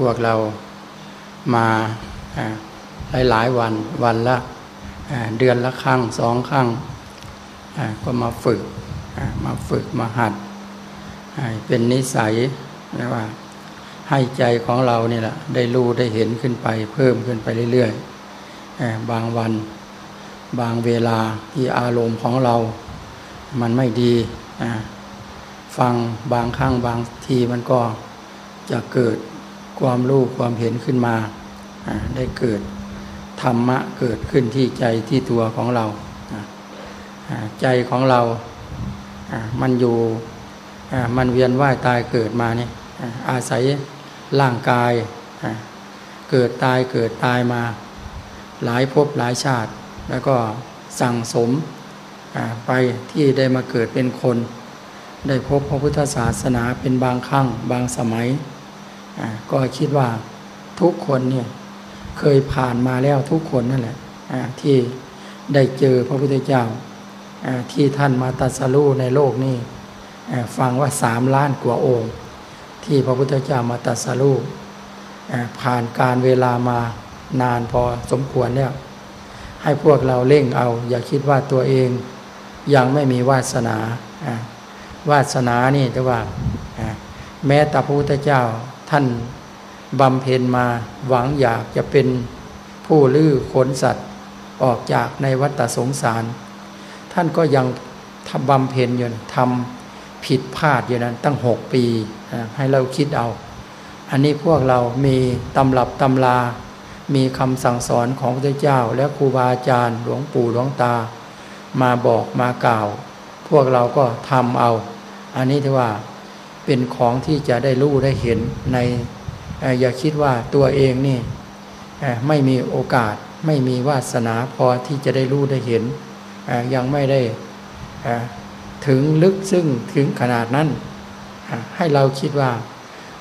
พวกเรามาหลายหลายวันวันละเดือนละครั้งสองครั้งก็มาฝึกมาฝึกมาหัดเป็นนิสัยนะว่าให้ใจของเรานี่แหละได้รู้ได้เห็นขึ้นไป เพิ่มขึ้นไปเรื่อยๆบางวันบางเวลาที่อารมณ์ของเรา มันไม่ดีฟังบางครั้งบางทีมันก็จะเกิด ความรู้ความเห็นขึ้นมา ได้เกิดธรรมะเกิดขึ้นที่ใจที่ตัวของเรา ใจของเรา มันอยู่มันเวียนว่ายตายเกิดมานี่อาศัยร่างกาย เกิดตายเกิดตายมา หลายภพหลายชาติ แล้วก็สั่งสมไปที่ได้มาเกิดเป็นคน ได้พบพระพุทธศาสนาเป็นบางครั้งบางสมัย ก็คิดว่าทุกคนเนี่ยเคยผ่านมาแล้วทุกคนนั่นแหละที่ได้เจอพระพุทธเจ้าที่ท่านมาตัสรู้ในโลกนี้ฟังว่าสามล้านกว่าองค์ ที่พระพุทธเจ้ามาตัสรู้ผ่านการเวลามานานพอสมควรแล้วให้พวกเราเร่งเอา อย่าคิดว่าตัวเองยังไม่มีวาสนาวาสนานี่แต่ว่าแม้แต่พระพุทธเจ้า ท่านบำเพ็ญมาหวังอยากจะเป็นผู้ลื้อขนสัตว์ออกจากในวัฏสงสาร ท่านก็ยังทำบำเพ็ญอยู่ทำผิดพลาดอยู่นั้นตั้งหกปีให้เราคิดเอา อันนี้พวกเรามีตำรับตำรามีคำสั่งสอนของพระเจ้า และครูบาอาจารย์หลวงปู่หลวงตา มาบอกมากล่าว พวกเราก็ทำเอา อันนี้ถือว่า เป็นของที่จะได้รู้ได้เห็นในอย่าคิดว่าตัวเองนี่ไม่มีโอกาสไม่มีวาสนาพอที่จะได้รู้ได้เห็น ยังไม่ได้ถึงลึกซึ่งถึงขนาดนั้น ให้เราคิดว่า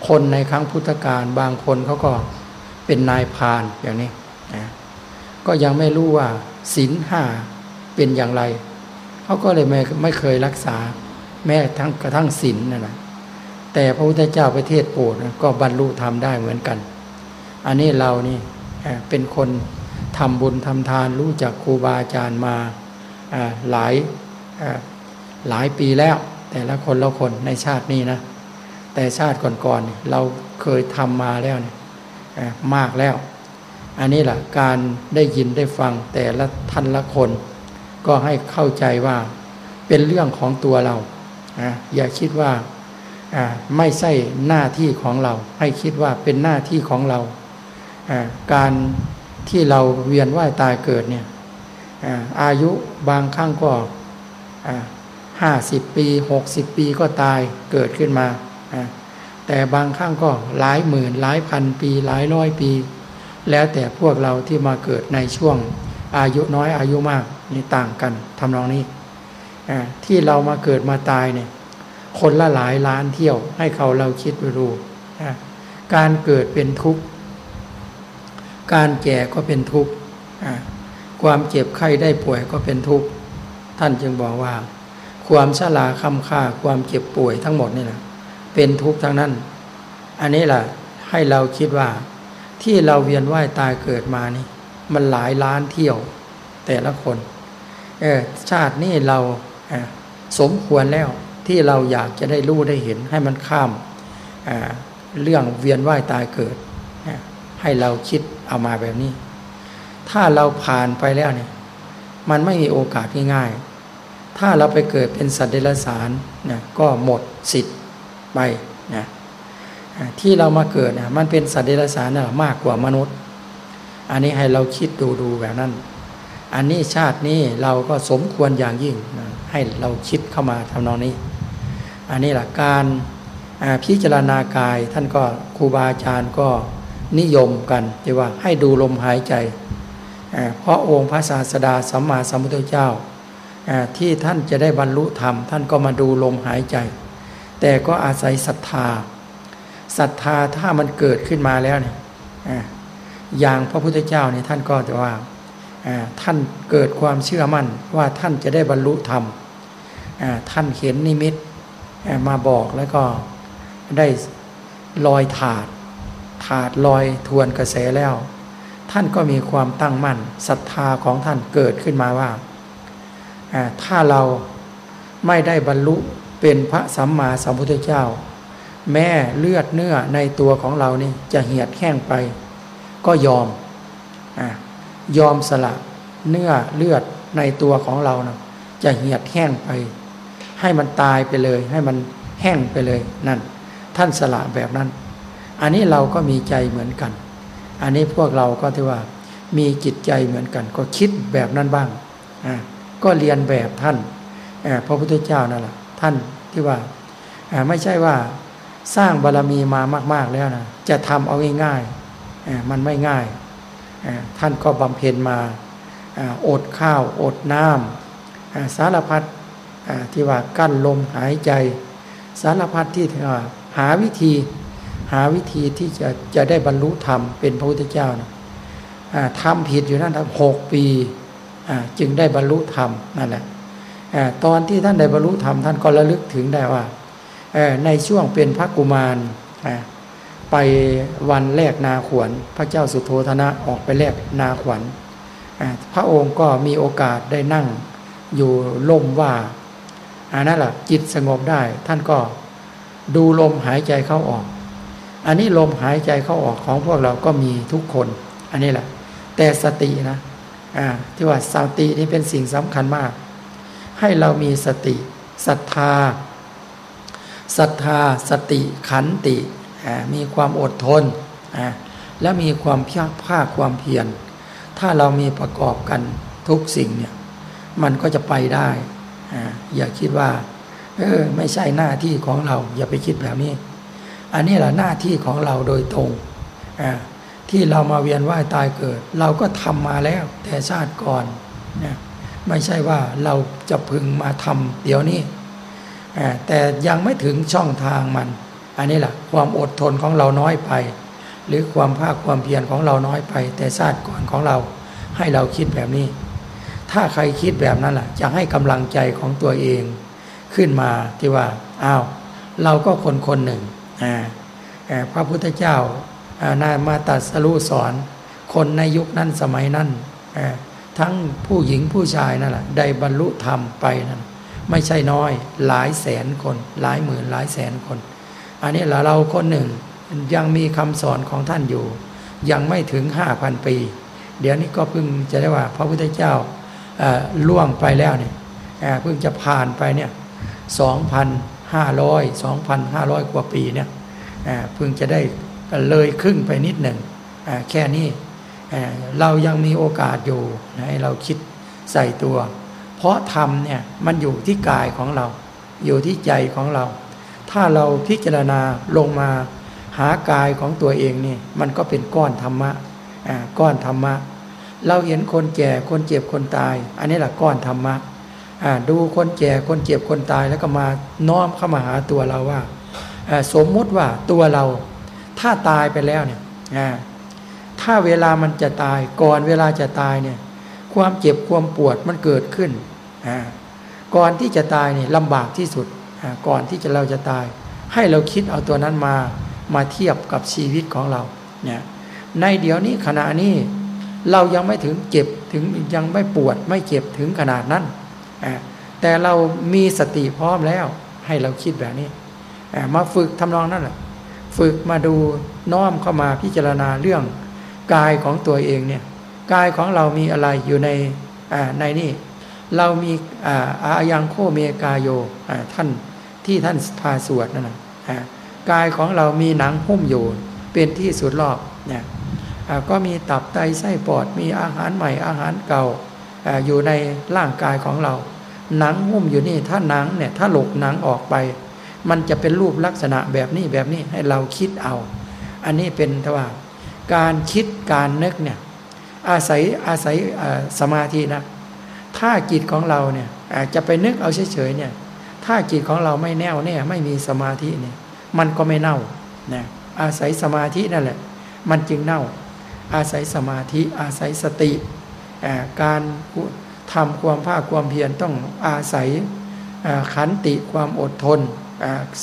คนในครั้งพุทธกาลบางคนเขาก็เป็นนายพานอย่างนี้ก็ยังไม่รู้ว่าศีลห้าเป็นอย่างไร เขาก็เลยไม่ไม่เคยรักษาแม้ทั้งกระทั่งศีลนั่นแหละ แต่พระพุทธเจ้าประเทศโปรดก็บรรลุธรรมได้เหมือนกัน อันนี้เรานี่เป็นคนทำบุญทำทานรู้จักครูบาอาจารย์มาหลายหลายปีแล้ว แต่ละคนละคนในชาตินี้นะ แต่ชาติก่อนๆเราเคยทำมาแล้วเนี่ยมากแล้ว อันนี้แหละการได้ยินได้ฟังแต่ละท่านละคน ก็ให้เข้าใจว่าเป็นเรื่องของตัวเราอย่าคิดว่า ไม่ใช่หน้าที่ของเรา ให้คิดว่าเป็นหน้าที่ของเรา การที่เราเวียนว่ายตายเกิดเนี่ยอายุบางครั้งก็ห้าสิบปีหกสิบปีก็ตายเกิดขึ้นมา แต่บางครั้งก็หลายหมื่นหลายพันปีหลายร้อยปี แล้วแต่พวกเราที่มาเกิดในช่วงอายุน้อยอายุมากนี่ต่างกันทำนองนี้ที่เรามาเกิดมาตายเนี่ย คนละหลายล้านเที่ยว ให้เขาเราคิดไปดูการเกิดเป็นทุกข์ การแก่ก็เป็นทุกข์ ความเจ็บไข้ได้ป่วยก็เป็นทุกข์ ท่านจึงบอกว่า ความชราคำค่าความเจ็บป่วยทั้งหมดนี่แหละเป็นทุกข์ทั้งนั้น อันนี้แหละให้เราคิดว่าที่เราเวียนว่ายตายเกิดมานี่ มันหลายล้านเที่ยว แต่ละคน เออชาตินี้เราสมควรแล้ว ที่เราอยากจะได้รู้ได้เห็น ให้มันข้ามเรื่องเวียนว่ายตายเกิด ให้เราคิดเอามาแบบนี้ ถ้าเราผ่านไปแล้วเนี่ยมันไม่มีโอกาสง่ายๆ ถ้าเราไปเกิดเป็นสัตว์เดรัจฉานเนี่ยก็หมดสิทธิ์ไปนะที่เรามาเกิดเนี่ยมันเป็นสัตว์เดรัจฉานนะมากกว่ามนุษย์ อันนี้ให้เราคิดดูดูแบบนั้น อันนี้ชาตินี้เราก็สมควรอย่างยิ่งให้เราคิดเข้ามาทำนองนี้ อันนี้แหละการพิจารณากายท่านก็ครูบาอาจารย์ก็นิยมกันที่ว่าให้ดูลมหายใจ เพราะองค์พระศาสดาสัมมาสัมพุทธเจ้า ที่ท่านจะได้บรรลุธรรม ท่านก็มาดูลมหายใจ แต่ก็อาศัยศรัทธาศรัทธาถ้ามันเกิดขึ้นมาแล้วเนี่ยอย่างพระพุทธเจ้าเนี่ยท่านก็แต่ว่าท่านเกิดความเชื่อมั่นว่าท่านจะได้บรรลุธรรมท่านเห็นนิมิต มาบอกแล้วก็ได้ลอยถาด ถาดลอยทวนกระแสแล้ว ท่านก็มีความตั้งมั่นศรัทธาของท่านเกิดขึ้นมาว่า ถ้าเราไม่ได้บรรลุเป็นพระสัมมาสัมพุทธเจ้า แม่เลือดเนื้อในตัวของเรานี่จะเหียดแห้งไป ก็ยอมอยอมสละเนื้อเลือดในตัวของเรานะจะเหียดแห้งไป ให้มันตายไปเลย ให้มันแห้งไปเลยนั่น ท่านสละแบบนั้น อันนี้เราก็มีใจเหมือนกัน อันนี้พวกเราก็ที่ว่า มีจิตใจเหมือนกัน ก็คิดแบบนั้นบ้างอ่าก็เรียนแบบท่านพระพุทธเจ้านั่นแหละท่านที่ว่าไม่ใช่ว่าสร้างบารรมีมามาก ๆแล้วนะจะทำเอาง่ายๆมันไม่ง่าย ท่านก็บำเพ็ญมาอดข้าว อดน้ำสารพัด ที่ว่ากั้นลมหายใจ สารพัดที่หาวิธี หาวิธีที่จะจะได้บรรลุธรรมเป็นพระพุทธเจ้านะทำผิดอยู่นั่นหกปีจึงได้บรรลุธรรมนั่นแหละตอนที่ท่านได้บรรลุธรรมท่านก็ระลึกถึงได้ว่าในช่วงเป็นพระกุมารไปวันแรกนาขวัญพระเจ้าสุโธธนะออกไปแรกนาขวัญพระองค์ก็มีโอกาสได้นั่งอยู่ล่มว่า อันนั้นแหละจิตสงบได้ ท่านก็ดูลมหายใจเข้าออก อันนี้ลมหายใจเข้าออกของพวกเราก็มีทุกคน อันนี้แหละ แต่สตินะที่ว่าสตินี่เป็นสิ่งสำคัญมาก ให้เรามีสติศรัทธาศรัทธาสติขันติมีความอดทน และมีความเพียรภาคความเพียร ถ้าเรามีประกอบกันทุกสิ่งเนี่ย มันก็จะไปได้ อย่าคิดว่า เออ ไม่ใช่หน้าที่ของเรา อย่าไปคิดแบบนี้ อันนี้แหละหน้าที่ของเราโดยตรงที่เรามาเวียนว่ายตายเกิด เราก็ทำมาแล้วแต่ชาติก่อนนะไม่ใช่ว่าเราจะพึงมาทำเดี๋ยวนี้แต่ยังไม่ถึงช่องทางมัน อันนี้แหละความอดทนของเราน้อยไป หรือความภาคความเพียรของเราน้อยไป แต่ชาติก่อนของเราให้เราคิดแบบนี้ ถ้าใครคิดแบบนั้นล่ะ จะให้กำลังใจของตัวเองขึ้นมาที่ว่าอ้าวเราก็คนคนหนึ่งพระพุทธเจ้านามาตัดสรุสอน คนในยุคนั้นสมัยนั้นทั้งผู้หญิงผู้ชายนั่นแหละได้บรรลุธรรมไปนั่นไม่ใช่น้อยหลายแสนคน หลายหมื่นหลายแสนคน อันนี้เราคนหนึ่งยังมีคำสอนของท่านอยู่ ยังไม่ถึงห้าพันปี เดี๋ยวนี้ก็เพิ่งจะได้ว่าพระพุทธเจ้า ล่วงไปแล้วเนี่ยเพิ่งจะผ่านไปเนี่ยสองพันห้าร้อยสองพันห้าร้อยกว่าปีเนี่ยเพิ่งจะได้เลยครึ่งไปนิดหนึ่งแค่นี้เรายังมีโอกาสอยู่ให้เราคิดใส่ตัว เพราะธรรมเนี่ยมันอยู่ที่กายของเรา อยู่ที่ใจของเรา ถ้าเราพิจารณาลงมาหากายของตัวเองนี่มันก็เป็นก้อนธรรมะก้อนธรรมะ เราเห็นคนแก่คนเจ็บคนตาย อันนี้แหละก้อนธรรมะอ่าดูคนแก่คนเจ็บคนตายแล้วก็มาน้อมเข้ามาหาตัวเราว่า สมมุติว่าตัวเรา ถ้าตายไปแล้วเนี่ยถ้าเวลามันจะตายก่อนเวลาจะตายเนี่ย ความเจ็บความปวดมันเกิดขึ้นก่อนที่จะตายเนี่ลำบากที่สุดก่อนที่จะเราจะตาย ให้เราคิดเอาตัวนั้นมามาเทียบกับชีวิตของเราเนี่ยในเดี๋ยวนี้ขณะนี้ เรายังไม่ถึงเจ็บถึงยังไม่ปวดไม่เจ็บถึงขนาดนั้น แต่เรามีสติพร้อมแล้ว ให้เราคิดแบบนี้ มาฝึกทำนองนั่นแหละฝึกมาดูน้อมเข้ามาพิจารณาเรื่องกายของตัวเองเนี่ยกายของเรามีอะไรอยู่ในในนี่เรามีอายังโคเมกายโยท่านที่ท่านพาสวดนั่นนะกายของเรามีหนังหุ้มอยู่เป็นที่สุดรอบเนี่ย ก็มีตับไตไส้ปอดมีอาหารใหม่อาหารเก่าอยู่ในร่างกายของเรา หนังหุ้มอยู่นี่ถ้าหนังเนี่ยถ้าหลกหนังออกไป มันจะเป็นรูปลักษณะแบบนี้แบบนี้ให้เราคิดเอา อันนี้เป็นทว่าการคิดการนึกเนี่ยอาศัยอาศัยสมาธินะถ้าจิตของเราเนี่ยจะไปนึกเอาเฉยๆเนี่ยถ้าจิตของเราไม่แน่วแน่ไม่มีสมาธิเนี่ยมันก็ไม่เน่านะอาศัยสมาธินั่นแหละ มันจึงเน่า อาศัยสมาธิอาศัยสติ การทำความภาคความเพียรต้องอาศัยขันติความอดทน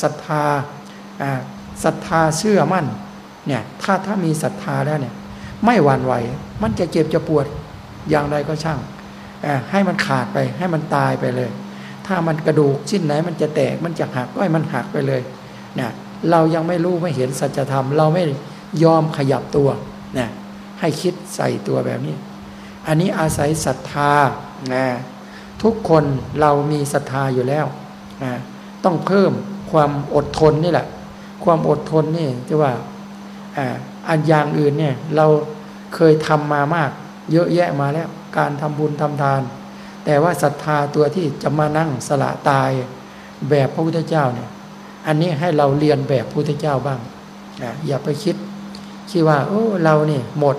ศรัทธาศรัทธาเชื่อมั่นเนี่ยถ้าถ้ามีศรัทธาแล้วเนี่ยไม่หวั่นไหว มันจะเจ็บจะปวดอย่างไรก็ช่างให้มันขาดไปให้มันตายไปเลย ถ้ามันกระดูกชิ้นไหนมันจะแตกมันจะหักก็ให้มันหักไปเลยเนี่ยเรายังไม่รู้ไม่เห็นสัจธรรม เราไม่ยอมขยับตัวเนี่ย ให้คิดใส่ตัวแบบนี้ อันนี้อาศัยศรัทธานะทุกคนเรามีศรัทธาอยู่แล้วนะต้องเพิ่มความอดทนนี่แหละ ความอดทนนี่ที่ว่าอันอย่างอื่นเนี่ยเราเคยทำมามาก เยอะแยะมาแล้ว การทำบุญทำทาน แต่ว่าศรัทธาตัวที่จะมานั่งสละตายแบบพระพุทธเจ้าเนี่ย อันนี้ให้เราเรียนแบบพระพุทธเจ้าบ้างอย่าไปคิด คิดว่า โอ้ เราเนี่ยหมด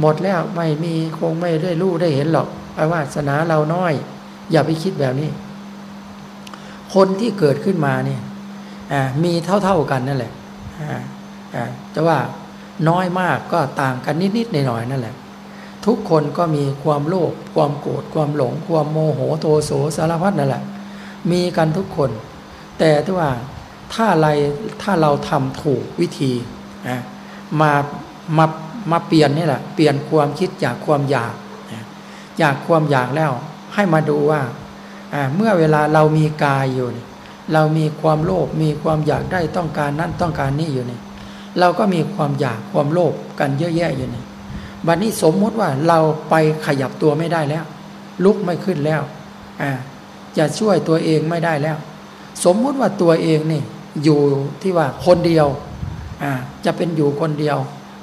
หมดแล้วไม่มีคงไม่ได้รู้ได้เห็นหรอกเพราะว่าศาสนาเราน้อย อย่าไปคิดแบบนี้ คนที่เกิดขึ้นมาเนี่ยมีเท่าๆกันนั่นแหละจะว่าน้อยมากก็ต่างกันนิดๆหน่อยๆนั่นแหละ ทุกคนก็มีความโลภความโกรธความหลง ความโมโหโทโสสารพัดนั่นแหละ มีกันทุกคน แต่ที่ว่าถ้าอะไรถ้าเราทำถูกวิธีนะ มามามาเปลี่ยนนี่แหละ เปลี่ยนความคิดจากความอยากจากความอยากแล้ว ให้มาดูว่าเมื่อเวลาเรามีกายอยู่ เรามีความโลภมีความอยากได้ต้องการนั่นต้องการนี่อยู่นี่เราก็มีความอยากความโลภกันเยอะแยะอยู่นี่วันนี้สมมุติว่าเราไปขยับตัวไม่ได้แล้ว ลุกไม่ขึ้นแล้วจะช่วยตัวเองไม่ได้แล้ว สมมุติว่าตัวเองนี่อยู่ที่ว่าคนเดียว จะเป็นอยู่คนเดียว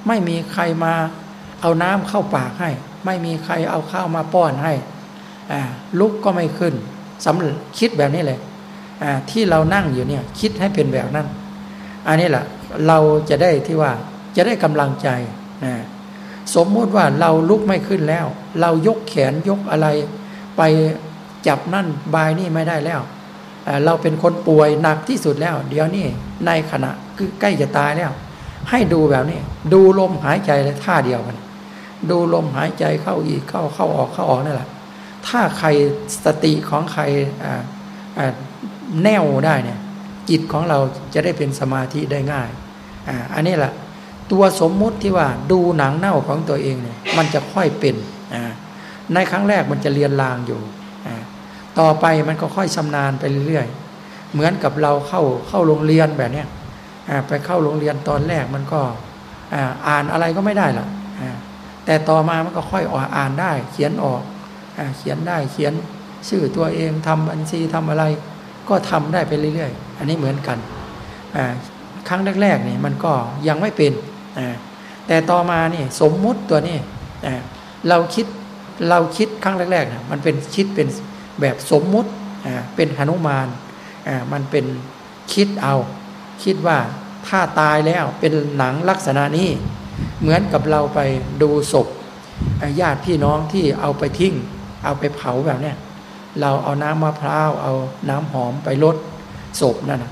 ไม่มีใครมาเอาน้ำเข้าปากให้ ไม่มีใครเอาข้าวมาป้อนให้ลุกก็ไม่ขึ้นสำคิดแบบนี้เลยที่เรานั่งอยู่เนี่ยคิดให้เป็นแบบนั้น อันนี้แหละเราจะได้ที่ว่าจะได้กำลังใจนะสมมติว่าเราลุกไม่ขึ้นแล้ว เรายกแขนยกอะไร ไปจับนั่นบายนี่ไม่ได้แล้ว เราเป็นคนป่วยหนักที่สุดแล้ว เดี๋ยวนี้ในขณะคือใกล้จะตายแล้ว ให้ดูแบบนี้ ดูลมหายใจเลยท่าเดียวกัน ดูลมหายใจเข้าอีกเข้าเข้าออกเข้าออกนั่นแหละถ้าใครสติของใครแน่วได้เนี่ยจิตของเราจะได้เป็นสมาธิได้ง่ายออันนี้แหละตัวสมมุติที่ว่าดูหนังเน่าของตัวเองเนี่ยมันจะค่อยเป็นในครั้งแรกมันจะเรียนลางอยู่ ต่อไปมันก็ค่อยชำนาญไปเรื่อยๆ เหมือนกับเราเข้าเข้าโรงเรียนแบบเนี้ยไปเข้าโรงเรียนตอนแรกมันก็อ่านอะไรก็ไม่ได้ละแต่ต่อมามันก็ค่อยอ่านได้ เขียนออกเขียนได้เขียนชื่อตัวเองทำบัญชีทำอะไร ก็ทำได้ไปเรื่อยๆ อันนี้เหมือนกันครั้งแรกๆนี่มันก็ยังไม่เป็นแต่ต่อมานี่สมมุติตัวนี้เราคิดเราคิดครั้งแรกๆนะมันเป็นคิดเป็น แบบสมมุติเป็นหนุมานมันเป็นคิดเอา คิดว่าถ้าตายแล้วเป็นหนังลักษณะนี้เหมือนกับเราไปดูศพญาติพี่น้องที่เอาไปทิ้ง เอาไปเผาแบบเนี้ยเราเอาน้ำมะพร้าวเอาน้ำหอมไปลดศพนั่น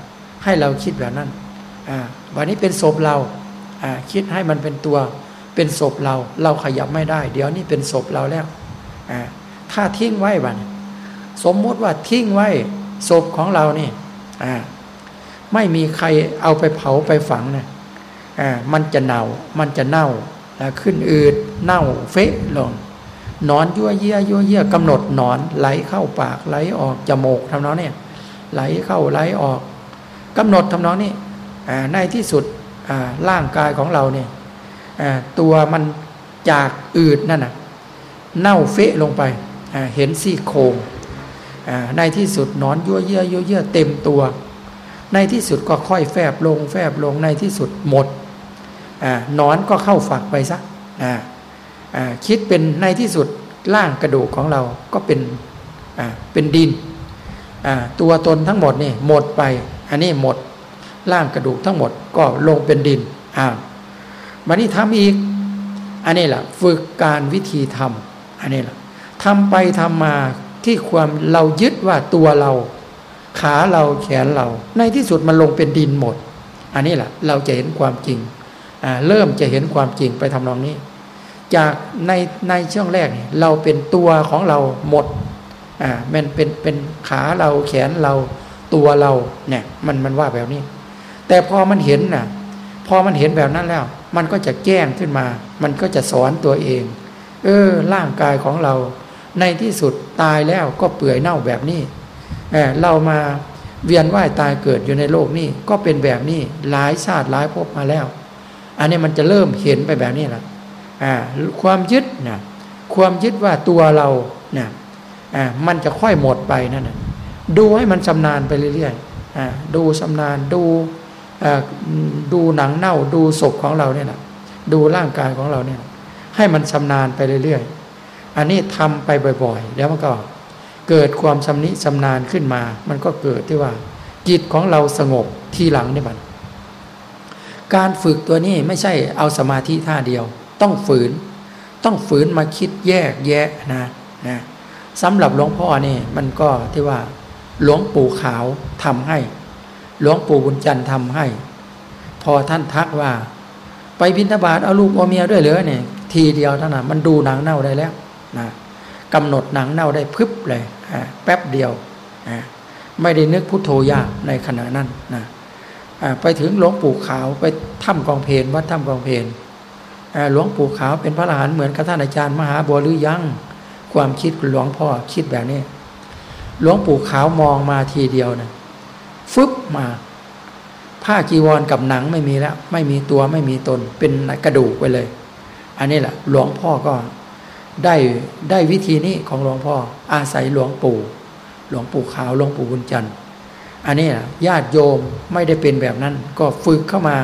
ให้เราคิดแบบนั้นวันนี้เป็นศพเราคิดให้มันเป็นตัวเป็นศพเรา เราขยับไม่ได้ เดี๋ยวนี้เป็นศพเราแล้วถ้าทิ้งไว้บ้าน สมมุติว่าทิ้งไว้ศพของเรานี่ไม่มีใครเอาไปเผาไปฝังนะมันจะเน่ามันจะเน่าขึ้นอืดเน่าเฟะลงนอนยั่วเยี่ยยั่วเยี่ยกำหนดนอนไหลเข้าปากไหลออกจมูกทำนองนี้ไหลเข้าไหลออกกำหนดทำนองนี้ในที่สุดร่างกายของเราเนี่ยตัวมันจากอืดนั่นน่ะเน่าเฟะลงไปเห็นซี่โครง ในที่สุดนอนยั่วเยี่ยยั่วเยี่ยเต็มตัว ในที่สุดก็ค่อยแฟบลง แฟบลงในที่สุดหมดนอนก็เข้าฝักไปซะคิดเป็นในที่สุดร่างกระดูกของเราก็เป็นเป็นดินตัวตนทั้งหมดนี่หมดไป อันนี้หมดร่างกระดูกทั้งหมดก็ลงเป็นดินอ้าวมานี่ทำอีก อันนี้แหละฝึกการวิธีทำอันนี้แหละทำไปทำมา ที่ความเรายึดว่าตัวเรา ขาเราแขนเรา ในที่สุดมันลงเป็นดินหมด อันนี้แหละเราจะเห็นความจริงเริ่มจะเห็นความจริงไปทำนองนี้ จากในในช่วงแรกเราเป็นตัวของเราหมดอ่ามันเป็นเป็นขาเราแขนเราตัวเราเนี่ยมันมันว่าแบบนี้ แต่พอมันเห็นน่ะ พอมันเห็นแบบนั้นแล้ว มันก็จะแก้งขึ้นมา มันก็จะสอนตัวเอง เออร่างกายของเรา ในที่สุดตายแล้วก็เปื่อยเน่าแบบนี้เเรามาเวียนว่ายตายเกิดอยู่ในโลกนี้ก็เป็นแบบนี้หลายชาติหลายภพมาแล้ว อันนี้มันจะเริ่มเห็นไปแบบนี้แหละความยึดนะความยึดว่าตัวเรานี่ยอ่ามันจะค่อยหมดไปนั่นนะดูให้มันชำนาญไปเรื่อยๆดูชำนาญดูดูหนังเน่าดูศพของเราเนี่ยนะดูร่างกายของเราเนี่ย ให้มันชำนาญไปเรื่อยๆ อันนี้ทำไปบ่อยๆ แล้วมันก็เกิดความชำนิชำนาญขึ้นมา มันก็เกิดที่ว่า จิตของเราสงบทีหลังนี่มัน การฝึกตัวนี้ไม่ใช่เอาสมาธิท่าเดียว ต้องฝืน ต้องฝืนมาคิดแยกแยะนะนะสำหรับหลวงพ่อนี่มันก็ที่ว่า หลวงปู่ขาวทำให้ หลวงปู่บุญจันทร์ทำให้ พอท่านทักว่า ไปบิณฑบาตเอาลูกเอาเมียด้วยเหรอเนี่ยทีเดียวเท่านั้นมันดูหนังเน่าได้แล้ว นะกำหนดหนังเน่าได้พึบเลยแป๊บเดียว ไม่ได้นึกพุทโธยากในขณะนั้นนะไปถึงหลวงปู่ขาวไปถ้ำกองเพนวัดถ้ำกองเพนหลวงปู่ขาวเป็นพระอรหันต์เหมือนกับท่านอาจารย์มหาบัวหรือยังความคิดหลวงพ่อคิดแบบนี้ หลวงปู่ขาวมองมาทีเดียวนะฟึบมา ผ้าจีวรกับหนังไม่มีแล้ว ไม่มีตัวไม่มีตนเป็นกระดูกไปเลย อันนี้แหละหลวงพ่อก็ ได้ได้วิธีนี้ของหลวงพ่อ อาศัยหลวงปู่ หลวงปู่ขาวหลวงปู่บุญจันทร์อันนี้ญาติโยมไม่ได้เป็นแบบนั้น ก็ฝึกเข้ามา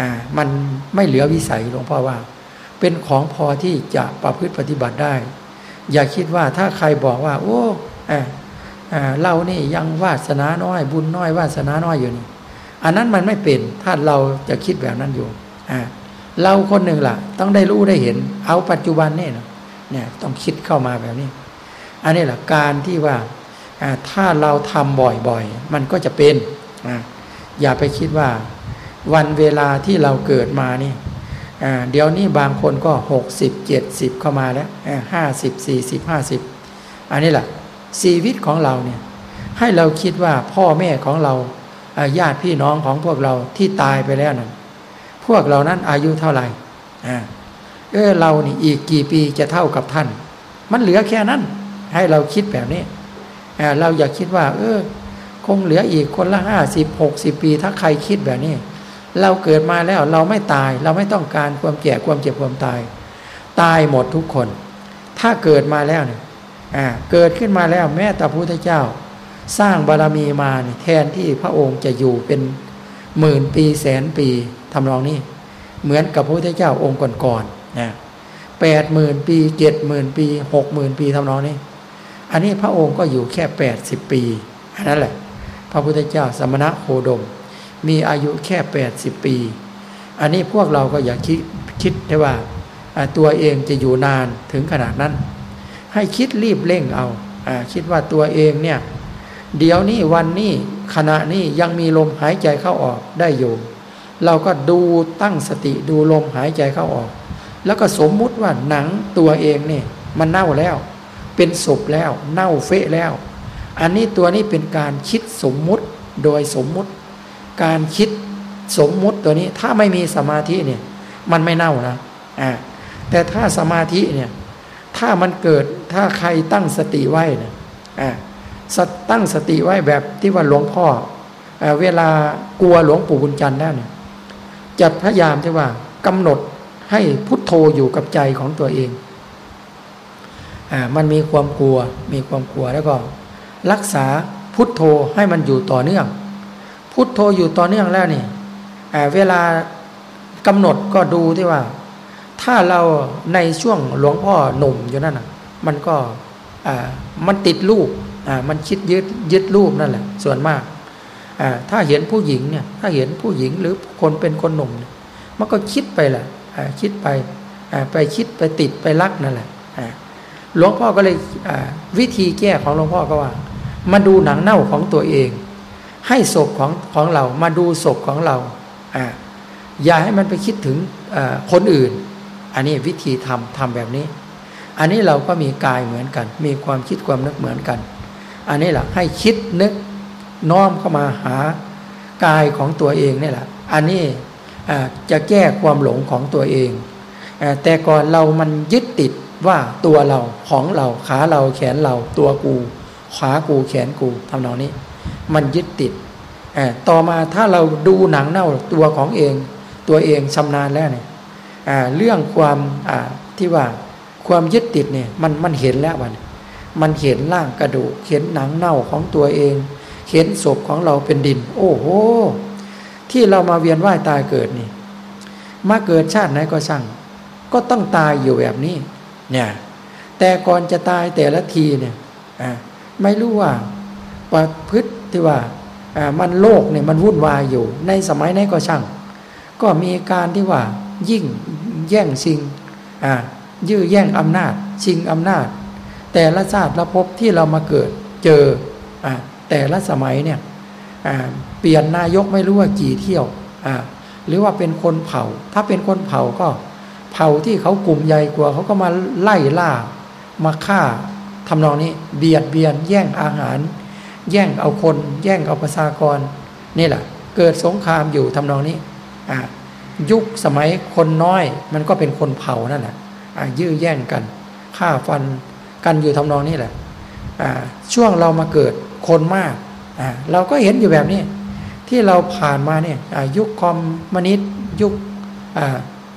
อ่ามันไม่เหลือวิสัยหลวงพ่อว่า เป็นของพอที่จะประพฤติปฏิบัติได้ อย่าคิดว่าถ้าใครบอกว่า โอ้อ่าเรานี่ยังวาสนาน้อย บุญน้อยวาสนาน้อยอยู่นี่อันนั้นมันไม่เป็นถ้าเราจะคิดแบบนั้นอยู่อ่าเราคนหนึ่งล่ะ ต้องได้รู้ได้เห็น เอาปัจจุบันนี่นะ เนี่ยต้องคิดเข้ามาแบบนี้ อันนี้แหละการที่ว่าถ้าเราทำบ่อยๆ มันก็จะเป็นอย่าไปคิดว่าวันเวลาที่เราเกิดมานี่เดี๋ยวนี้บางคนก็หกสิบเจ็ดสิบเข้ามาแล้วห้าสิบสี่สิบห้าสิบอันนี้แหละชีวิตของเราเนี่ยให้เราคิดว่าพ่อแม่ของเราญาติพี่น้องของพวกเราที่ตายไปแล้วนั้นพวกเรานั้นอายุเท่าไหร่ เออเรานี่อีกกี่ปีจะเท่ากับท่าน มันเหลือแค่นั้น ให้เราคิดแบบนี้เราอยากคิดว่า เออ คงเหลืออีกคนละห้าสิบหกสิบปี ถ้าใครคิดแบบนี้ เราเกิดมาแล้วเราไม่ตาย เราไม่ต้องการความแก่ความเจ็บความตาย ตายหมดทุกคน ถ้าเกิดมาแล้วเนี่ยเกิดขึ้นมาแล้วแม้แต่พระพุทธเจ้า สร้างบารรมีมาเนี่ยแทนที่พระองค์จะอยู่เป็นหมื่นปีแสนปีทำนองนี้ เหมือนกับพระพุทธเจ้าองค์ก่อนๆ นะแปดหมื่นปีเจ็ดหมื่นปีหกหมื่นปีทำนองนี้ อันนี้พระองค์ก็อยู่แค่แปดสิบปีอันนั้นแหละ พระพุทธเจ้าสมณะโคดม มีอายุแค่แปดสิบปี อันนี้พวกเราก็อย่าคิดคิดได้ว่าตัวเองจะอยู่นานถึงขนาดนั้น ให้คิดรีบเร่งเอาอาคิดว่าตัวเองเนี่ย เดี๋ยวนี้วันนี้ขณะนี้ยังมีลมหายใจเข้าออกได้อยู่ เราก็ดูตั้งสติดูลมหายใจเข้าออก แล้วก็สมมุติว่าหนังตัวเองเนี่ยมันเน่าแล้ว เป็นศพแล้ว เน่าเฟะแล้ว อันนี้ตัวนี้เป็นการคิดสมมุติโดยสมมุติ การคิดสมมุติตัวนี้ถ้าไม่มีสมาธิเนี่ย มันไม่เน่านะอ่าแต่ถ้าสมาธิเนี่ยถ้ามันเกิดถ้าใครตั้งสติไว้เนี่ยอ่าตั้งสติไว้แบบที่ว่าหลวงพ่อเอเวลากลัวหลวงปู่บุญจันทร์แล้วเนี่ยจะพยายามที่ว่ากำหนด ให้พุทโธอยู่กับใจของตัวเองอมันมีความกลัว มีความกลัวแล้วก็ รักษาพุทโธให้มันอยู่ต่อเนื่อง พุทโธอยู่ต่อเนื่องแล้วนี่เวลากำหนดก็ดูที่ว่า ถ้าเราในช่วงหลวงพ่อหนุ่มอยู่นั่นน่ะ มันก็มันติดรูปมันคิดยึดยึดรูปนั่นแหละ ส่วนมากถ้าเห็นผู้หญิงเนี่ย ถ้าเห็นผู้หญิงหรือคนเป็นคนหนุ่มมันก็คิดไปแหละ คิดไปไปคิดไปติดไปรักนั่นแหละหลวงพ่อก็เลยวิธีแก้ของหลวงพ่อก็ว่า มาดูหนังเน่าของตัวเอง ให้ศพของของเรามาดูศพของเราอย่าให้มันไปคิดถึงคนอื่น อันนี้วิธีทำทำแบบนี้ อันนี้เราก็มีกายเหมือนกัน มีความคิดความนึกเหมือนกัน อันนี้แหละให้คิดนึกน้อมเข้ามาหากายของตัวเองนี่แหละ อันนี้ จะแก้ความหลงของตัวเอง แต่ก่อนเรามันยึดติดว่าตัวเราของเราขาเราแขนเราตัวกู ขากูแขนกูทำนองนี้ มันยึดติด ต่อมาถ้าเราดูหนังเน่าตัวของเอง ตัวเองชำนาญแล้วเนี่ยเรื่องความที่ว่าความยึดติดเนี่ยมันมันเห็นแล้วมันมันเห็นร่างกระดูกเห็นหนังเน่าของตัวเอง เห็นศพของเราเป็นดิน โอ้โห ที่เรามาเวียนว่ายตายเกิดนี่ มาเกิดชาติไหนก็ช่าง ก็ต้องตายอยู่แบบนี้ เนี่ย แต่ก่อนจะตายแต่ละทีเนี่ยไม่รู้ว่าประพฤติที่ว่ามันโลกเนี่ยมันวุ่นวายอยู่ ในสมัยไหนก็ช่าง ก็มีการที่ว่า ยิ่งแย่งชิงยื้อแย่งอำนาจ ชิงอำนาจ แต่ละชาติละภพที่เรามาเกิดเจออแต่ละสมัยเนี่ย เปลี่ยนนายกไม่รู้ว่ากี่เที่ยวหรือว่าเป็นคนเผ่า ถ้าเป็นคนเผ่าก็ เผ่าที่เขากลุ่มใหญ่กว่าเขาก็มาไล่ล่า มาฆ่าทำนองนี้ เบียดเบียน แย่งอาหาร แย่งเอาคน แย่งเอาประชากรนี่แหละ เกิดสงครามอยู่ทำนองนี้ยุคสมัยคนน้อยมันก็เป็นคนเผ่านั่นแหละยื้อแย่งกันฆ่าฟันกันอยู่ทำนองนี้แหละช่วงเรามาเกิดคนมาก เราก็เห็นอยู่แบบนี้ ที่เราผ่านมาเนี่ยยุคคอมมนิสยุค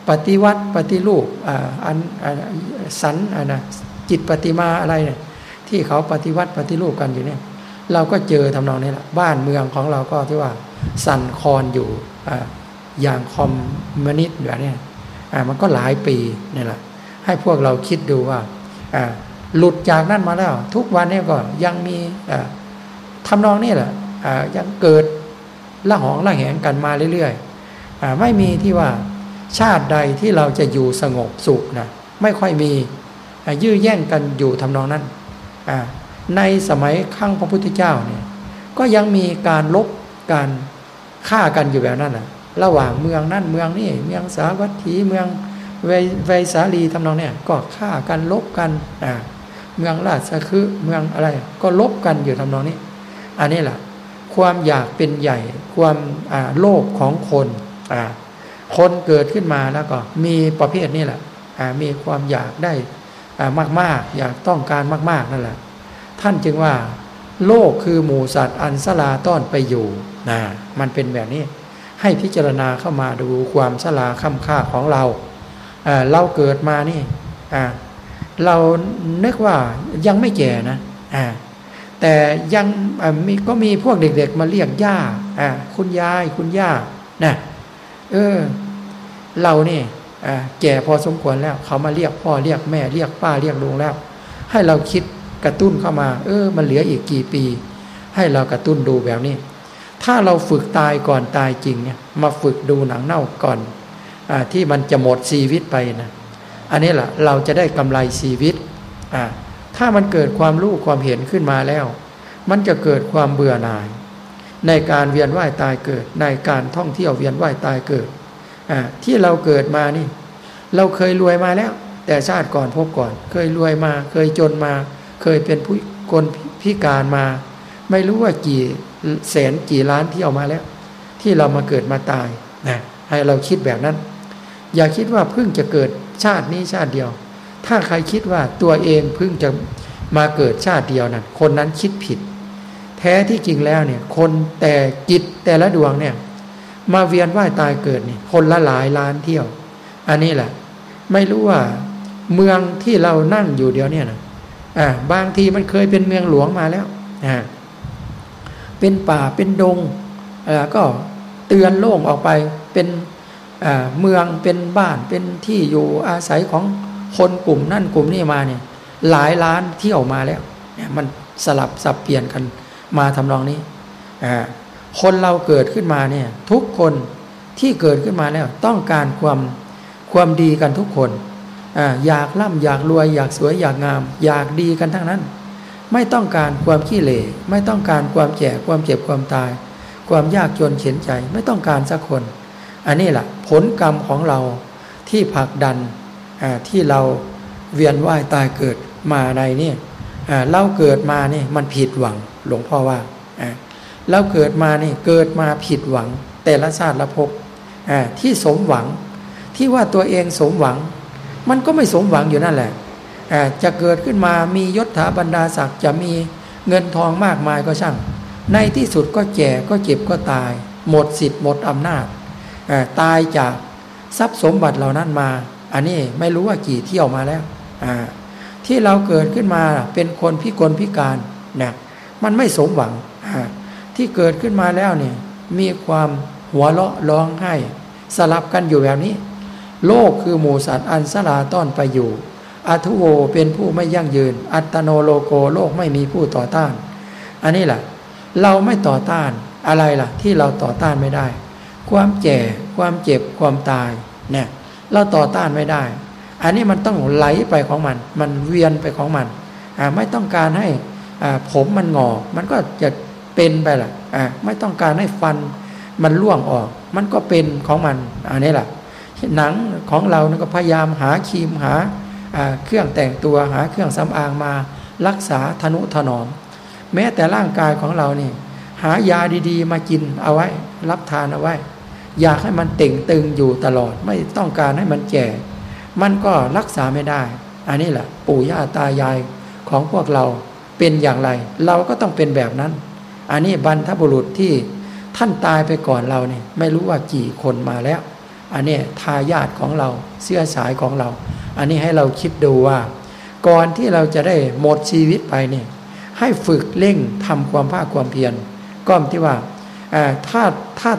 ปฏิวัติปฏิรูปอันสันนะจิตปฏิมาอะไรเนี่ยที่เขาปฏิวัติปฏิรูปกันอยู่เนี่ย เราก็เจอทำนองนี้แหละบ้านเมืองของเราก็ที่ว่าสั่นคลอนอยู่อย่างคอมมนิสต์แบบนี้มันก็หลายปีนี่แหละให้พวกเราคิดดูว่าหลุดจากนั่นมาแล้ว ทุกวันนี้ก็ยังมี ทำนองนี้แหละยังเกิดละหองละแหงกันมาเรื่อยๆไม่มีที่ว่าชาติใดที่เราจะอยู่สงบสุขนะไม่ค่อยมียื้อแย่งกันอยู่ทำนองนั้น ในสมัยขั้งพระพุทธเจ้าเนี่ยก็ยังมีการลบการฆ่ากันอยู่แบบนั้นนะระหว่างเมืองนั่นเมืองนี่เมืองสาวัตถีเมืองไวสาลีทำนองเนี่ยก็ฆ่ากันลบกันเมืองราชคือเมืองอะไร ก็ลบกันอยู่ทำนองนี้ อันนี้แหละความอยากเป็นใหญ่ ความโลภของคนคนเกิดขึ้นมาแล้วก็มีประเภทนี้แหละมีความอยากได้มากๆ อยากต้องการมาก ๆนั่นแหละ ท่านจึงว่า โลกคือหมูสัตว์อันสลาต้อนไปอยู่นะมันเป็นแบบนี้ ให้พิจารณาเข้ามาดูความสลาค่ำค่าของเราเราเกิดมานี่เรานึกว่ายังไม่แก่นะ แต่ยังมีก็มีพวกเด็ก ๆ มาเรียกย่าคุณยายคุณย่านะเออ เรานี่แก่พอสมควรแล้วเขามาเรียกพ่อเรียกแม่เรียกป้าเรียกลุงแล้ว ให้เราคิดกระตุ้นเข้ามา เออ มันเหลืออีกกี่ปี ให้เรากระตุ้นดูแบบนี้ ถ้าเราฝึกตายก่อนตายจริงเนี่ยมาฝึกดูหนังเน่าก่อนอที่มันจะหมดชีวิตไปนะอันนี้แหละเราจะได้กำไรชีวิตอ่า ถ้ามันเกิดความรู้ความเห็นขึ้นมาแล้ว มันจะเกิดความเบื่อหน่าย ในการเวียนว่ายตายเกิด ในการท่องเที่ยวเวียนว่ายตายเกิดที่เราเกิดมานี่ เราเคยรวยมาแล้ว แต่ชาติก่อนพบก่อน เคยรวยมา เคยจนมา เคยเป็นผู้คนพิการมา ไม่รู้ว่ากี่แสนกี่ล้านที่เอามาแล้ว ที่เรามาเกิดมาตายนะให้เราคิดแบบนั้น อย่าคิดว่าเพิ่งจะเกิดชาตินี้ชาติเดียว ถ้าใครคิดว่าตัวเองเพิ่งจะมาเกิดชาติเดียวนั้นคนนั้นคิดผิด แท้ที่จริงแล้วเนี่ย คนแต่จิตแต่ละดวงเนี่ย มาเวียนว่ายตายเกิดนี่คนละหลายล้านเที่ยว อันนี้แหละ ไม่รู้ว่าเมืองที่เรานั่งอยู่เดียวเนี่ยนะอ่าบางทีมันเคยเป็นเมืองหลวงมาแล้วอ่าเป็นป่าเป็นดงอ่าก็เตือนโล่งออกไปเป็นอ่าเมืองเป็นบ้านเป็นที่อยู่อาศัยของ คนกลุ่มนั่นกลุ่มนี้มาเนี่ยหลายล้านเที่ยวมาแล้วเนี่ยมันสลับสับเปลี่ยนกันมาทำนองนี้อ่าคนเราเกิดขึ้นมาเนี่ยทุกคนที่เกิดขึ้นมาแล้วต้องการความความดีกันทุกคนออยากร่ำอยากรวย อยากสวยอยากงาม อยากดีกันทั้งนั้น ไม่ต้องการความขี้เหร่ไม่ต้องการความแก่ความเจ็บความตาย ความยากจนเข็นใจไม่ต้องการสักคน อันนี้แหละผลกรรมของเราที่ผลักดัน ที่เราเวียนว่ายตายเกิดมาในนี่เราเกิดมานี่มันผิดหวังหลวงพ่อว่าเราเกิดมานี่เกิดมาผิดหวัง แต่ละชาติละภพที่สมหวังที่ว่าตัวเองสมหวัง มันก็ไม่สมหวังอยู่นั่นแหละจะเกิดขึ้นมามียศถาบรรดาศักดิ์จะมีเงินทองมากมายก็ช่าง ในที่สุดก็แก่ก็เจ็บก็ตาย หมดสิทธิ์หมดอำนาจตายจากทรัพย์สมบัติเหล่านั้นมา อันนี้ไม่รู้ว่ากี่เที่ยวมาแล้วที่เราเกิดขึ้นมาเป็นคนพิกลพิการเนี่ยมันไม่สมหวังที่เกิดขึ้นมาแล้วเนี่ยมีความหัวเราะร้องไห้ สลับกันอยู่แบบนี้ โลกคือหมูสัตว์อันสลาต้อนไปอยู่อัทุโวเป็นผู้ไม่ยั่งยืน อัตโนโลโกโลกไม่มีผู้ต่อต้าน อันนี้แหละเราไม่ต่อต้านอะไรล่ะ ที่เราต่อต้านไม่ได้ ความแก่ความเจ็บความตายเนี่ย เราต่อต้านไม่ได้ อันนี้มันต้องไหลไปของมัน มันเวียนไปของมันไม่ต้องการให้ผมมันงอ มันก็จะเป็นไปละไม่ต้องการให้ฟันมันล่วงออก มันก็เป็นของมันอันนี้แหละหนังของเราก็พยายามหาครีมหาเครื่องแต่งตัวหาเครื่องสำอางมารักษาธนุถนอม แม้แต่ร่างกายของเรานี่ หายาดีๆ มากินเอาไว้ รับทานเอาไว้ อยากให้มันเต่งตึงอยู่ตลอดไม่ต้องการให้มันแก่ มันก็รักษาไม่ได้ อันนี้แหละปู่ย่าตายายของพวกเราเป็นอย่างไร เราก็ต้องเป็นแบบนั้น อันนี้บรรทบุรุษที่ท่านตายไปก่อนเราเนี่ยไม่รู้ว่ากี่คนมาแล้ว อันนี้ทายาทของเราเสื้อสายของเรา อันนี้ให้เราคิดดูว่า ก่อนที่เราจะได้หมดชีวิตไปเนี่ยให้ฝึกเร่งทำความภาคความเพียรก้อมที่ว่า ถ้าถ้า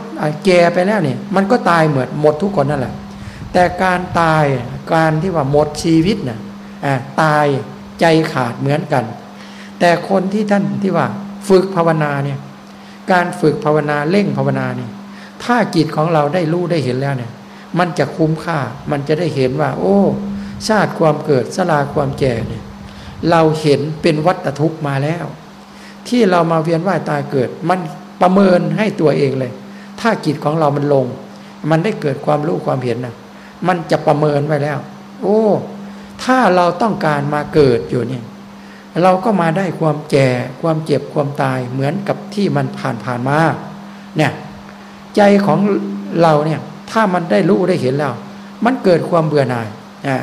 แก่ไปแล้วเนี่ย มันก็ตายเหมือนหมดทุกคนนั่นแหละ แต่การตายการที่ว่าหมดชีวิตนะ่ะตายใจขาดเหมือนกัน แต่คนที่ท่านที่ว่าฝึกภาวนาเนี่ย การฝึกภาวนาเร่งภาวนาเนี่ยถ้าจิตของเราได้รู้ได้เห็นแล้วเนี่ย มันจะคุ้มค่ามันจะได้เห็นว่า โอ้ ชาติความเกิดสลาความแก่เนี่ย เราเห็นเป็นวัฏทุกข์มาแล้ว ที่เรามาเวียนว่ายตายเกิด มัน ประเมินให้ตัวเองเลย ถ้าจิตของเรามันลง มันได้เกิดความรู้ความเห็นนะมันจะประเมินไว้แล้ว โอ้ ถ้าเราต้องการมาเกิดอยู่เนี่ย เราก็มาได้ความแก่ความเจ็บความตายเหมือนกับที่มันผ่านผ่านมา เนี่ย ใจของเราเนี่ย ถ้ามันได้รู้ได้เห็นแล้ว มันเกิดความเบื่อหน่ายอ่า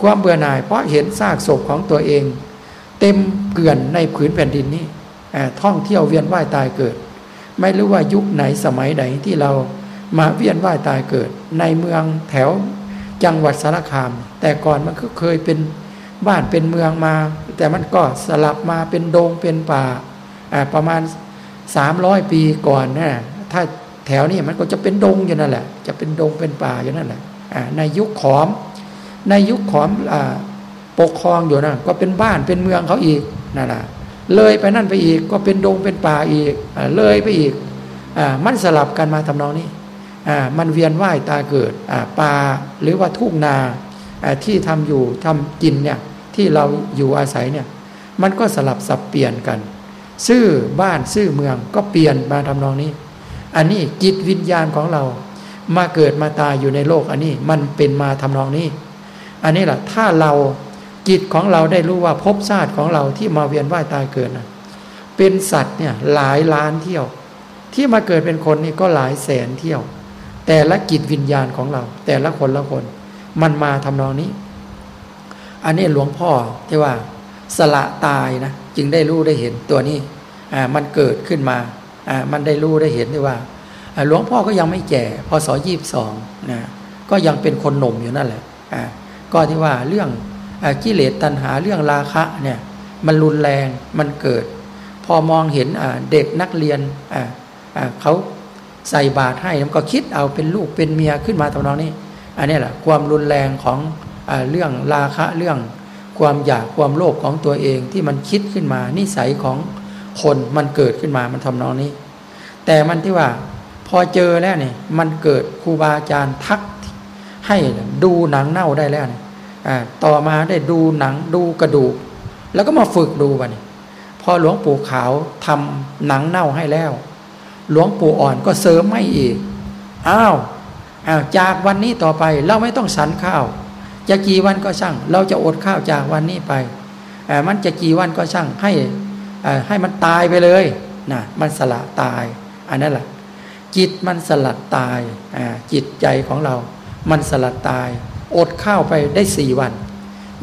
ความเบื่อหน่าย เพราะเห็นซากศพของตัวเอง เต็มเกลื่อนในผืนแผ่นดินนี้ท่องเที่ยวเวียนว่ายตายเกิด ไม่รู้ว่ายุคไหนสมัยไหนที่เรามาเวียนว่ายตายเกิด ในเมืองแถวจังหวัดสารคาม แต่ก่อนมันก็เคยเป็นบ้านเป็นเมืองมา แต่มันก็สลับมาเป็นโดงเป็นป่าประมาณสามร้อยปีก่อนนะถ้าแถวนี้มันก็จะเป็นดงอยู่นั่นแหละ จะเป็นดงเป็นป่าอยู่นั่นแหละในยุคขอม ในยุคขอมปกครองอยู่นะก็เป็นบ้านเป็นเมืองเขาอีกนั่นแหละ เลยไปนั่นไปอีกก็เป็นดงเป็นป่าอีกเลยไปอีกมันสลับกันมาทำนองนี้มันเวียนว่ายตาเกิดป่าหรือว่าทุ่งนาที่ทำอยู่ทำกินเนี่ยที่เราอยู่อาศัยเนี่ยมันก็สลับสับเปลี่ยนกัน ซื่อบ้านซื่อเมืองก็เปลี่ยนมาทำนองนี้ อันนี้จิตวิญญาณของเรามาเกิดมาตายอยู่ในโลกอันนี้มันเป็นมาทำนองนี้ อันนี้แหละถ้าเรา จิตของเราได้รู้ว่าภพชาติของเราที่มาเวียนว่ายตายเกิดนะเป็นสัตว์เนี่ยหลายล้านเที่ยว ที่มาเกิดเป็นคนนี่ก็หลายแสนเที่ยว แต่ละจิตวิญญาณของเรา แต่ละคนละคน มันมาทำนองนี้ อันนี้หลวงพ่อที่ว่า สละตายนะจึงได้รู้ได้เห็นตัวนี้อ่ามันเกิดขึ้นมาอ่ามันได้รู้ได้เห็นที่ว่าหลวงพ่อก็ยี่ไม่แก่พศยี่สิบสองนะก็ยังเป็นคนหนุ่มอยู่นั่นแหละอ่าก็ที่ว่าเรื่อง กิเลสตัณหาเรื่องราคะเนี่ยมันรุนแรงมันเกิด พอมองเห็นเด็กนักเรียนเขาใส่บาตรให้มันก็คิดเอาเป็นลูกเป็นเมียขึ้นมาตรงนี้ อันนี้แหละความรุนแรงของอเรื่องราคะเรื่องความอยากความโลภของตัวเองที่มันคิดขึ้นมา นิสัยของคนมันเกิดขึ้นมามันทำนองนี้ แต่มันที่ว่าพอเจอแล้วเนี่ยมันเกิดครูบาอาจารย์ทักให้ดูหนังเน่าได้แล้วเนี่ย ต่อมาได้ดูหนังดูกระดูก แล้วก็มาฝึกดูไปนี่พอหลวงปู่ขาวทำหนังเน่าให้แล้ว หลวงปู่อ่อนก็เสริมให้อีกอ้าวจากวันนี้ต่อไปเราไม่ต้องสันข้าว จะกี่วันก็ช่าง เราจะอดข้าวจากวันนี้ไปมันจะกี่วันก็ช่างให้ให้มันตายไปเลยนะมันสละตาย อันนั้นแหละจิตมันสลัดตายจิตใจของเรา มันสลัดตาย อดข้าวไปได้สี่วัน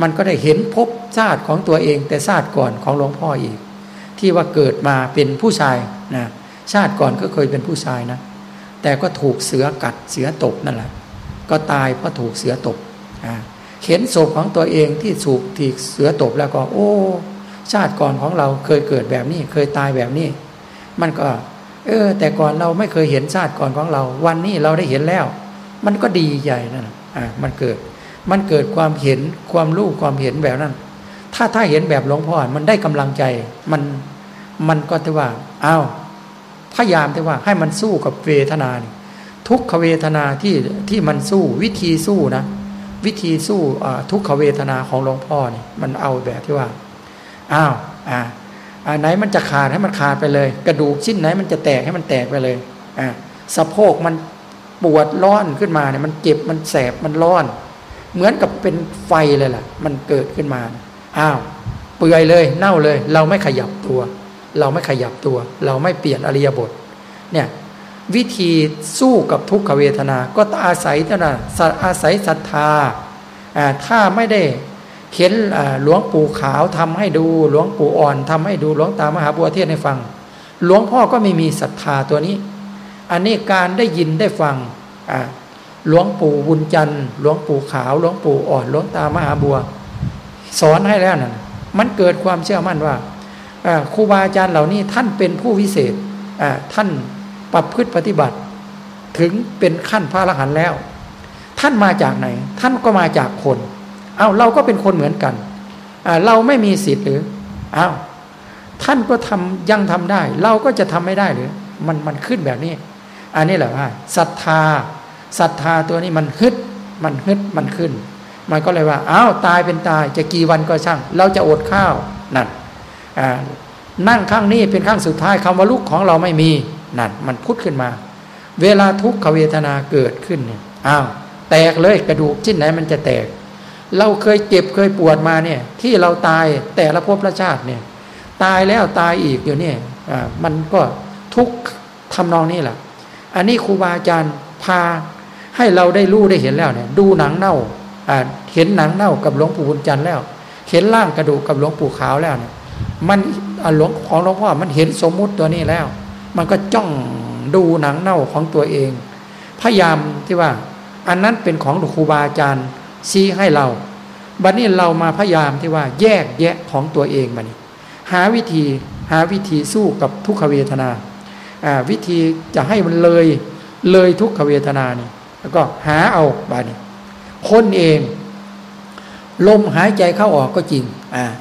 มันก็ได้เห็นพบชาติของตัวเองแต่ชาติก่อนของหลวงพ่ออีก ที่ว่าเกิดมาเป็นผู้ชายนะชาติก่อนก็เคยเป็นผู้ชายนะ แต่ก็ถูกเสือกัดเสือตกนั่นแหละก็ตายเพราะถูกเสือตกเห็นศพของตัวเองที่ถูกถีกเสือตกแล้วก็ โอ้ ชาติก่อนของเราเคยเกิดแบบนี้เคยตายแบบนี้ มันก็ เออ แต่ก่อนเราไม่เคยเห็นชาติก่อนของเรา วันนี้เราได้เห็นแล้ว มันก็ดีใหญ่นั่นอ่า มันเกิด มันเกิดความเห็นความรู้ความเห็นแบบนั้น ถ้าถ้าเห็นแบบหลวงพ่อมันได้กำลังใจ มันมันก็ที่ว่าอ้าวพยายามที่ว่าให้มันสู้กับเวทนาทุกขเวทนาที่ที่มันสู้วิธีสู้นะ วิธีสู้ทุกขเวทนาของหลวงพ่อเนี่ยมันเอาแบบที่ว่าอ้าวอ่าไหนมันจะขาดให้มันขาดไปเลย กระดูกชิ้นไหนมันจะแตกให้มันแตกไปเลยอ่าสะโพกมัน ปวดร้อนขึ้นมาเนี่ยมันเจ็บมันแสบมันร้อน เหมือนกับเป็นไฟเลยล่ะ มันเกิดขึ้นมาอ้าวเปื่อยเลยเน่าเลย เราไม่ขยับตัว เราไม่ขยับตัว เราไม่เปลี่ยนอริยบทเนี่ยวิธีสู้กับทุกขเวทนา ก็อาศัยเท่านั้นอาศัยศรัทธาถ้าไม่ได้เข็นหลวงปู่ขาวทำให้ดูหลวงปู่อ่อนทำให้ดูหลวงตามหาบัวเทศให้ฟัง หลวงพ่อก็ไม่มีศรัทธาตัวนี้ อันนี้การได้ยินได้ฟังหลวงปู่บุญจันทร์หลวงปู่ขาว หลวงปู่อ่อนหลวงตามหาบัว สอนให้แล้วนั่นมันเกิดความเชื่อมั่นว่าครูบาอาจารย์เหล่านี้ท่านเป็นผู้วิเศษท่านประพฤติปฏิบัติ ถึงเป็นขั้นพระอรหันต์แล้ว ท่านมาจากไหน ท่านก็มาจากคน เอาเราก็เป็นคนเหมือนกันเราไม่มีสิทธิ์หรือเอาท่านก็ทำยังทำได้ เราก็จะทำไม่ได้หรือมันมันขึ้นแบบนี้ อันนี้แหละว่าศรัทธาศรัทธาตัวนี้มันฮึดมันฮึดมันขึ้น มันก็เลยว่าอ้าวตายเป็นตายจะกี่วันก็ช่าง เราจะอดข้าวนั่นนั่งข้างนี้เป็นข้างสุดท้ายคำว่าลุกของเราไม่มีนั่นมันพุทธขึ้นมา เวลาทุกขเวทนาเกิดขึ้นเนี่ยอ้าวแตกเลยกระดูกชิ้นไหนมันจะแตก เราเคยเจ็บเคยปวดมาเนี่ย ที่เราตายแต่ละภพละชาติเนี่ย ตายแล้วตายอีกอยู่เนี่ยอ่ามันก็ทุกทำนองนี้แหละ อันนี้ครูบาอาจารย์พาให้เราได้รู้ได้เห็นแล้วเนี่ย ดูหนังเน่าเห็นหนังเน่ากับหลวงปู่บุญจันทร์แล้ว เห็นร่างกระดูกกับหลวงปู่ขาวแล้วเนี่ย มันหลวงของหลวงพ่อมันเห็นสมมุติตัวนี้แล้ว มันก็จ้องดูหนังเน่าของตัวเอง พยายามที่ว่า อันนั้นเป็นของครูบาอาจารย์ชี้ให้เราบัดนี้เรามาพยายามที่ว่าแยกแยะของตัวเองบัดนี้หาวิธีหาวิธีสู้กับทุกขเวทนา วิธีจะให้มันเลยเลยทุกขเวทนานี่ แล้วก็หาเอาบัดนี้คนเอง ลมหายใจเข้าออกก็จริง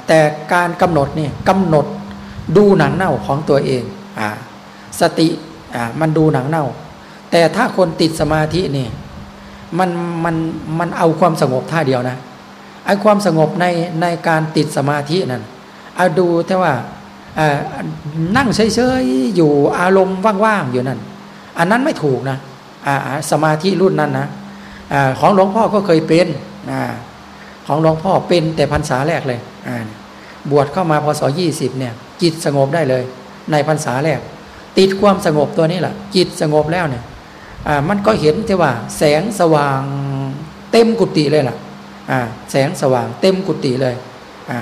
แต่การกำหนดนี่กำหนดดูหนังเน่าของตัวเองอสติมันดูหนังเน่า แต่ถ้าคนติดสมาธินี่มันมันมันเอาความสงบท่าเดียวนะไอ้ความสงบในในการติดสมาธินั่นเอาดูแต่ว่า นั่งเฉยๆอยู่อารมณ์ว่างๆอยู่นั่น อันนั้นไม่ถูกนะสมาธิรุ่นนั้นนะอของหลวงพ่อก็เคยเป็นอของหลวงพ่อเป็นแต่พรรษาแรกเลยบวชเข้ามาพศยี่สิบเนี่ย จิตสงบได้เลย ในพรรษาแรก ติดความสงบตัวนี้แหละจิตสงบแล้วเนี่ยมันก็เห็นที่ว่า แสงสว่างเต็มกุฏิเลยล่ะแสงสว่างเต็มกุฏิเลยอ่า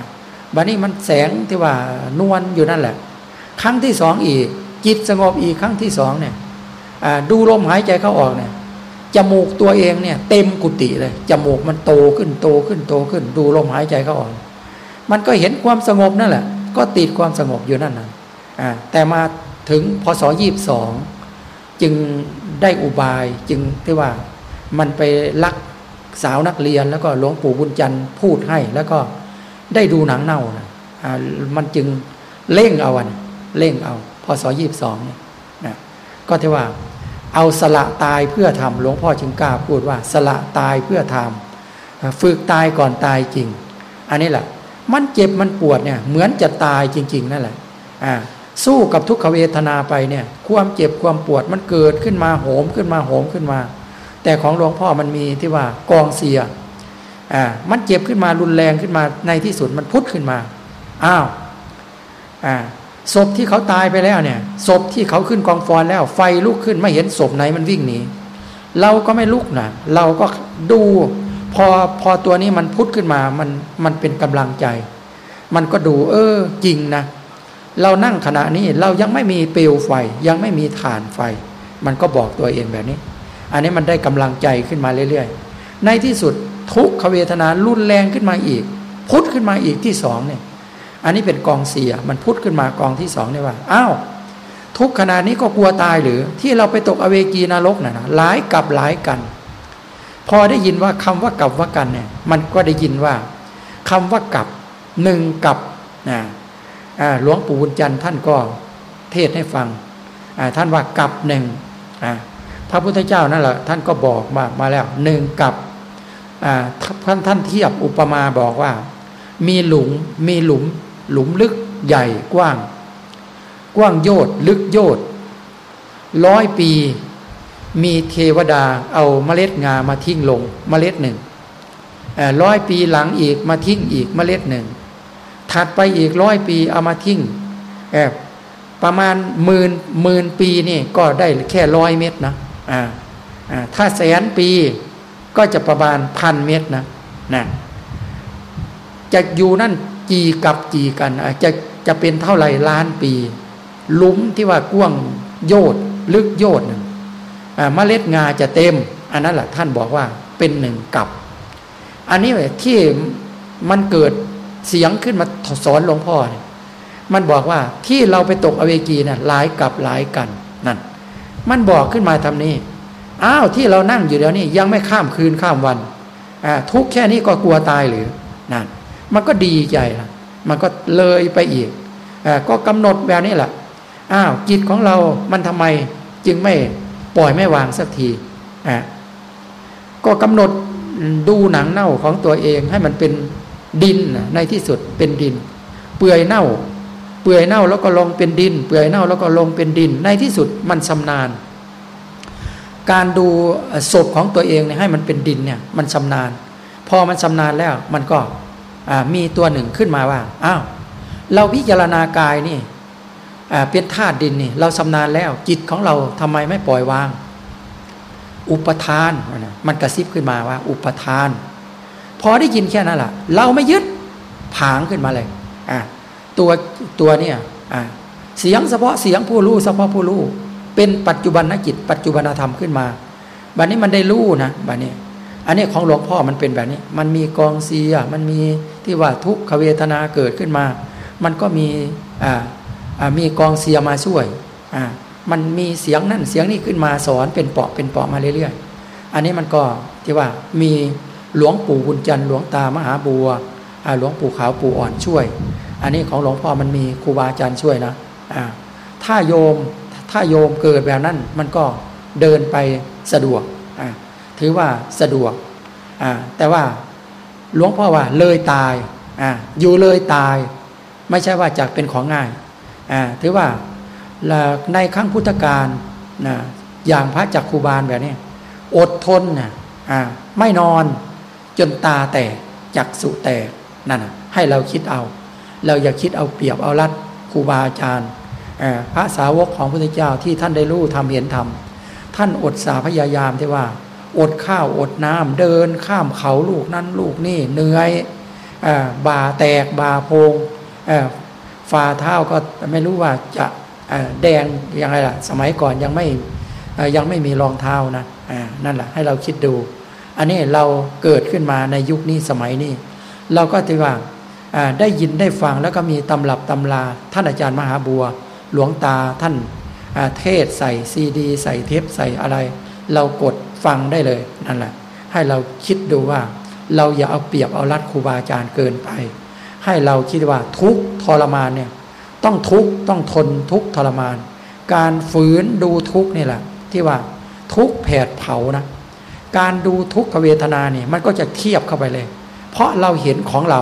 บัดนี้มันแสงที่ว่านวลอยู่นั่นแหละ ครั้งที่สองอีก จิตสงบอีกครั้งที่สองเนี่ยดูลมหายใจเข้าออกเนี่ยจมูกตัวเองเนี่ย เต็มกุฏิเลยจมูกมันโตขึ้นโตขึ้นโตขึ้น ดูลมหายใจเข้าออก มันก็เห็นความสงบนั่นแหละ ก็ติดความสงบอยู่นั่นนะอ่าแต่มาถึงพศยี่บสองจึงได้อุบายจึงที่ว่ามันไปลักสาวนักเรียนแล้วก็หลวงปู่บุญจันทร์พูดให้แล้วก็ ได้ดูหนังเน่านะมันจึงเล่งเอาวันเล่งเอาพศยี่บสองเนี่ยนะก็ที่ว่าเอาสละตายเพื่อทำหลวงพ่อจึงกล้าพูดว่า สละตายเพื่อทำฝึกตายก่อนตายจริง อันนี้แหละมันเจ็บมันปวดเนี่ยเหมือนจะตายจริง ๆ นั่นแหละอ่าสู้กับทุกขเวทนาไปเนี่ยความเจ็บความปวดมันเกิดขึ้นมาโหมขึ้นมาโหมขึ้นมา แต่ของหลวงพ่อมันมีที่ว่ากองเสีย อ่ามันเจ็บขึ้นมารุนแรงขึ้นมาในที่สุดมันพุทธขึ้นมาอ้าวอ่าศพที่เขาตายไปแล้วเนี่ยศพที่เขาขึ้นกองฟอนแล้ว ไฟลุกขึ้นไม่เห็นศพไหนมันวิ่งหนีเราก็ไม่ลุกนะเราก็ดูพอพอตัวนี้มันพุทธขึ้นมามันมันเป็นกำลังใจ มันก็ดู เออ จริงนะ เรานั่งขณะนี้เรายังไม่มีเปลวไฟ ยังไม่มีฐานไฟ มันก็บอกตัวเองแบบนี้ อันนี้มันได้กำลังใจขึ้นมาเรื่อย ๆ ในที่สุด ทุกขเวทนารุนแรงขึ้นมาอีก พุทธขึ้นมาอีกที่สองเนี่ย อันนี้เป็นกองเสียมันพุทธขึ้นมากองที่สองเนี่ยว่าอ้าวทุกขนาดนี้ก็กลัวตายหรือ ที่เราไปตกอเวกีนรกน่ะนะหลายกับหลายกัน พอได้ยินว่าคำว่ากับว่ากันเนี่ย มันก็ได้ยินว่าคำว่ากับหนึ่งกับนะหลวงปู่บุญจันทร์ท่านก็เทศให้ฟังท่านว่ากับหนึ่งพระพุทธเจ้านั่นแหละท่านก็บอกมามาแล้วหนึ่งกับ ท่านท่านเทียบอุปมาบอกว่า มีหลุมมีหลุม หลุมลึกใหญ่กว้าง กว้างโยดลึกโยดร้อยปี มีเทวดาเอาเมล็ดงามาทิ้งลงเมล็ดหนึ่งร้อยปีหลังอีกมาทิ้งอีกเมล็ดหนึ่ง ถัดไปอีกร้อยปีเอามาทิ้งประมาณหมื่นหมื่นปีนี่ก็ได้แค่ร้อยเม็ดนะถ้าแสนปี ก็จะประมาณพันเม็ดนะนะจะอยู่นั่นจีกับจีกันจะจะเป็นเท่าไหร่ล้านปีลุมที่ว่ากว้างโยดลึกโยดหนึ่งเมล็ดงาจะเต็ม อันนั้นแหละท่านบอกว่าเป็นหนึ่งกับ อันนี้ที่มันเกิดเสียงขึ้นมาสอนหลวงพ่อเนี่ยมันบอกว่าที่เราไปตกอเวกีนะ่ะหลายกับหลายกันนั่นมันบอกขึ้นมาทำนี้ อ้าวที่เรานั่งอยู่เดี๋ยวนี้ยังไม่ข้ามคืนข้ามวันทุกแค่นี้ก็กลัวตายหรือนั่นมันก็ดีใจละมันก็เลยไปอีกอก็กำหนดแบบนี้แหละอ้าวจิตของเรามันทำไมจึงไม่ปล่อยไม่วางสักทีอ่าก็กำหนดดูหนังเน่าของตัวเองให้มันเป็นดินในที่สุดเป็นดิน เปื่อยเน่า เปื่อยเน่าแล้วก็ลงเป็นดิน เปื่อยเน่าแล้วก็ลงเป็นดิน ในที่สุดมันชานาญ การดูศพของตัวเองเนี่ยให้มันเป็นดินเนี่ยมันชำนาญ พอมันชำนาญแล้วมันก็มีตัวหนึ่งขึ้นมาว่าอ้าวเราพิจารณากายนี่เป็นธาตุดินนี่เราชำนาญแล้วจิตของเราทำไมไม่ปล่อยวาง อุปทานมันกระซิบขึ้นมาว่า อุปทาน พอได้ยินแค่นั้นแหละเราไม่ยึดผางขึ้นมาเลยอะตัวตัวเนี่ยอะเสียงเฉพาะเสียงผู้รู้เฉพาะผู้รู้ เป็นปัจจุบันนจิต ปัจจุบันธรรมขึ้นมาบัดนี้มันได้รู้นะบัดนี้ อันนี้ของหลวงพ่อมันเป็นแบบนี้ มันมีกองเสียมันมีที่ว่าทุกขเวทนาเกิดขึ้นมา มันก็มีอ่าอ่ามีกองเสียมาช่วยอ่ามันมีเสียงนั่นเสียงนี้ขึ้นมาสอนเป็นเปาะเป็นเปาะมาเรื่อยๆ อันนี้มันก็ที่ว่ามีหลวงปู่บุญจันทร์หลวงตามหาบัวหลวงปู่ขาวปู่อ่อนช่วย อันนี้ของหลวงพ่อมันมีครูบาอาจารย์ช่วยนะถ้าโยม ถ้าโยมเกิดแบบนั้นมันก็เดินไปสะดวกถือว่าสะดวก แต่ว่าหลวงพ่อว่าเลยตายออยู่เลยตาย ไม่ใช่ว่าจากเป็นของง่าย ถือว่าในครั้งพุทธกาลอย่างพระจักคูบาลแบบนี้อดทนนะไม่นอนจนตาแตกจักสุแตกนั่นให้เราคิดเอา เราอย่าคิดเอาเปรียบเอารัดครูบาอาจารย์ พระสาวกของพระพุทธเจ้าที่ท่านได้รู้ทำเห็นทำท่านอดสาพยายามที่ว่า อดข้าวอดน้ำเดินข้ามเขาลูกนั้นลูกนี่เหนื่อยบาแตกบาโพงฝ่าเท้าก็ไม่รู้ว่าจะแดงยังไงล่ะ สมัยก่อนยังไม่ยังไม่มีรองเท้านะนั่นแหละให้เราคิดดู อันนี้เราเกิดขึ้นมาในยุคนี้สมัยนี้ เราก็ถือว่าได้ยินได้ฟังแล้วก็มีตำรับตำราท่านอาจารย์มหาบัว หลวงตาท่านเทศใส่ซีดี ใส่เทปใส่อะไร เรากดฟังได้เลยนั่นแหละ ให้เราคิดดูว่า เราอย่าเอาเปรียบเอารัดครูบาอาจารย์เกินไป ให้เราคิดว่าทุกทรมานเนี่ยต้องทุกต้องทนทุกทรมาน การฝืนดูทุกนี่แหละ ที่ว่าทุกแผดเผานะการดูทุกขเวทนาเนี่ยมันก็จะเทียบเข้าไปเลย เพราะเราเห็นของเรา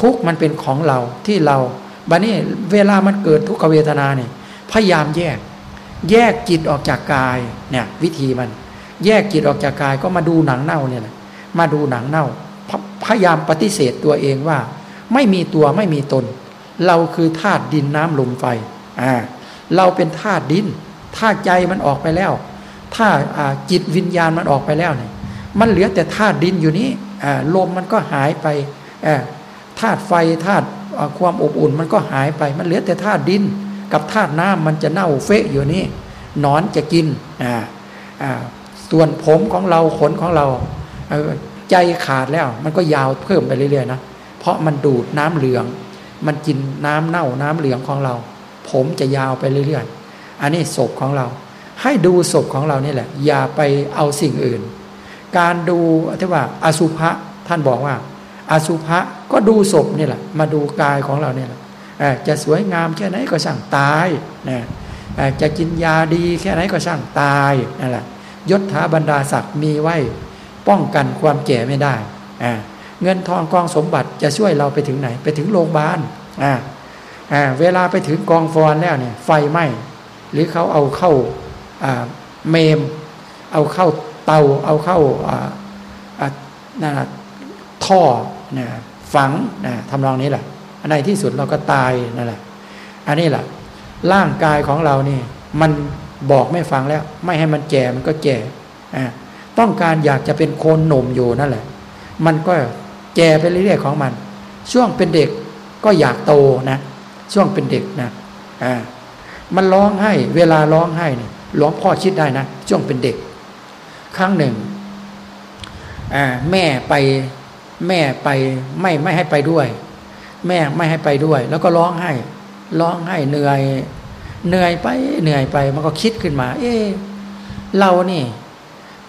ทุกมันเป็นของเราที่เรา บัดนี้เวลามันเกิดทุกขเวทนาเนี่ยพยายามแยก แยกจิตออกจากกายเนี่ยวิธีมัน แยกจิตออกจากกายก็มาดูหนังเน่าเนี่ยแหละมาดูหนังเน่าพยายามปฏิเสธตัวเองว่า ไม่มีตัวไม่มีตน เราคือธาตุดินน้ำลมไฟอ่าเราเป็นธาตุดินธาตุใจมันออกไปแล้วถ้าจิตวิญญาณมันออกไปแล้วเนี่ยมันเหลือแต่ธาตุดินอยู่นี้ลมมันก็หายไปธาตุไฟธาตุ ความอบอุ่นมันก็หายไป มันเหลือแต่ธาตุดิน กับธาตุน้ำมันจะเน่าเฟะอยู่นี่นอนจะกินอ่าอ่าส่วนผมของเราขนของเราใจขาดแล้วมันก็ยาวเพิ่มไปเรื่อยๆนะเพราะมันดูดน้ำเหลือง มันกินน้ำเน่าน้ำเหลืองของเรา ผมจะยาวไปเรื่อยๆ อันนี้ศพของเรา ให้ดูศพของเรานี่แหละ อย่าไปเอาสิ่งอื่น การดูที่ว่าอสุภะท่านบอกว่า อสุภะ ก็ดูศพนี่แหละ มาดูกายของเราเนี่ยแหละจะสวยงามแค่ไหนก็ช่างตายนะจะกินยาดีแค่ไหนก็ช่างตายนั่นแหละยศถาบรรดาศักดิ์มีไว้ ป้องกันความแก่ไม่ได้ เงินทองกองสมบัติจะช่วยเราไปถึงไหน ไปถึงโรงพยาบาลเวลาไปถึงกองฟอนแล้วเนี่ยไฟไหม้หรือเขาเอาเข้าเมม เอาเข้าเตา เอาเข้านั่นท่อนะ ฝังนะทำนองนี้แหละในที่สุดเราก็ตายนั่นแหละ อันนี้แหละร่างกายของเรานี่ มันบอกไม่ฟังแล้ว ไม่ให้มันแก่มันก็แก่ต้องการอยากจะเป็นโคนหนุ่มอยู่นั่นแหละ มันก็แก่ไปเรื่อยๆของมัน ช่วงเป็นเด็กก็อยากโตนะ ช่วงเป็นเด็กนะอ่ามันร้องให้ เวลาร้องให้เนี่ยหลวงพ่อคิดได้นะช่วงเป็นเด็ก ครั้งหนึ่งอ่าแม่ไป แม่ไปไม่ไม่ให้ไปด้วย แม่ไม่ให้ไปด้วย แล้วก็ร้องให้ร้องให้เหนื่อย เหนื่อยไปเหนื่อยไปมันก็คิดขึ้นมา เอ๊เรานี่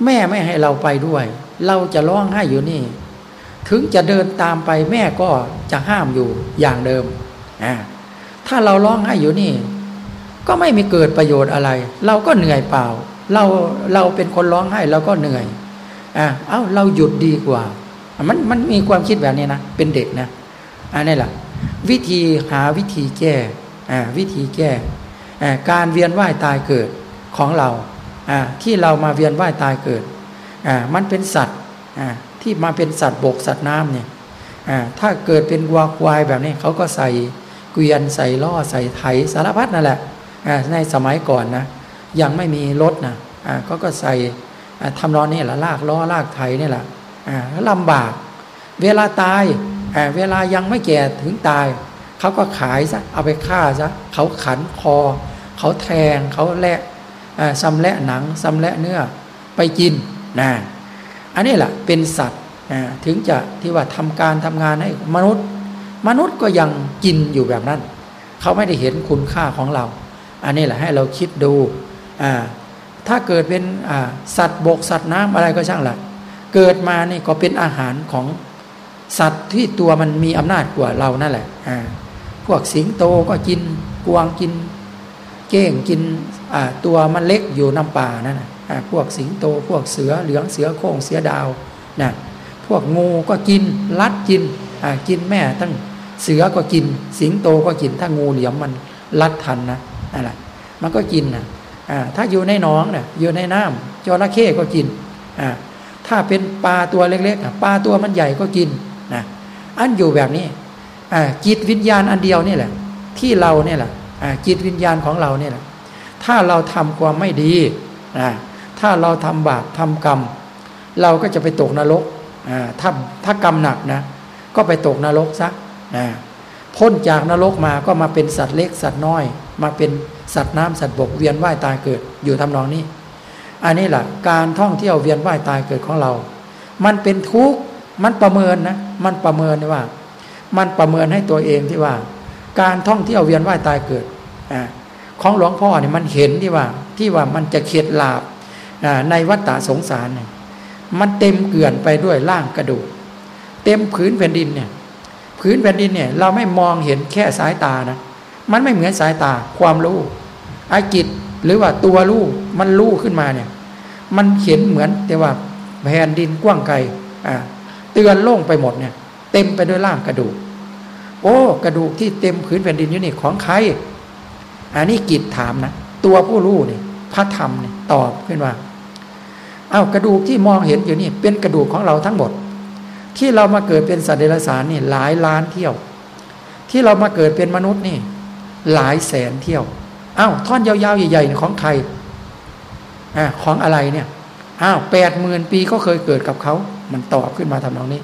แม่ไม่ให้เราไปด้วย เราจะร้องให้อยู่นี่ ถึงจะเดินตามไปแม่ก็จะห้ามอยู่อย่างเดิมอ่าถ้าเราร้องให้อยู่นี่ ก็ไม่มีเกิดประโยชน์อะไร เราก็เหนื่อยเปล่า เราเราเป็นคนร้องให้เราก็เหนื่อยอ่าเอ้าเราหยุดดีกว่า มันมันมีความคิดแบบนี้นะ เป็นเด็กนะอันนี้แหละวิธีหาวิธีแก้อ่าวิธีแก้การเวียนว่ายตายเกิดของเราที่เรามาเวียนว่ายตายเกิดมันเป็นสัตว์ที่มาเป็นสัตว์บกสัตว์น้ำเนี่ยถ้าเกิดเป็นวัวควายแบบนี้เขาก็ใส่เกวียนใส่ล่อใส่ไถสารพัดนั่นแหละในสมัยก่อนนะยังไม่มีรถนะเขาก็ใส่ทำนองนี้แหละลากล้อลากไถนี่แหละ ลำบาก เวลาตายเวลายังไม่แก่ถึงตาย เขาก็ขายซะเอาไปฆ่าซะเขาขันคอ เขาแทงเขาและซ้ำและหนังซ้ำและเนื้อไปกินนะอันนี้แหละเป็นสัตว์ถึงจะที่ว่าทำการทำงานให้มนุษย์ มนุษย์ก็ยังกินอยู่แบบนั้น เขาไม่ได้เห็นคุณค่าของเรา อันนี้แหละให้เราคิดดูถ้าเกิดเป็นสัตว์บกสัตว์น้ำอะไรก็ช่างละ เกิดมานี่ก็เป็นอาหารของสัตว์ที่ตัวมันมีอำนาจกว่าเรานั่นแหละอ่าพวกสิงโตก็กินกวางกิน เก้งกินตัวมันเล็กอยู่น้ำป่านั่นนะพวกสิงโต พวกเสือเหลืองเสือโค้งเสือดาวนะพวกงูก็กินลัดกินกินแม่ตั้งเสือก็กิน สิงโตก็กินถ้างูเหลี่ยมมันลัดทันนะอะไรมันก็กินนะถ้าอยู่ในหนองเนี่ยอยู่ในน้ำจระเข้ก็กิน ถ้าเป็นปลาตัวเล็กๆปลาตัวมันใหญ่ก็กินนะอันอยู่แบบนี้จิตวิญญาณอันเดียวนี่แหละ ที่เราเนี่ยแหละจิตวิญญาณของเราเนี่ยแหละ ถ้าเราทำความไม่ดีนะถ้าเราทำบาปทำกรรม เราก็จะไปตกนรกถ้าถ้ากรรมหนักนะ ก็ไปตกนรกซะพ้นจากนรกมาก็มาเป็นสัตว์เล็กสัตว์น้อย มาเป็นสัตว์น้ำสัตว์บกเวียนว่ายตายเกิดอยู่ทำนองนี้ อันนี้แหละการท่องเที่ยวเวียนว่ายตายเกิดของเรา มันเป็นทุกข์มันประเมินนะมันประเมินว่า มันประเมินให้ตัวเองที่ว่า การท่องเที่ยวเวียนว่ายตายเกิดอของหลวงพ่อเนี่ยมันเห็นที่ว่า ที่ว่ามันจะเข็ดหลาบในวัฏฏะสงสารเนี่ยมันเต็มเกลื่อนไปด้วยร่างกระดูกเต็มผืนแผ่นดินเนี่ยผืนแผ่นดินเนี่ยเราไม่มองเห็นแค่สายตานะมันไม่เหมือนสายตาความรู้อากิจ หรือว่าตัวรู้มันรู้ขึ้นมาเนี่ย มันเห็นเหมือนแต่ว่าแผ่นดินกว้างไกลอ่าเตือนโล่งไปหมดเนี่ย เต็มไปด้วยร่างกระดูก โอ้ กระดูกที่เต็มพื้นแผ่นดินอยู่นี่ของใครอันนี้กิจถามนะตัวผู้รู้นี่พระธรรมนี่ตอบขึ้นว่าเอา้ากระดูกที่มองเห็นอยู่นี่ เป็นกระดูกของเราทั้งหมด ที่เรามาเกิดเป็นสัตว์เดรัจฉานนี่หลายล้านเที่ยว ที่เรามาเกิดเป็นมนุษย์นี่ หลายแสนเที่ยว อ้าวท่อนยาวๆใหญ่ๆของใครอ่าของอะไรเนี่ยอ้าวแปดหมื่นปีก็เคยเกิดกับเขามันตอบขึ้นมาทำนองนี้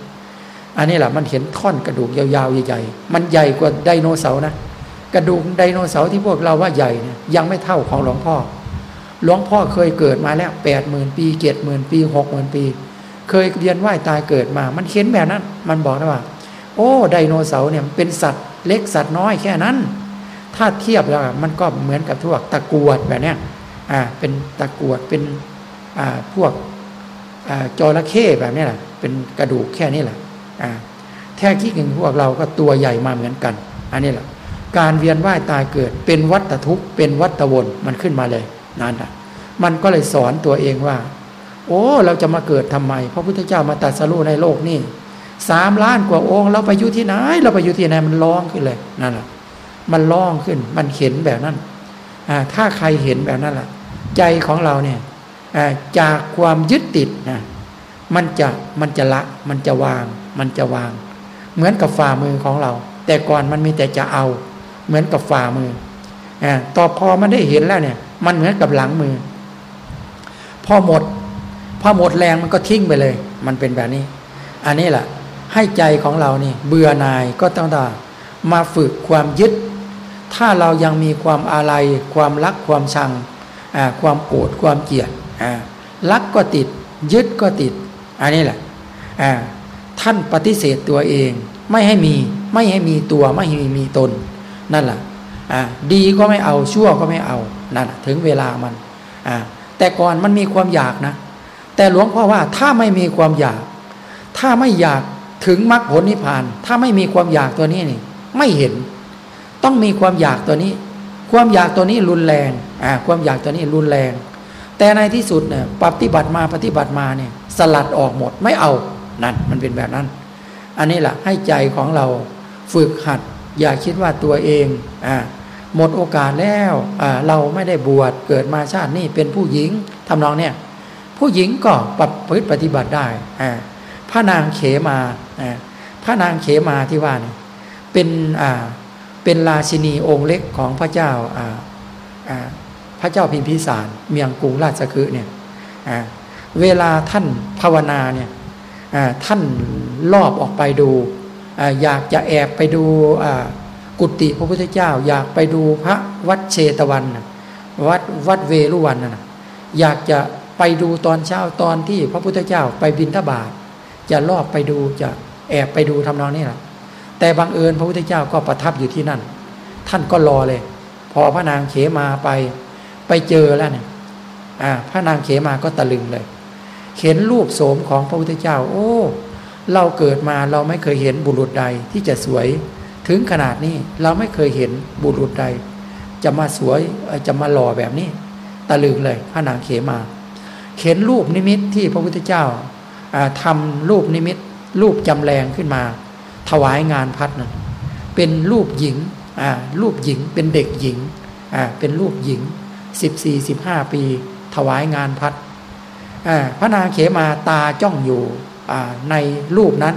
อันนี้แหละมันเห็นท่อนกระดูกยาวๆใหญ่ๆมันใหญ่กว่าไดโนเสาร์นะกระดูกไดโนเสาร์ที่พวกเราว่าใหญ่เนี่ยยังไม่เท่าของหลวงพ่อ หลวงพ่อเคยเกิดมาแล้วแปดหมื่นปีเจ็ดหมื่นปีหกหมื่นปี เคยเรียนว่ายตายเกิดมา มันเข็นแบบนั้น มันบอกนะว่า โอ้ไดโนเสาร์เนี่ยเป็นสัตว์เล็กสัตว์น้อยแค่นั้น ถ้าเทียบแล้วมันก็เหมือนกับพวกตะกวดแบบนี้อ่าเป็นตะกวดเป็นอ่าพวกอ่าจระเข้แบบนี้แหละเป็นกระดูกแค่นี้แหละอ่าแท้ที่จริงพวกเราก็ตัวใหญ่มาเหมือนกัน อันนี้แหละการเวียนว่ายตายเกิดเป็นวัฏทุกข์เป็นวัฏวนมันขึ้นมาเลยนั่นแหละมันก็เลยสอนตัวเองว่า โอ้ เราจะมาเกิดทำไมพระพุทธเจ้ามาตรัสรู้ในโลกนี่สามล้านกว่าองค์ เราไปอยู่ที่ไหน เราไปอยู่ที่ไหนมันร้องขึ้นเลยนั่นแหละ มันร้องขึ้น มันเห็นแบบนั้นถ้าใครเห็นแบบนั้นแหละใจของเราเนี่ยจากความยึดติดนะมันจะมันจะละ มันจะวาง มันจะวาง เหมือนกับฝ่ามือของเรา แต่ก่อนมันมีแต่จะเอา เหมือนกับฝ่ามืออ่าต่อพอมันได้เห็นแล้วเนี่ย มันเหมือนกับหลังมือ พอหมด พอหมดแรงมันก็ทิ้งไปเลย มันเป็นแบบนี้ อันนี้แหละให้ใจของเรานี่เบื่อหน่ายก็ต้องมาฝึกความยึด ถ้าเรายังมีความอะไรความรักความชัง ความโกรธความเกลียดรักก็ติด ยึดก็ติด อันนี้แหละท่านปฏิเสธตัวเอง ไม่ให้มีไม่ให้มีตัวไม่ให้มีตน นั่นแหละดีก็ไม่เอาชั่วก็ไม่เอานั่นถึงเวลามันแต่ก่อนมันมีความอยากนะ แต่หลวงพ่อว่าถ้าไม่มีความอยาก ถ้าไม่อยากถึงมรรคผลนิพพาน ถ้าไม่มีความอยากตัวนี้นี่ไม่เห็น ต้องมีความอยากตัวนี้ ความอยากตัวนี้รุนแรงอ่าความอยากตัวนี้รุนแรง แต่ในที่สุดเนี่ยปฏิบัติมาปฏิบัติมาเนี่ยสลัดออกหมดไม่เอานั่นมันเป็นแบบนั้น อันนี้แหละให้ใจของเราฝึกหัด อย่าคิดว่าตัวเองอ่าหมดโอกาสแล้วอ่าเราไม่ได้บวชเกิดมาชาตินี้เป็นผู้หญิงทำนองเนี่ยผู้หญิงก็ปรับพฤติปฏิบัติได้อ่าพระนางเขมาอ่าพระนางเขมาที่ว่าเนี่ยเป็นอ่า เป็นราชินีองค์เล็กของพระเจ้าพระเจ้าพิมพิสารเมียงกรุงราชคฤห์เนี่ยเวลาท่านภาวนาเนี่ยท่านลอบออกไปดูอยากจะแอบไปดูกุฏิพระพุทธเจ้า อยากไปดูพระวัดเชตวันวัดวัดเวรุวันนะอยากจะไปดูตอนเช้าตอนที่พระพุทธเจ้าไปบินทบาทจะลอบไปดูจะแอบไปดูทำนองนี้แหละ แต่บังเอิญพระพุทธเจ้าก็ประทับอยู่ที่นั่น ท่านก็รอเลย พอพระนางเขมาไป ไปเจอแล้วเนี่ยอ่าพระนางเขมาก็ตะลึงเลย เห็นรูปโสมของพระพุทธเจ้า โอ้ เราเกิดมาเราไม่เคยเห็นบุรุษใดที่จะสวย ถึงขนาดนี้เราไม่เคยเห็นบุรุษใด จะมาสวยจะมาหล่อแบบนี้ ตะลึงเลย พระนางเขมา เห็นรูปนิมิตที่พระพุทธเจ้าทำรูปนิมิตรูปจำแรงขึ้นมา ถวายงานพัดนั่นเป็นรูปหญิงอ่ารูปหญิงเป็นเด็กหญิงอ่าเป็นรูปหญิงสิบสี่สิบห้าปี ถวายงานพัดอ่าพระนางเขมาตาจ้องอยู่อ่าในรูปนั้น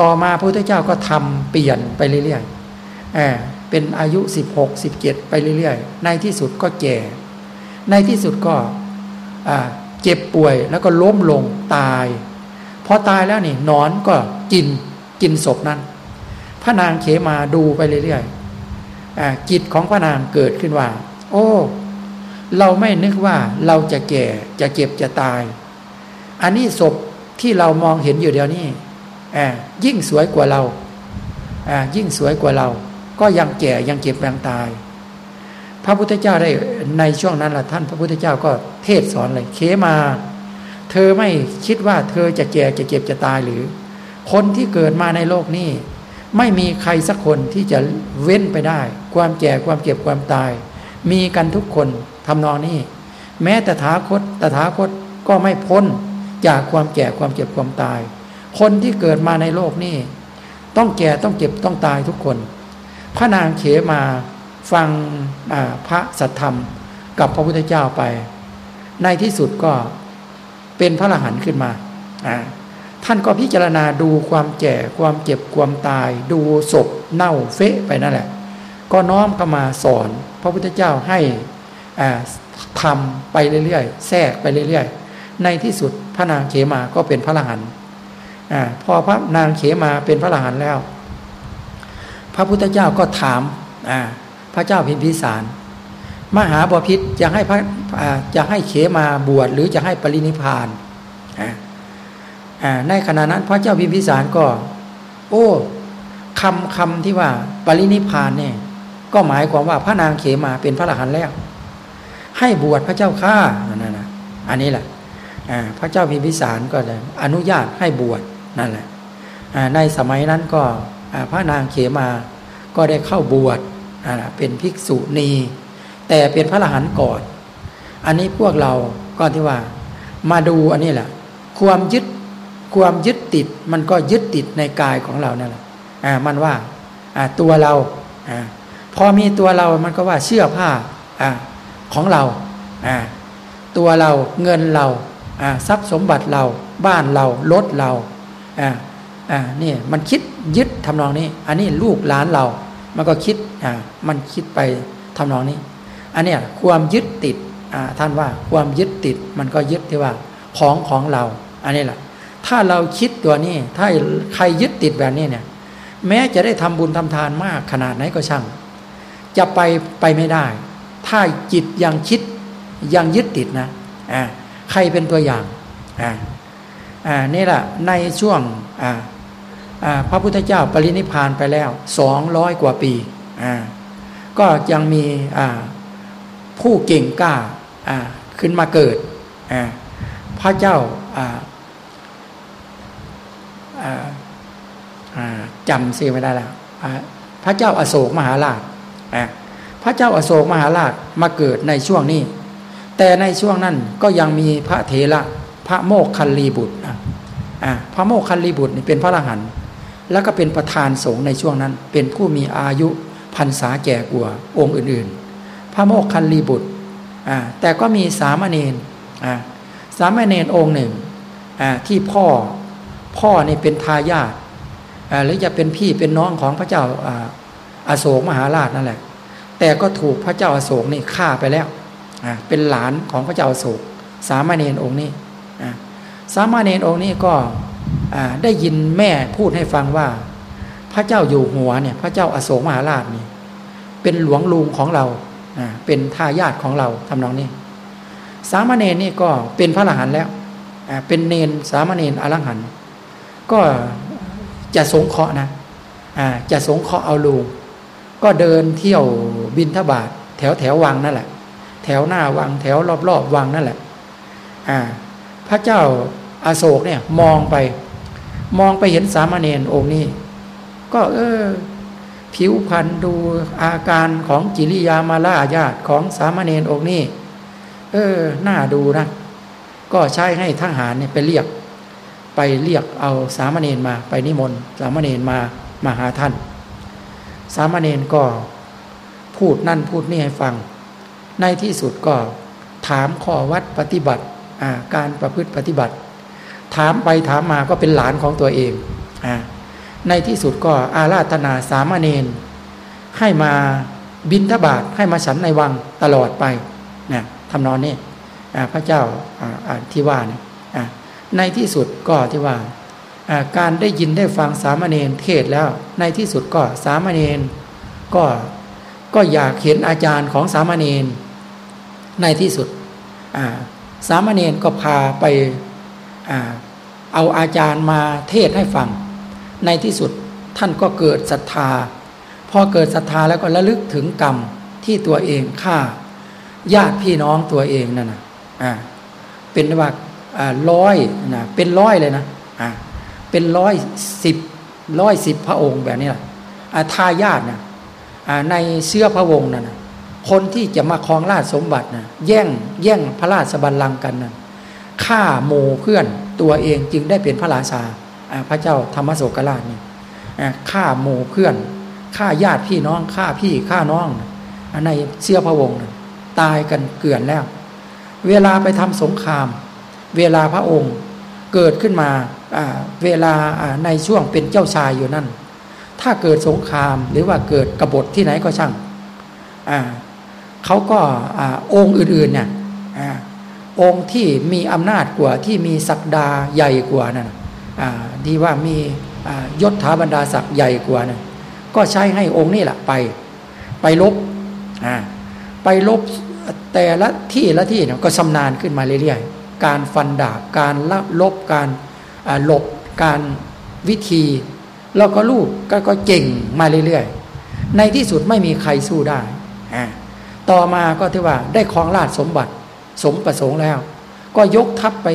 ต่อมาพระพุทธเจ้าก็ทำเปลี่ยนไปเรื่อยๆอ่าเป็นอายุสิบหกสิบเจ็ดไปเรื่อยๆ ในที่สุดก็แก่ ในที่สุดก็เจ็บป่วยแล้วก็ล้มลงตาย พอตายแล้วนี่นอนก็กิน กินศพนั้น พระนางเขมาดูไปเรื่อยๆจิตของพระนางเกิดขึ้นว่า โอ้ เราไม่นึกว่าเราจะแก่จะเจ็บจะตาย อันนี้ศพที่เรามองเห็นอยู่เดี๋ยวนี้ยิ่งสวยกว่าเรายิ่งสวยกว่าเรา ก็ยังแก่ยังเจ็บยังตาย พระพุทธเจ้าได้ในช่วงนั้นละท่านพระพุทธเจ้าก็เทศสอนเลยเขมา เธอไม่คิดว่าเธอจะแก่จะเจ็บจะตายหรือ คนที่เกิดมาในโลกนี้ ไม่มีใครสักคนที่จะเว้นไปได้ ความแก่ความเก็บความตาย มีกันทุกคนทำนองนี้ แม้แต่ถาคตตถาคตก็ไม่พ้นจากความแก่ความเก็บความตาย คนที่เกิดมาในโลกนี้ ต้องแก่ต้องเจ็บต้องตายทุกคน พระนางเขมาฟังพระสัทธรรมกับพระพุทธเจ้าไป ในที่สุดก็เป็นพระอรหันต์ขึ้นมาอ่า ท่านก็พิจารณาดูความแก่ความเจ็บความตาย ดูศพเน่าเฟะไปนั่นแหละ ก็น้อมเข้ามาสอน พระพุทธเจ้าให้ทำไปเรื่อยๆแทรกไปเรื่อยๆ ในที่สุดพระนางเขมาก็เป็นพระอรหันต์พอพระนางเขมาเป็นพระอรหันต์แล้ว พระพุทธเจ้าก็ถามพระเจ้าพิมพิสาร มหาบพิษจะให้พระจะให้เขมาบวชหรือจะให้ปรินิพาน ในขณะนั้นพระเจ้าพิมพิสารก็ โอ้คำคำที่ว่าปรินิพานเนี่ย ก็หมายความว่าพระนางเขมาเป็นพระอรหันต์แล้ว ให้บวชพระเจ้าข้านั่นนะอันนี้แหละพระเจ้าพิมพิสารก็อนุญาตให้บวชนั่นแหละในสมัยนั้นก็พระนางเขมาก็ได้เข้าบวชเป็นภิกษุณีแต่เป็นพระอรหันต์ก่อน อันนี้พวกเราก็ที่ว่า มาดูอันนี้แหละ ความยึด ความยึดติดมันก็ยึดติดในกายของเรานั่นแหละอ่ามันว่าอ่าตัวเราอ่าพอมีตัวเรามันก็ว่าเชื่อผ้าอ่าของเราอ่าตัวเราเงินเราอ่าทรัพย์สมบัติเราบ้านเรารถเราอ่าอ่านี่มันคิดยึดทำนองนี้ อันนี้ลูกหลานเรา มันก็คิดอ่ามันคิดไปทำนองนี้ อันนี้ความยึดติดอ่าท่านว่าความยึดติดมันก็ยึดที่ว่าของของเรา อันนี้แหละ ถ้าเราคิดตัวนี้ ถ้าใครยึดติดแบบนี้เนี่ย แม้จะได้ทำบุญทำทานมากขนาดไหนก็ช่าง จะไปไปไม่ได้ ถ้าจิตยังคิดยังยึดติดนะอ่าใครเป็นตัวอย่างอ่าอ่านี่แหละในช่วงอ่าอ่าพระพุทธเจ้าปรินิพานไปแล้วสองร้อยกว่าปีอ่าก็ยังมีอ่าผู้เก่งกล้าอ่าขึ้นมาเกิดอ่าพระเจ้าอ่า จำซีไม่ได้แล้วพระเจ้าอาโศกมหาราชพระเจ้าอาโศกมหาราชมาเกิดในช่วงนี้ แต่ในช่วงนั้นก็ยังมีพระเถระพระโมกคัลลีบุตรพระโมกคัลลีบุตรนี่เป็นพระอรหันต์แล้วก็เป็นประธานสงฆ์ในช่วงนั้น เป็นผู้มีอายุพรรษาแก่กว่าองค์อื่นๆ พระโมกคัลลีบุตรแต่ก็มีสามเณรสามเณรองค์หนึ่งที่พ่อ พ่อนี่เป็นทายาทหรือจะเป็นพี่เป็นน้องของพระเจ้าอาโศกมหาราชนั่นแหละ แต่ก็ถูกพระเจ้าอาโศกนี่ฆ่าไปแล้วเป็นหลานของพระเจ้าอาโศก สามเณรองค์นี้สามเณรองค์นี้ก็ได้ยินแม่พูดให้ฟังว่า พระเจ้าอยู่หัวเนี่ยพระเจ้าอาโศกมหาราชนี่เป็นหลวงลุงของเราเป็นทายาทของเราทำนองนี้ สามเณรนี่ก็เป็นพระอรหันต์แล้วเป็นเนนสามเณรอรหันต์ ก็จะสงเคราะห์นะจะสงเคราะห์เอาลูกก็เดินเที่ยวบินทบาทแถวแถววังนั่นแหละ แถวหน้าวังแถวรอบรอบวังนั่นแหละพระเจ้าอาโศกเนี่ยมองไป มองไปเห็นสามเณรองค์นี้ ก็เออผิวพรรณดูอาการของจิริยามาลาญาติของสามเณรองค์นี้ เออ น่าดูนะ ก็ใช้ให้ทหารเนี่ยไปเรียก ไปเรียกเอาสามเณรมาไปนิมนต์สามเณรมามาหาท่าน สามเณรก็พูดนั่นพูดนี่ให้ฟัง ในที่สุดก็ถามข้อวัดปฏิบัติการประพฤติปฏิบัติ ถามไปถามมาก็เป็นหลานของตัวเองอในที่สุดก็อาราธนาสามเณรให้มาบินทบาทให้มาฉันในวังตลอดไปนะทำนอนนี่พระเจ้าที่ว่าเนี่ย ในที่สุดก็ที่ว่าการได้ยินได้ฟังสามเณรเทศแล้ว ในที่สุดก็สามเณรก็ก็อยากเห็นอาจารย์ของสามเณรในที่สุดสามเณรก็พาไปเอาอาจารย์มาเทศให้ฟัง ในที่สุดท่านก็เกิดศรัทธา พอเกิดศรัทธาแล้วก็ระลึกถึงกรรมที่ตัวเองฆ่าญาติพี่น้องตัวเองนั่นนะเป็นว่า ร้อยนะเป็นร้อยเลยนะอ่าเป็นร้อยสิบร้อยสิบพระองค์แบบนี้แหละทายาทนะในเสื้อพระวงศ์นั่ะคนที่จะมาครองราชสมบัตินะแย่งแย่งพระราชบัลลังก์กันนะฆ่าโมเพื่อนตัวเองจึงได้เป็นพระราชาพระเจ้าธรรมโสกราชนี่ฆ่าโมเพื่อนฆ่าญาติพี่น้องฆ่าพี่ฆ่าน้องในเสื้อพระวงศ์ตายกันเกลื่อนแล้ว เวลาไปทำสงคราม เวลาพระองค์เกิดขึ้นมาเวลาในช่วงเป็นเจ้าชายอยู่นั่น ถ้าเกิดสงครามหรือว่าเกิดกบฏที่ไหนก็ช่างเขาก็องค์อื่นๆเนี่ยองค์ที่มีอำนาจกว่าที่มีศักดาใหญ่กว่านั่นที่ว่ามียศถาบรรดาศักดิ์ใหญ่กว่านั่นก็ใช้ให้องค์นี่แหละไป ไปลบไปลบแต่ละที่ละที่เนี่ยก็ชำนาญขึ้นมาเรื่อยๆ การฟันดาบ การละลบการหลบการวิธีแล้วก็ลูกก็ก็เก่งมาเรื่อยๆ ในที่สุดไม่มีใครสู้ได้ ต่อมาก็ที่ว่าได้ครองราชสมบัติสมประสงค์แล้ว ก็ยกทัพไป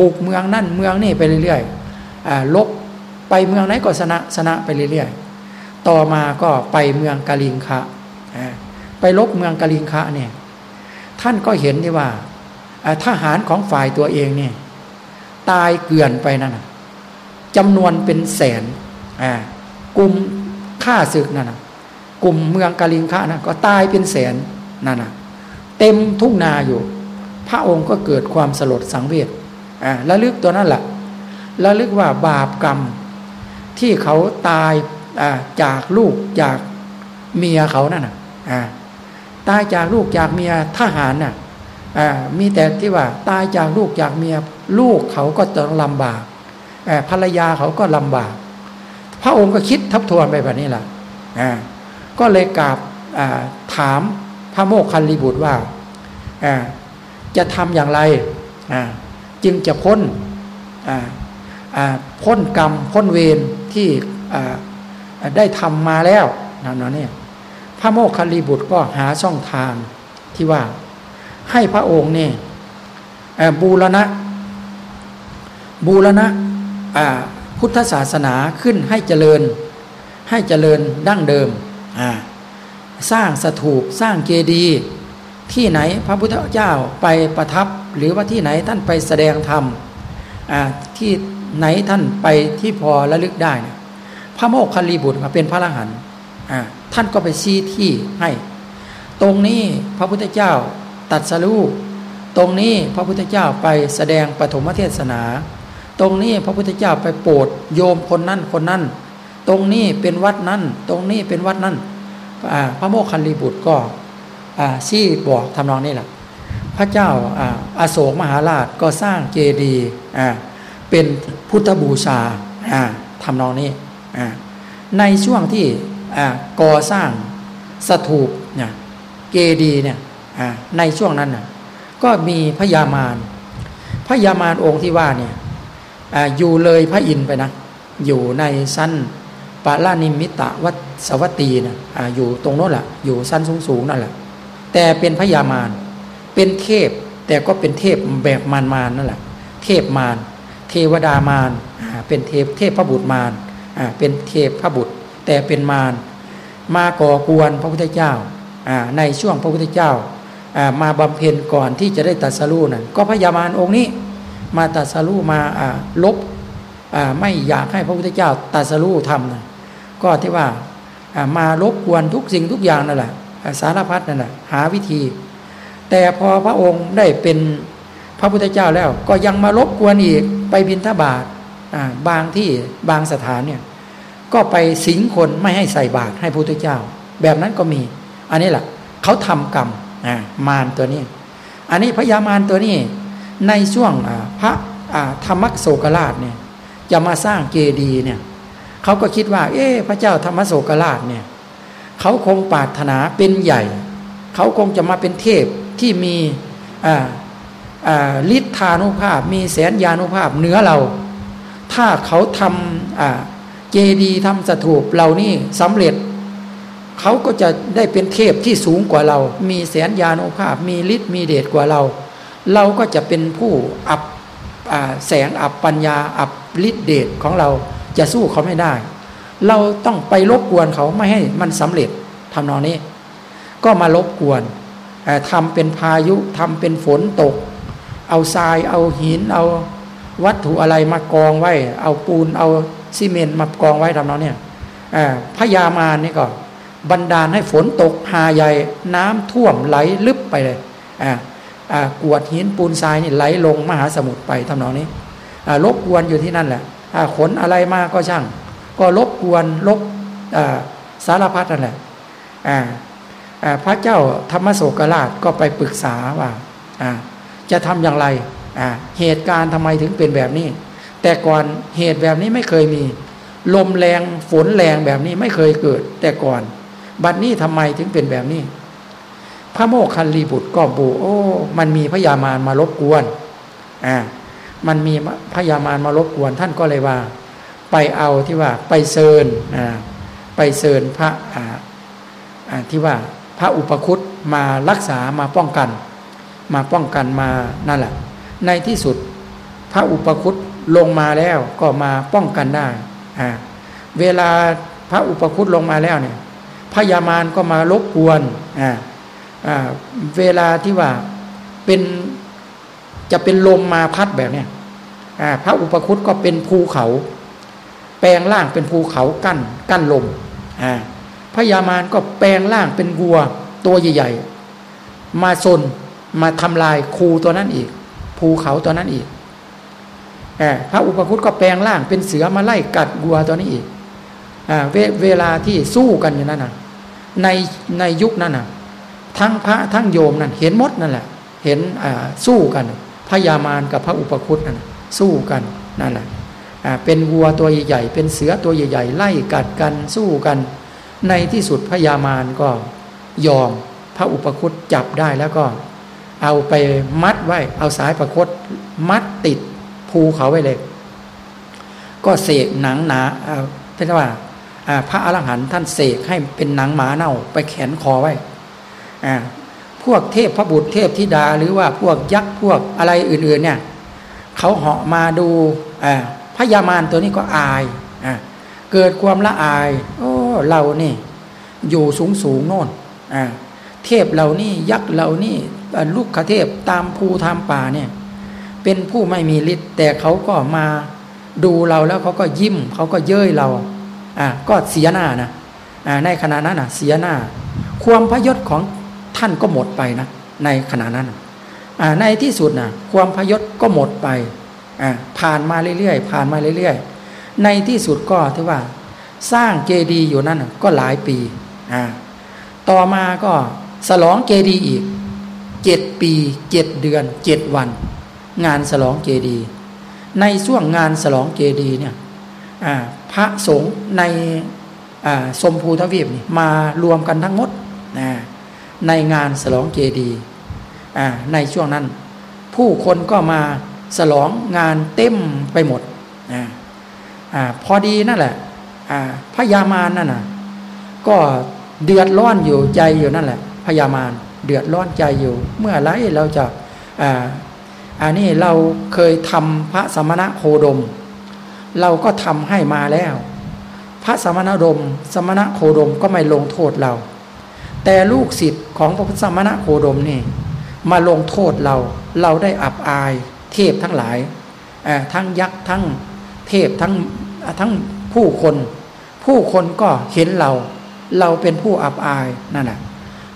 บุกเมืองนั่นเมืองนี่ไปเรื่อยๆลบไปเมืองไหนก็ชนะชนะไปเรื่อยๆ ต่อมาก็ไปเมืองกาลิงคะไปลบเมืองกาลิงคะเนี่ยท่านก็เห็นที่ว่า ทหารของฝ่ายตัวเองเนี่ยตายเกลื่อนไปนั่นจำนวนเป็นแสนกลุ่มฆ่าศึกนั่นกลุ่มเมืองกาลิงคะนะก็ตายเป็นแสนนั่นนะเต็มทุ่งนาอยู่ พระองค์ก็เกิดความสลดสังเวชระลึกตัวนั่นแหละระลึกว่าบาปกรรม ที่เขาตายจากลูกจากเมียเขานั่นนะตายจากลูกจากเมียทหารน่ะ มีแต่ที่ว่าตายจากลูกจากเมีย ลูกเขาก็จะลำบากภรรยาเขาก็ลำบาก พระองค์ก็คิดทับทวนไปแบบนี้แหละก็เลยกราบถามพระโมคคัลลีบุตรว่าจะทำอย่างไรจึงจะพ้นพ้นกรรมพ้นเวรที่ได้ทำมาแล้วนั่นนี่พระโมคคัลลีบุตรก็หาช่องทางที่ว่า ให้พระองค์เนี่ยบูรณะ บูรณะพุทธศาสนาขึ้นให้เจริญ ให้เจริญดั้งเดิม สร้างสถูปสร้างเจดีย์ที่ไหนพระพุทธเจ้าไปประทับ หรือว่าที่ไหนท่านไปแสดงธรรมที่ไหนท่านไปที่พอระลึกได้นะพระโมคคัลลีบุตรเป็นพระอรหันต์ท่านก็ไปชี้ที่ให้ ตรงนี้พระพุทธเจ้า ตัดสรู้ตรงนี้พระพุทธเจ้าไปแสดงปฐมเทศนา ตรงนี้พระพุทธเจ้าไปโปรดโยมคนนั้นคนนั้น ตรงนี้เป็นวัดนั้น ตรงนี้เป็นวัดนั้นพระโมคคัลลีบุตรก็ชี้บอกทำนองนี้แหละพระเจ้าอาโศกมหาราชก็สร้างเจดีย์เป็นพุทธบูชาทำนองนี้ในช่วงที่ก่อสร้างสถูปเนี่ยเกดีเนี่ย ในช่วงนั้นน่ะก็มีพญามารพญามารองค์ที่ว่าเนี่ยอยู่เลยพระอินทร์ไปนะ อยู่ในสั้นปาลานิมิตะวัสวัตีนะอยู่ตรงโน้นแหละอยู่สั้นสูงๆนั่นแหละ แต่เป็นพญามารเป็นเทพแต่ก็เป็นเทพแบบมารมารนั่นแหละ เทพมารเทวดามารเป็นเทพเทพพระบุตรมารเป็นเทพพระบุตร แต่เป็นมารมาก่อกวนพระพุทธเจ้าในช่วงพระพุทธเจ้า มาบำเพ็ญก่อนที่จะได้ตัดสรู้นั่นก็พญามารองค์นี้ มาตัดสรู้มาลบไม่อยากให้พระพุทธเจ้าตัดสรู้ทำนะก็ที่ว่ามาลบกวนทุกสิ่งทุกอย่างนั่นแหละสารพัดนั่นแหละหาวิธี แต่พอพระองค์ได้เป็นพระพุทธเจ้าแล้ว ก็ยังมาลบกวนอีกไปบินทบาทบางที่บางสถานเนี่ยก็ไปสิงคนไม่ให้ใส่บาตรให้พระพุทธเจ้า แบบนั้นก็มี อันนี้แหละเขาทำกรรม มารตัวนี้ อันนี้พญามารตัวนี้ ในช่วงพระธรรมโศกราชเนี่ยจะมาสร้างเจดีเนี่ยเขาก็คิดว่า เอ๊พระเจ้าธรรมโศกราชเนี่ยเขาคงปรารถนาเป็นใหญ่ เขาคงจะมาเป็นเทพที่มีฤทธานุภาพ มีแสนยานุภาพเหนือเรา ถ้าเขาทำเจดีทำสถูปเรานี่สำเร็จ เขาก็จะได้เป็นเทพที่สูงกว่าเรา มีแสนยานุภาพ มีฤทธิ์มีเดชกว่าเรา เราก็จะเป็นผู้อับแสงอับปัญญาอับฤทธิ์เดชของเราจะสู้เขาไม่ได้ เราต้องไปรบกวนเขาไม่ให้มันสำเร็จทำนองนี้ ก็มารบกวนทำเป็นพายุทำเป็นฝนตก เอาทรายเอาหินเอาวัตถุอะไรมากองไว้ เอาปูนเอาซีเมนต์มากองไว้ทำนองนี้พญามารนี่ก็ บันดาลให้ฝนตกหาใหญ่ น้ำท่วมไหลลึบไปเลยอ่าอ่ากวดหินปูนทรายนี่ไหลลงมหาสมุทรไปทำนองนี้อ่ารบกวนอยู่ที่นั่นแหละอ่าขนอะไรมาก็ช่าง ก็รบกวนรบอ่าสารพัดนั่นแหละอ่าอ่าพระเจ้าธรรมโศกราชก็ไปปรึกษาว่าอ่าจะทำอย่างไรอ่าเหตุการณ์ทำไมถึงเป็นแบบนี้ แต่ก่อนเหตุแบบนี้ไม่เคยมี ลมแรงฝนแรงแบบนี้ไม่เคยเกิด แต่ก่อน บัดนี้ทำไมถึงเป็นแบบนี้ พระโมคคัลลีบุตรก็บูโอ้ มันมีพญามารมารบกวนอ่ามันมีพญามารมารบกวน ท่านก็เลยว่า ไปเอาที่ว่าไปเซินอ่าไปเซินพระอ่าอ่าที่ว่าพระอุปคุตมารักษามาป้องกัน มาป้องกันมานั่นแหละ ในที่สุดพระอุปคุตลงมาแล้วก็มาป้องกันได้อ่าเวลาพระอุปคุตลงมาแล้วเนี่ย พญามารก็มารบกวนอ่าอ่าเวลาที่ว่าเป็นจะเป็นลมมาพัดแบบเนี้ยพระอุปคุตก็เป็นภูเขา แปลงร่างเป็นภูเขากั้นกั้นลมพระยามารก็แปลงร่างเป็นวัวตัวใหญ่ๆ มาซนมาทำลายคูตัวนั้นอีก ภูเขาตัวนั้นอีกพระอุปคุตก็แปลงร่างเป็นเสือมาไล่กัดวัวตัวนี้อีกเวเวลาที่สู้กันอยู่นั่นนะ ในในยุคนั้นนะทั้งพระทั้งโยมนั่นเห็นมดนั่นแหละ เห็นสู้กันพญามารกับพระอุปคุตนั่นสู้กันนั่นแหละเป็นวัวตัวใหญ่ๆเป็นเสือตัวใหญ่ๆไล่กัดกันสู้กัน ในที่สุดพญามารก็ยอมพระอุปคุตจับได้แล้วก็ เอาไปมัดไว้ เอาสายประคตมัดติดภูเขาไว้เลย ก็เสกหนังหนาเรียกว่า พระอรหันต์ท่านเสกให้เป็นหนังหมาเน่า ไปแขนคอไว้พวกเทพพระบุตรเทพธิดา หรือว่าพวกยักษ์พวกอะไรอื่นๆเนี่ยเขาเหาะมาดูพญามารตัวนี้ก็อายเกิดความละอาย โอ้เรานี่อยู่สูงสูงโน่นเทพเหล่านี้ยักษ์เหล่านี้ลูกขเทพตามภูทามป่าเนี่ยเป็นผู้ไม่มีฤทธิ์แต่เขาก็มาดูเราแล้วเขาก็ยิ้มเขาก็เย้ยเรา อ่าก็เสียหน้านะอ่าในขณะนั้นอะเสียหน้า ความพยศของท่านก็หมดไปนะในขณะนั้นอ่าในที่สุดนะความพยศก็หมดไปอ่าผ่านมาเรื่อยๆผ่านมาเรื่อยๆ ในที่สุดก็ที่ว่าสร้างเจดีย์อยู่นั่นก็หลายปีอ่าต่อมาก็สลองเจดีย์อีกเจ็ดปีเจ็ดเดือนเจ็ดวัน งานสลองเจดีย์ในช่วงงานสลองเจดีย์เนี่ย พระสงฆ์ในสมภูทวีปนี่มารวมกันทั้งหมดในงานสลองเจดีในช่วงนั้น ผู้คนก็มาสลองงานเต็มไปหมดอพอดีนั่นแหละพญามารนั่นน่ะก็เดือดร้อนอยู่ใจอยู่นั่นแหละพญามารเดือดร้อนใจอยู่ เมื่อไรเราจะอันนี้เราเคยทำพระสมณะโคดม เราก็ทำให้มาแล้ว พระสมณดม สมณโคดมก็ไม่ลงโทษเรา แต่ลูกศิษย์ของพระพุทธสมณโคดมนี่ มาลงโทษเรา เราได้อับอาย เทพทั้งหลายทั้งยักษ์ทั้งเทพทั้งทั้งผู้คน ผู้คนก็เห็นเรา เราเป็นผู้อับอายนั่นแหละ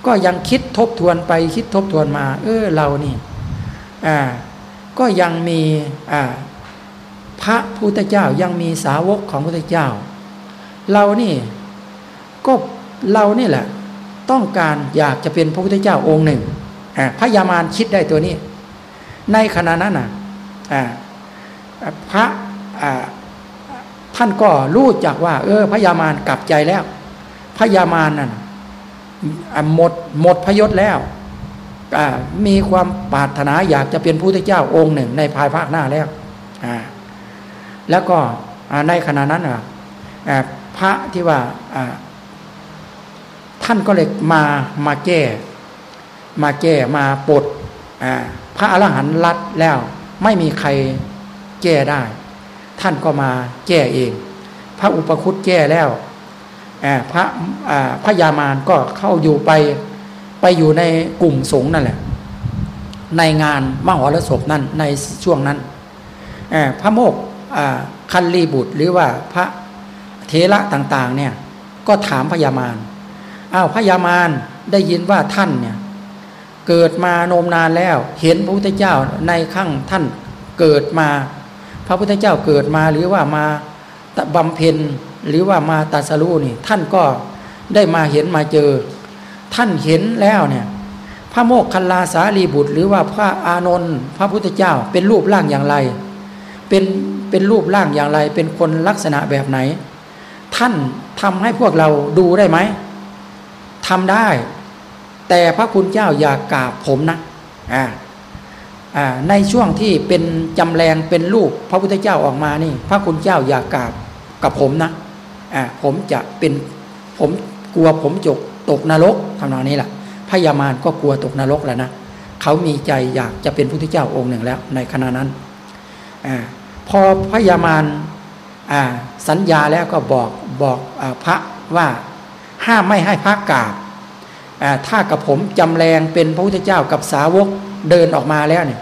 ก็ยังคิดทบทวนไปคิดทบทวนมา เออเรานี่อ่าก็ยังมีอ่า พระพุทธเจ้ายังมีสาวกของพระพุทธเจ้า เรานี่ก็เรานี่แหละ ต้องการอยากจะเป็นพระพุทธเจ้าองค์หนึ่งพระยามารคิดได้ตัวนี้ ในขณะนั้นนะพระท่านก็รู้จักว่า เออพระยามารกลับใจแล้วพระยามารนั่นหมดหมดพยศแล้วมีความปรารถนาอยากจะเป็นพระพุทธเจ้าองค์หนึ่ง ในภายภาคหน้าแล้ว แล้วก็ในขณะนั้นพระที่ว่าท่านก็เลยมามาแก้ มาแก้มาปลดพระอรหันต์รัดแล้วไม่มีใครแก้ได้ ท่านก็มาแก้เอง พระอุปคุตแก้แล้วพระพระยามารก็เข้าอยู่ไปไปอยู่ในกลุ่มสงฆ์นั่นแหละ ในงานมหรสพนั่นในช่วงนั้นพระโมก คันลีบุตร หรือว่าพระเทระต่างๆเนี่ยก็ถามพญามารอ้าวพญามารได้ยินว่าท่านเนี่ยเกิดมานมนานแล้วเห็นพระพุทธเจ้าในขั้งท่านเกิดมา พระพุทธเจ้าเกิดมาหรือว่ามาบำเพ็ญหรือว่ามาตัสรู้นี่ ท่านก็ได้มาเห็นมาเจอ ท่านเห็นแล้วเนี่ยพระโมกคัลลาสารีบุตร หรือว่าพระอานนท์พระพุทธเจ้าเป็นรูปร่างอย่างไร เป็นเป็นรูปร่างอย่างไร เป็นคนลักษณะแบบไหน ท่านทำให้พวกเราดูได้ไหมทำได้ แต่พระคุณเจ้าอย่ากราบผมนะอ่าอ่าในช่วงที่เป็นจำแรงเป็นรูปพระพุทธเจ้าออกมานี่ พระคุณเจ้าอย่ากราบกับผมนะอ่าผมจะเป็นผมกลัวผมจกตกนรกทำนองนี้แหละพญามารก็กลัวตกนรกแล้วนะเขามีใจอยากจะเป็นพุทธเจ้าองค์หนึ่งแล้วในขณะนั้น พอพญามารสัญญาแล้วก็บอกบอกอพระว่าห้ามไม่ให้พระกราบถ้ากับผมจำแรงเป็นพระพุทธเจ้ากับสาวกเดินออกมาแล้วเนี่ย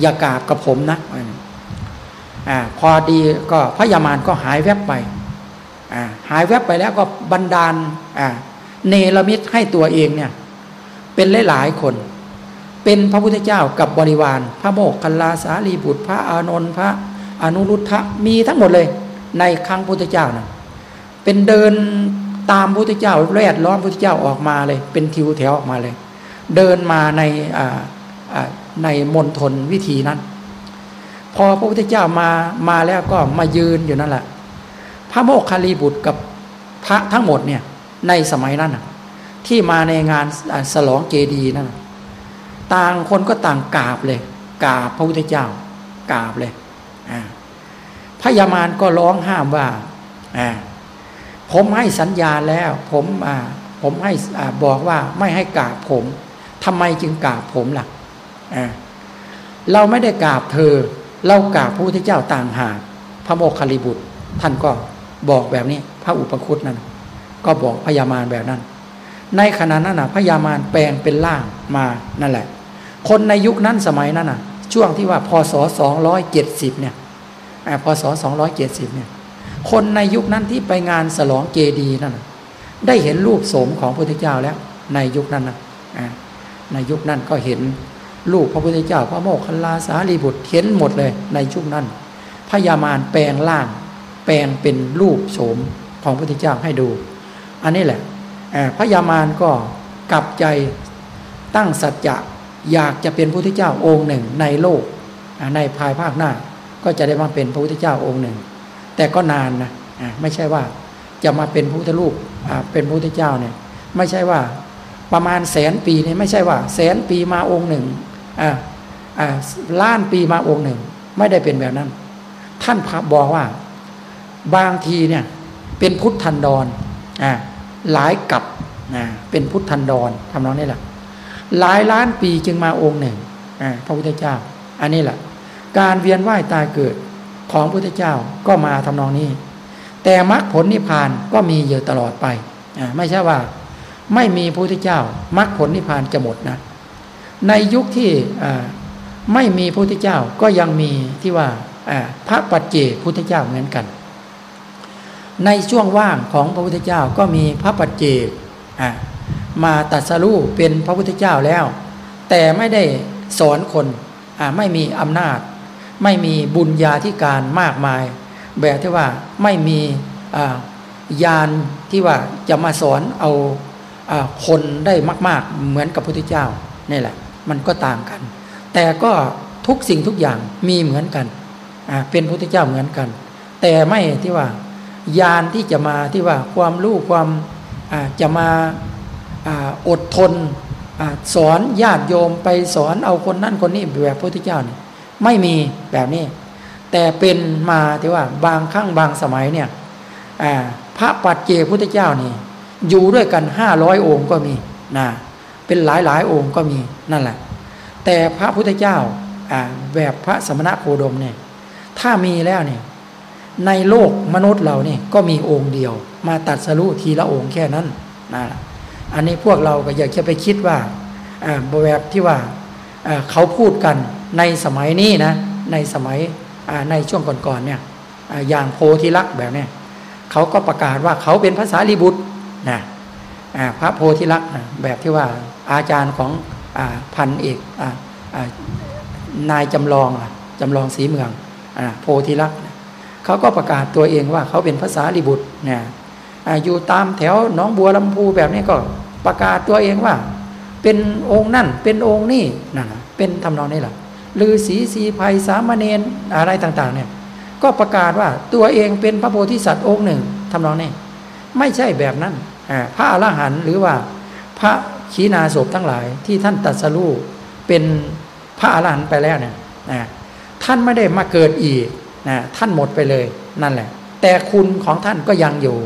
อย่ากราบกับผมนะอพอดีก็พระยามารก็หายแวบไปหายแวบไปแล้วก็บันดาลเนรมิตให้ตัวเองเนี่ยเป็นหลายๆคน เป็นพระพุทธเจ้ากับบริวาร พระโมกขลาสารีบุตร พระอานนท์พระอนุรุทธะมีทั้งหมดเลย ในครั้งพุทธเจ้านะเป็นเดินตามพุทธเจ้าแวดล้อมพุทธเจ้าออกมาเลย เป็นทิวแถวออกมาเลย เดินมาในในมณฑลวิธีนั้น พอพระพุทธเจ้ามามาแล้วก็มายืนอยู่นั่นแหละ พระโมคคัลลีบุตรกับพระทั้งหมดเนี่ยในสมัยนั้นที่มาในงานสลองเจดีนั่น ต่างคนก็ต่างกราบเลยกราบพระพุทธเจ้ากราบเลยพระยามารก็ร้องห้ามว่าผมให้สัญญาแล้ว ผมผมให้บอกว่าไม่ให้กราบผมทำไมจึงกราบผมล่ะเราไม่ได้กราบเธอ เรากราบพระพุทธเจ้าต่างหากพระโมคคัลลิบุตร ท่านก็บอกแบบนี้ พระอุปคุตนั้น ก็บอกพญามารแบบนั้น ในขณะนั้นนะพญามารแปลงเป็นล่างมานั่นแหละ คนในยุคนั้นสมัยนั้นนะช่วงที่ว่าพศสองร้อยเจ็ดสิบเนี่ยพศสองร้อยเจ็ดสิบเนี่ย คนในยุคนั้นที่ไปงานสลองเจดีนั่นได้เห็นรูปโสมของพระพุทธเจ้าแล้ว ในยุคนั้นนะในยุคนั้นก็เห็นลูกพระพุทธเจ้า พระโมคคัลลาสารีบุตรเห็นหมดเลย ในช่วงนั้นพญามารแปลงร่าง แปลงเป็นรูปโฉมของพระพุทธเจ้าให้ดู อันนี้แหละพญามารก็กลับใจตั้งสัจจะ อยากจะเป็นพระพุทธเจ้าองค์หนึ่งในโลกในภายภาคหน้า ก็จะได้มาเป็นพระพุทธเจ้าองค์หนึ่ง แต่ก็นานนะไม่ใช่ว่าจะมาเป็นพระพุทธรูปเป็นพระพุทธเจ้าเนี่ยไม่ใช่ว่าประมาณแสนปีเนี่ยไม่ใช่ว่า แสนปีมาองค์หนึ่งล้านปีมาองค์หนึ่ง ไม่ได้เป็นแบบนั้น ท่านพระบอกว่าบางทีเนี่ยเป็นพุทธันดรหลายกับเป็นพุทธันดรทำนองนี้แหละ หลายล้านปีจึงมาองค์หนึ่งพระพุทธเจ้า อันนี้แหละการเวียนว่ายตายเกิดของพระพุทธเจ้าก็มาทำนองนี้ แต่มรรคผลนิพพานก็มีอยู่ตลอดไปไม่ใช่ว่า ไม่มีพระพุทธเจ้ามรรคผลนิพพานจะหมดนะ ในยุคที่ไม่มีพระพุทธเจ้าก็ยังมีที่ว่าพระปัจเจกพุทธเจ้าเหมือนกัน ในช่วงว่างของพระพุทธเจ้าก็มีพระปัจเจก มาตัดสรู้เป็นพระพุทธเจ้าแล้ว แต่ไม่ได้สอนคนไม่มีอำนาจ ไม่มีบุญญาธิการมากมาย แบบที่ว่าไม่มียานที่ว่าจะมาสอนเอาคนได้มาก ๆ เหมือนกับพระพุทธเจ้านี่แหละ มันก็ต่างกัน แต่ก็ทุกสิ่งทุกอย่างมีเหมือนกันเป็นพุทธเจ้าเหมือนกัน แต่ไม่ที่ว่ายานที่จะมาที่ว่าความรู้ความจะมา อดทนสอนญาติโยมไปสอนเอาคนนั่นคนนี้แบบพระพุทธเจ้าเนี่ยไม่มีแบบนี้ แต่เป็นมาที่ว่าบางครั้งบางสมัยเนี่ยพระปัจเจพุทธเจ้านี่ อยู่ด้วยกันห้าร้อยองค์ก็มีนะเป็นหลายหลายองค์ก็มีนั่นแหละ แต่พระพุทธเจ้าแบบพระสมณะโคดมเนี่ยถ้ามีแล้วเนี่ยในโลกมนุษย์เราเนี่ยก็มีองค์เดียว มาตัดสรุทีละองค์แค่นั้นนะ อันนี้พวกเราก็อยากจะไปคิดว่าแบบที่ว่าเขาพูดกันในสมัยนี้นะในสมัยในช่วงก่อนๆเนี่ยอย่างโพธิลักษ์แบบเนี้ยเขาก็ประกาศว่าเขาเป็นภาษาลีบุตรนะพระโพธิลักษ์แบบที่ว่าอาจารย์ของอพันเอกนายจำลองจำลองสีเมืองโพธิลักษ์เขาก็ประกาศตัวเองว่าเขาเป็นภาษาลิบุตรเนี่ย อยู่ตามแถวหนองบัวลำพูแบบนี้ก็ประกาศตัวเองว่า เป็นองค์นั่นเป็นองค์นี่นั่นเป็นทำนองนี้แหละลือศีสีภัยสามเณรอะไรต่างๆเนี่ยก็ประกาศว่าตัวเองเป็นพระโพธิสัตว์องค์หนึ่งทำนองนี้ ไม่ใช่แบบนั้นพระอรหันต์หรือว่าพระขีณาสพทั้งหลายที่ท่านตัดสรู้เป็นพระอรหันต์ไปแล้วเนี่ยท่านไม่ได้มาเกิดอีกนะท่านหมดไปเลยนั่นแหละ แต่คุณของท่านก็ยังอยู่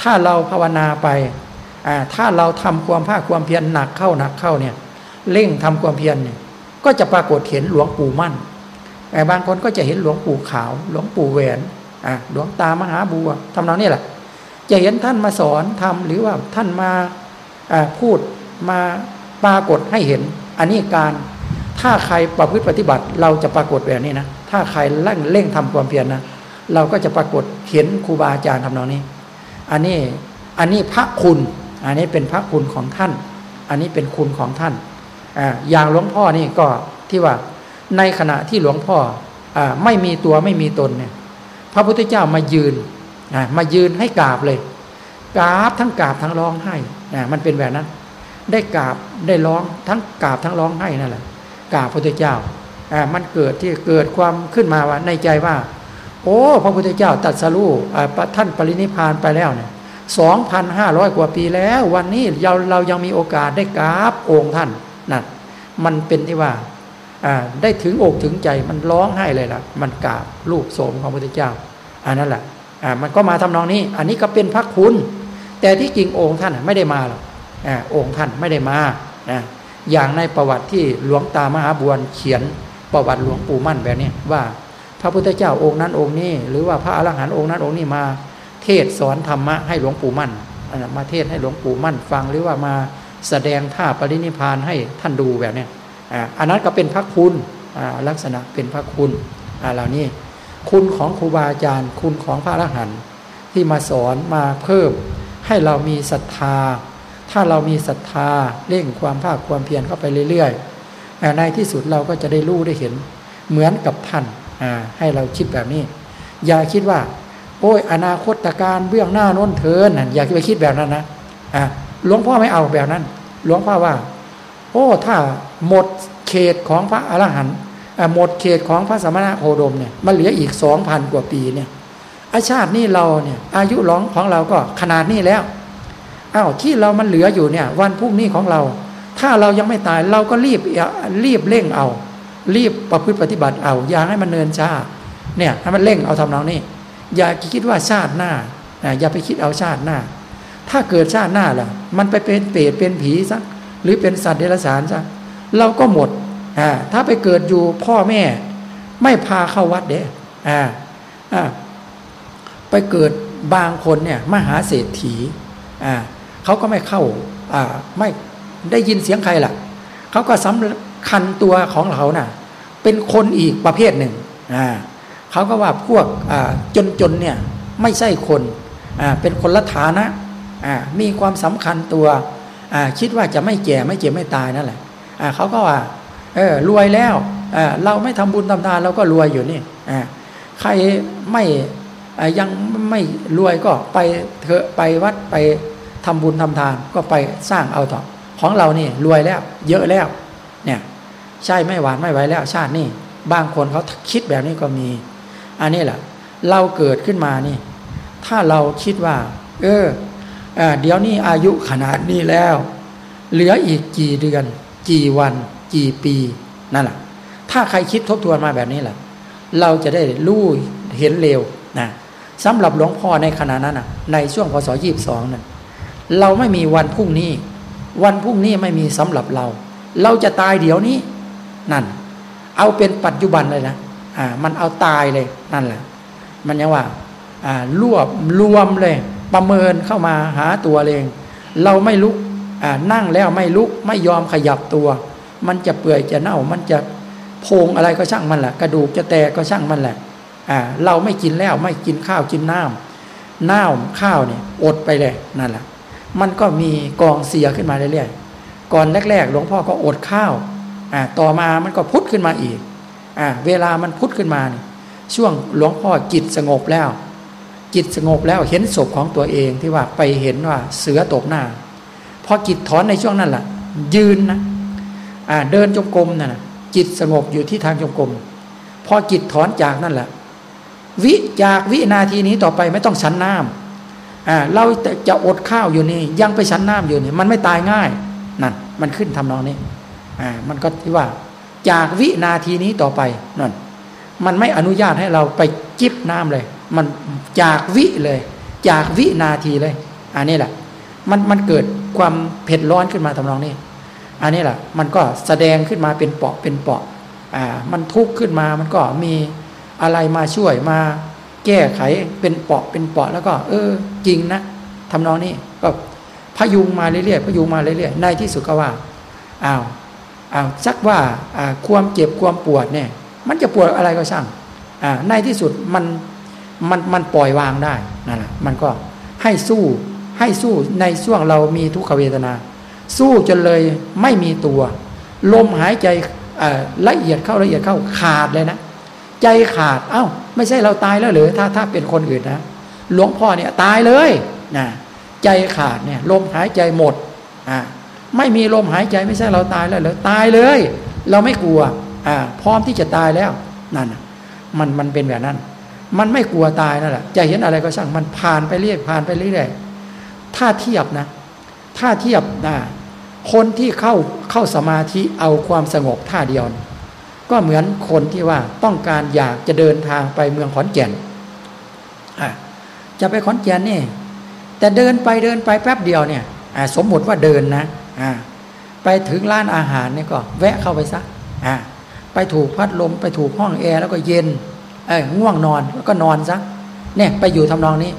ถ้าเราภาวนาไป ถ้าเราทำความภาคความเพียรหนักเข้าหนักเข้าเนี่ยเร่งทำความเพียรเนี่ยก็จะปรากฏเห็นหลวงปู่มั่นแต่บางคนก็จะเห็นหลวงปู่ขาว หลวงปู่แหวนหลวงตามหาบัวทำนองนี้แหละจะเห็นท่านมาสอนทำหรือว่าท่านมาพูดมาปรากฏให้เห็น อันนี้การถ้าใครประพฤติปฏิบัติ เราจะปรากฏแบบนี้นะ ถ้าใครเร่งเร่งทำความเพียรนนะเราก็จะปรากฏเห็นครูบาอาจารย์ทำนองนี้ อันนี้อันนี้พระคุณ อันนี้เป็นพระคุณของท่าน อันนี้เป็นคุณของท่านอ่าอย่างหลวงพ่อนี่ก็ที่ว่าในขณะที่หลวงพ่ออ่าไม่มีตัวไม่มีตนเนี่ยพระพุทธเจ้ามายืนอ่ามายืนให้กราบเลยกราบทั้งกราบทั้งร้องให้มันเป็นแบบนั้น ได้กราบได้ร้องทั้งกราบทั้งร้องให้นั่นแหละกราบพระพุทธเจ้าอ่ามันเกิดที่เกิดความขึ้นมาว่าในใจว่า โอ้พระพุทธเจ้าตัดสรู้ท่านปรินิพานไปแล้วเนี่ยสองพันห้าร้อยกว่าปีแล้ว วันนี้เราเรายังมีโอกาสได้กราบองค์ท่านนั่นมันเป็นที่ว่าได้ถึงอกถึงใจมันร้องไห้เลยล่ะ มันกราบรูปโสมของพระพุทธเจ้าอันนั้นแหละมันก็มาทำนองนี้ อันนี้ก็เป็นพระคุณ แต่ที่จริงองค์ท่านไม่ได้มาหรอกองค์ท่านไม่ได้มาอย่างในประวัติที่หลวงตามหาบวนเขียนประวัติหลวงปู่มั่นแบบนี้ว่า พระพุทธเจ้าองค์นั้นองค์นี้ หรือว่าพระอรหันต์องค์นั้นองค์นี้มา เทศสอนธรรมะให้หลวงปู่มั่นมาเทศให้หลวงปู่มั่นฟังหรือว่ามาแสดงท่าปรินิพานให้ท่านดูแบบนี้อันนั้นก็เป็นพระคุณลักษณะเป็นพระคุณเหล่านี้ คุณของครูบาอาจารย์ คุณของพระอรหันต์ที่มาสอนมาเพิ่ม ให้เรามีศรัทธา ถ้าเรามีศรัทธาเร่งความภาคความเพียรเข้าไปเรื่อยๆในที่สุดเราก็จะได้รู้ได้เห็นเหมือนกับท่าน ให้เราคิดแบบนี้ อย่าคิดว่า โอ้ยอนาคตการเบื้องหน้าน้นเทินอย่าไปคิดแบบนั้นนะหลวงพ่อไม่เอาแบบนั้น หลวงพ่อว่า โอ้ถ้าหมดเขตของพระอรหันต์หมดเขตของพระสมณะโคดมเนี่ยมันเหลืออีกสองพันกว่าปีเนี่ยอาชาตินี้เราเนี่ย อายุหลองของเราก็ขนาดนี้แล้วอา้าวที่เรามันเหลืออยู่เนี่ย วันพรุ่งนี้ของเรา ถ้าเรายังไม่ตายเราก็รีบรีบเร่งเอา รีบประพฤติปฏิบัติเอา อย่าให้มันเนินช้าเนี่ยให้มันเร่งเอาทำนองนี้ อย่าคิดว่าชาติหน้าอย่าไปคิดเอาชาติหน้า ถ้าเกิดชาติหน้าล่ะ มันไปเป็นเปรตเป็นผีซะหรือเป็นสัตว์เดรัจฉานซะเราก็หมดอ่าถ้าไปเกิดอยู่พ่อแม่ ไม่พาเข้าวัดเด้อ่าอ่าไปเกิดบางคนเนี่ยมหาเศรษฐีอ่าเขาก็ไม่เข้าอ่าไม่ได้ยินเสียงใครล่ะเขาก็สำ คัญตัวของเขาน่ะ เป็นคนอีกประเภทหนึ่งอ่าเขาก็ว่าพวกจนๆเนี่ยไม่ใช่คนเป็นคนละฐานะมีความสำคัญตัวคิดว่าจะไม่แก่ไม่เจ็บไม่ตายนั่นแหละเขาก็ว่าเออรวยแล้วเราไม่ทำบุญทำทานเราก็รวยอยู่นี่ใครไม่ยังไม่รวยก็ไปเถอะไปวัดไปทำบุญทำทานก็ไปสร้างเอาต่อของเรานี่รวยแล้ว เยอะแล้วเนี่ย ใช่ไม่หวานไม่ไหวแล้วชาตินี่บางคนเขาคิดแบบนี้ก็มี อันนี้แหละเราเกิดขึ้นมานี่ ถ้าเราคิดว่า เออเดี๋ยวนี้อายุขนาดนี้แล้ว เหลืออีกกี่เดือน กี่วัน กี่ปีนั่นแหละถ้าใครคิดทบทวนมาแบบนี้แหละเราจะได้รู้เห็นเร็วนะสำหรับหลวงพ่อในขณะนั้นนะในช่วงพศยี่บสองนั้นเราไม่มีวันพรุ่งนี้ วันพรุ่งนี้ไม่มีสำหรับเรา เราจะตายเดี๋ยวนี้ นั่น เอาเป็นปัจจุบันเลยนะอ่า มันเอาตายเลยนั่นแหละ มันยังว่า อ่ารวบรวมเลย ประเมินเข้ามาหาตัวเอง เราไม่ลุกอ่านั่งแล้วไม่ลุกไม่ยอมขยับตัว มันจะเปื่อยจะเน่า มันจะโพงอะไรก็ช่างมันแหละกระดูกจะแตกก็ช่างมันแหละอ่าเราไม่กินแล้วไม่กินข้าวกินน้ำน้ำข้าวเนี่ยอดไปเลยนั่นแหละมันก็มีกองเสียขึ้นมาเรื่อยๆก่อนแรกๆหลวงพ่อก็อดข้าว ต่อมามันก็พุทธขึ้นมาอีกอ่าเวลามันพุทธขึ้นมาเนี่ยช่วงหลวงพ่อจิตสงบแล้ว จิตสงบแล้วเห็นศพของตัวเองที่ว่าไปเห็นว่าเสือตกหน้าพอจิตถอนในช่วงนั้นแหละยืนนะอ่าเดินจงกรมนะ่ะจิตสงบอยู่ที่ทางจงกรมพอจิตถอนจากนั่นแหละ วิจากวินาทีนี้ต่อไปไม่ต้องฉันน้ำอ่าเราจะอดข้าวอยู่นี่ ยังไปฉันน้ำอยู่นี่ มันไม่ตายง่ายนั่นมันขึ้นทำนองนี้ อ่ามันก็ที่ว่า จากวินาทีนี้ต่อไปนั่นมันไม่อนุญาตให้เราไปจิบน้ำเลย มันจากวิเลย จากวินาทีเลย อันนี้แหละ มันมันเกิดความเผ็ดร้อนขึ้นมาทำนองนี้อันนี้แหละมันก็แสดงขึ้นมาเป็นเปาะเป็นเปาะอ่ามันทุกข์ขึ้นมามันก็มีอะไรมาช่วยมาแก้ไขเป็นเปาะเป็นเปาะแล้วก็ เออ จริงนะทำนองนี้ก็พยุงมาเรื่อยๆพยุงมาเรื่อยๆในที่สุดก็ว่าอ้าว อาสักว่าความเจ็บความปวดเนี่ย มันจะปวดอะไรก็ช่างในที่สุดมันมันมันปล่อยวางได้นั่นแหละมันก็ให้สู้ให้สู้ในช่วงเรามีทุกขเวทนา สู้จนเลยไม่มีตัว ลมหายใจละเอียดเข้าละเอียดเข้าขาดเลยนะ ใจขาดเอา้า ไม่ใช่เราตายแล้วหรือถ้าถ้าเป็นคนอื่นนะหลวงพ่อเนี่ยตายเลยนะใจขาดเนี่ยลมหายใจหมดอ่า ไม่มีลมหายใจไม่ใช่เราตายแล้วหรือตายเลย เราไม่กลัว อ่า พร้อมที่จะตายแล้วนั่นมันมันเป็นแบบนั้น มันไม่กลัวตายนั่นแหละจะเห็นอะไรก็ช่างมันผ่านไปเรื่อยผ่านไปเรื่อยถ้าเทียบนะ ถ้าเทียบนะคนที่เข้าเข้าสมาธิเอาความสงบท่าเดียว ก็เหมือนคนที่ว่าต้องการอยากจะเดินทางไปเมืองขอนแก่นจะไปขอนแก่นนี่แต่เดินไปเดินไปแป๊บเดียวเนี่ยสมมติว่าเดินนะ ไปถึงร้านอาหารนี่ก็ แวะเข้าไปซะไปถูกพัดลมไปถูกห้องแอร์แล้วก็เย็นง่วงนอนแล้วก็นอนซะเนี่ยไปอยู่ทำนองนี้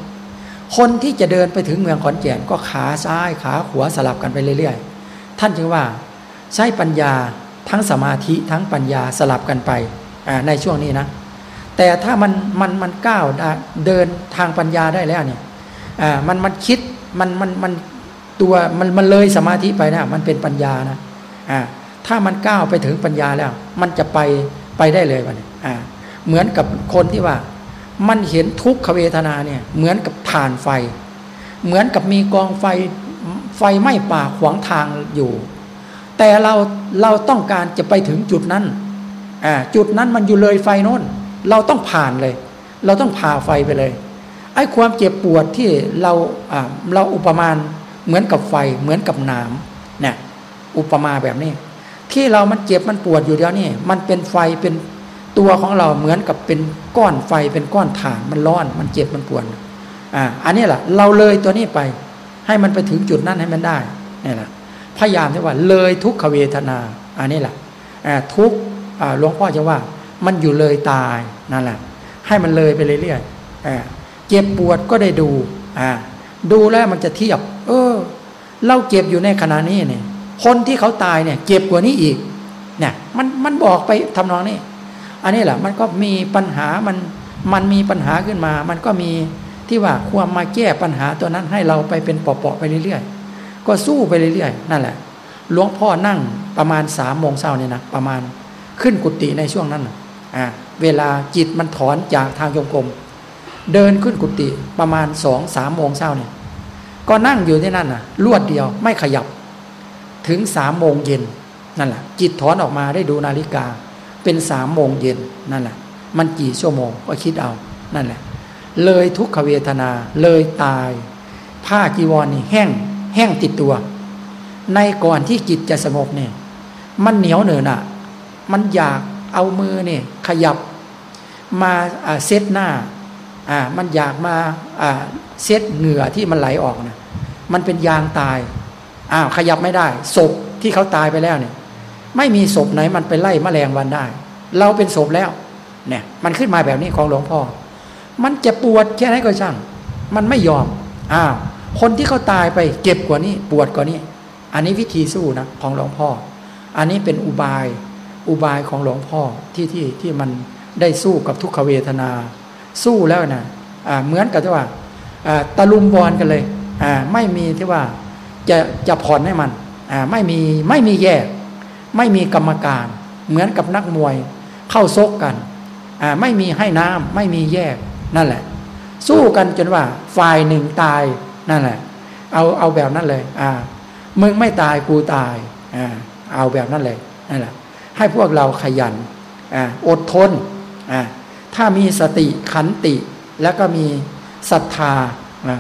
คนที่จะเดินไปถึงเมืองขอนแก่นก็ขาซ้ายขาขวาสลับกันไปเรื่อยๆ ท่านจึงว่าใช้ปัญญาทั้งสมาธิทั้งปัญญาสลับกันไปในช่วงนี้นะ แต่ถ้ามันมันมันก้าวเดินทางปัญญาได้แล้วเนี่ยมันมันคิดมันมันมัน ตัวมันมันเลยสมาธิไปนะมันเป็นปัญญานะอ่าถ้ามันก้าวไปถึงปัญญาแล้ว มันจะไปไปได้เลยวันนี้เหมือนกับคนที่ว่า มันเห็นทุกขเวทนาเนี่ย เหมือนกับฐานไฟ เหมือนกับมีกองไฟไฟไหม้ป่าขวางทางอยู่ แต่เราเราต้องการจะไปถึงจุดนั้นอ่าจุดนั้นมันอยู่เลยไฟโน้น เราต้องผ่านเลย เราต้องผ่าไฟไปเลยไอ้ความเจ็บปวดที่เราอ่าเราอุปมา เหมือนกับไฟเหมือนกับน้ำนี่ยอุปมาแบบนี้ ที่เรามันเจ็บมันปวดอยู่เดียวนี่มันเป็นไฟเป็นตัวของเราเหมือนกับเป็นก้อนไฟเป็นก้อนถ่านมันร้อน มันเจ็บมันปวดอ่าอันนี้แหละเราเลยตัวนี้ไป ให้มันไปถึงจุดนั้นให้มันได้นี่แหละพยายามที่ว่าเลยทุกขเวทนา อันนี้แหละทุกหลวงพ่อจะว่า มันอยู่เลยตายนั่นแหละ ให้มันเลยไปเรื่อยๆเจ็บปวดก็ได้ดูอ่าดูแล้วมันจะเทียบ เออ เราเจ็บอยู่ในขณะนี้เนี่ย คนที่เขาตายเนี่ยเจ็บกว่านี้อีก เนี่ย มันมันบอกไปทำนองนี้อันนี้แหละมันก็มีปัญหามันมันมีปัญหาขึ้นมา มันก็มีที่ว่าควรมาแก้ปัญหาตัวนั้นให้เราไปเป็นเปาะๆไปเรื่อยๆ ก็สู้ไปเรื่อยๆ นั่นแหละ หลวงพ่อนั่งประมาณสามโมงเช้าเนี่ยนะประมาณขึ้นกุฏิในช่วงนั้นอ่าเวลาจิตมันถอนจากทางโยมกลมเดินขึ้นกุฏิประมาณสองสามโมงเช้าเนี่ย ก็นั่งอยู่ที่นั่นน่ะ ลวดเดียวไม่ขยับ ถึงสามโมงเย็นนั่นแหละจิตถอนออกมาได้ดูนาฬิกา เป็นสามโมงเย็นนั่นแหละ มันกี่ชั่วโมงก็คิดเอานั่นแหละ เลยทุกขเวทนาเลยตาย ผ้าจีวรนี่แห้ง แห้งติดตัว ในก่อนที่จิตจะสงบเนี่ย มันเหนียวเหนอะมันอยากเอามือเนี่ยขยับ มาเซตหน้า อ่ามันอยากมาเซตเหงื่อที่มันไหลออกนะมันเป็นยางตายอ้าวขยับไม่ได้ศพที่เขาตายไปแล้วเนี่ย ไม่มีศพไหนมันไปไล่มแมลงวันได้ เราเป็นศพแล้ว เนี่ย มันขึ้นมาแบบนี้ของหลวงพ่อ มันจะปวดแค่ไหนก็ช่าง มันไม่ยอมอ้าวคนที่เขาตายไปเก็บกว่านี้ปวดกว่านี้ อันนี้วิธีสู้นะของหลวงพ่อ อันนี้เป็นอุบายอุบายของหลวงพ่อที่ที่ที่มันได้สู้กับทุกขเวทนา สู้แล้วนะอ่าเหมือนกับที่ว่าตะลุมบอลกันเลยไม่มีที่ว่าจะจะผ่อนให้มันไม่มีไม่มีแยก ไม่มีกรรมการ เหมือนกับนักมวยเข้าซกกันไม่มีให้น้ำไม่มีแยกนั่นแหละ สู้กันจนว่าฝ่ายหนึ่งตายนั่นแหละ เอาเอาแบบนั้นเลย อ่ามึงไม่ตายกูตายอ่าเอาแบบนั้นเลยนั่นแหละให้พวกเราขยันอ่าอดทนอ่า ถ้ามีสติขันติ แล้วก็มีศรัทธานะ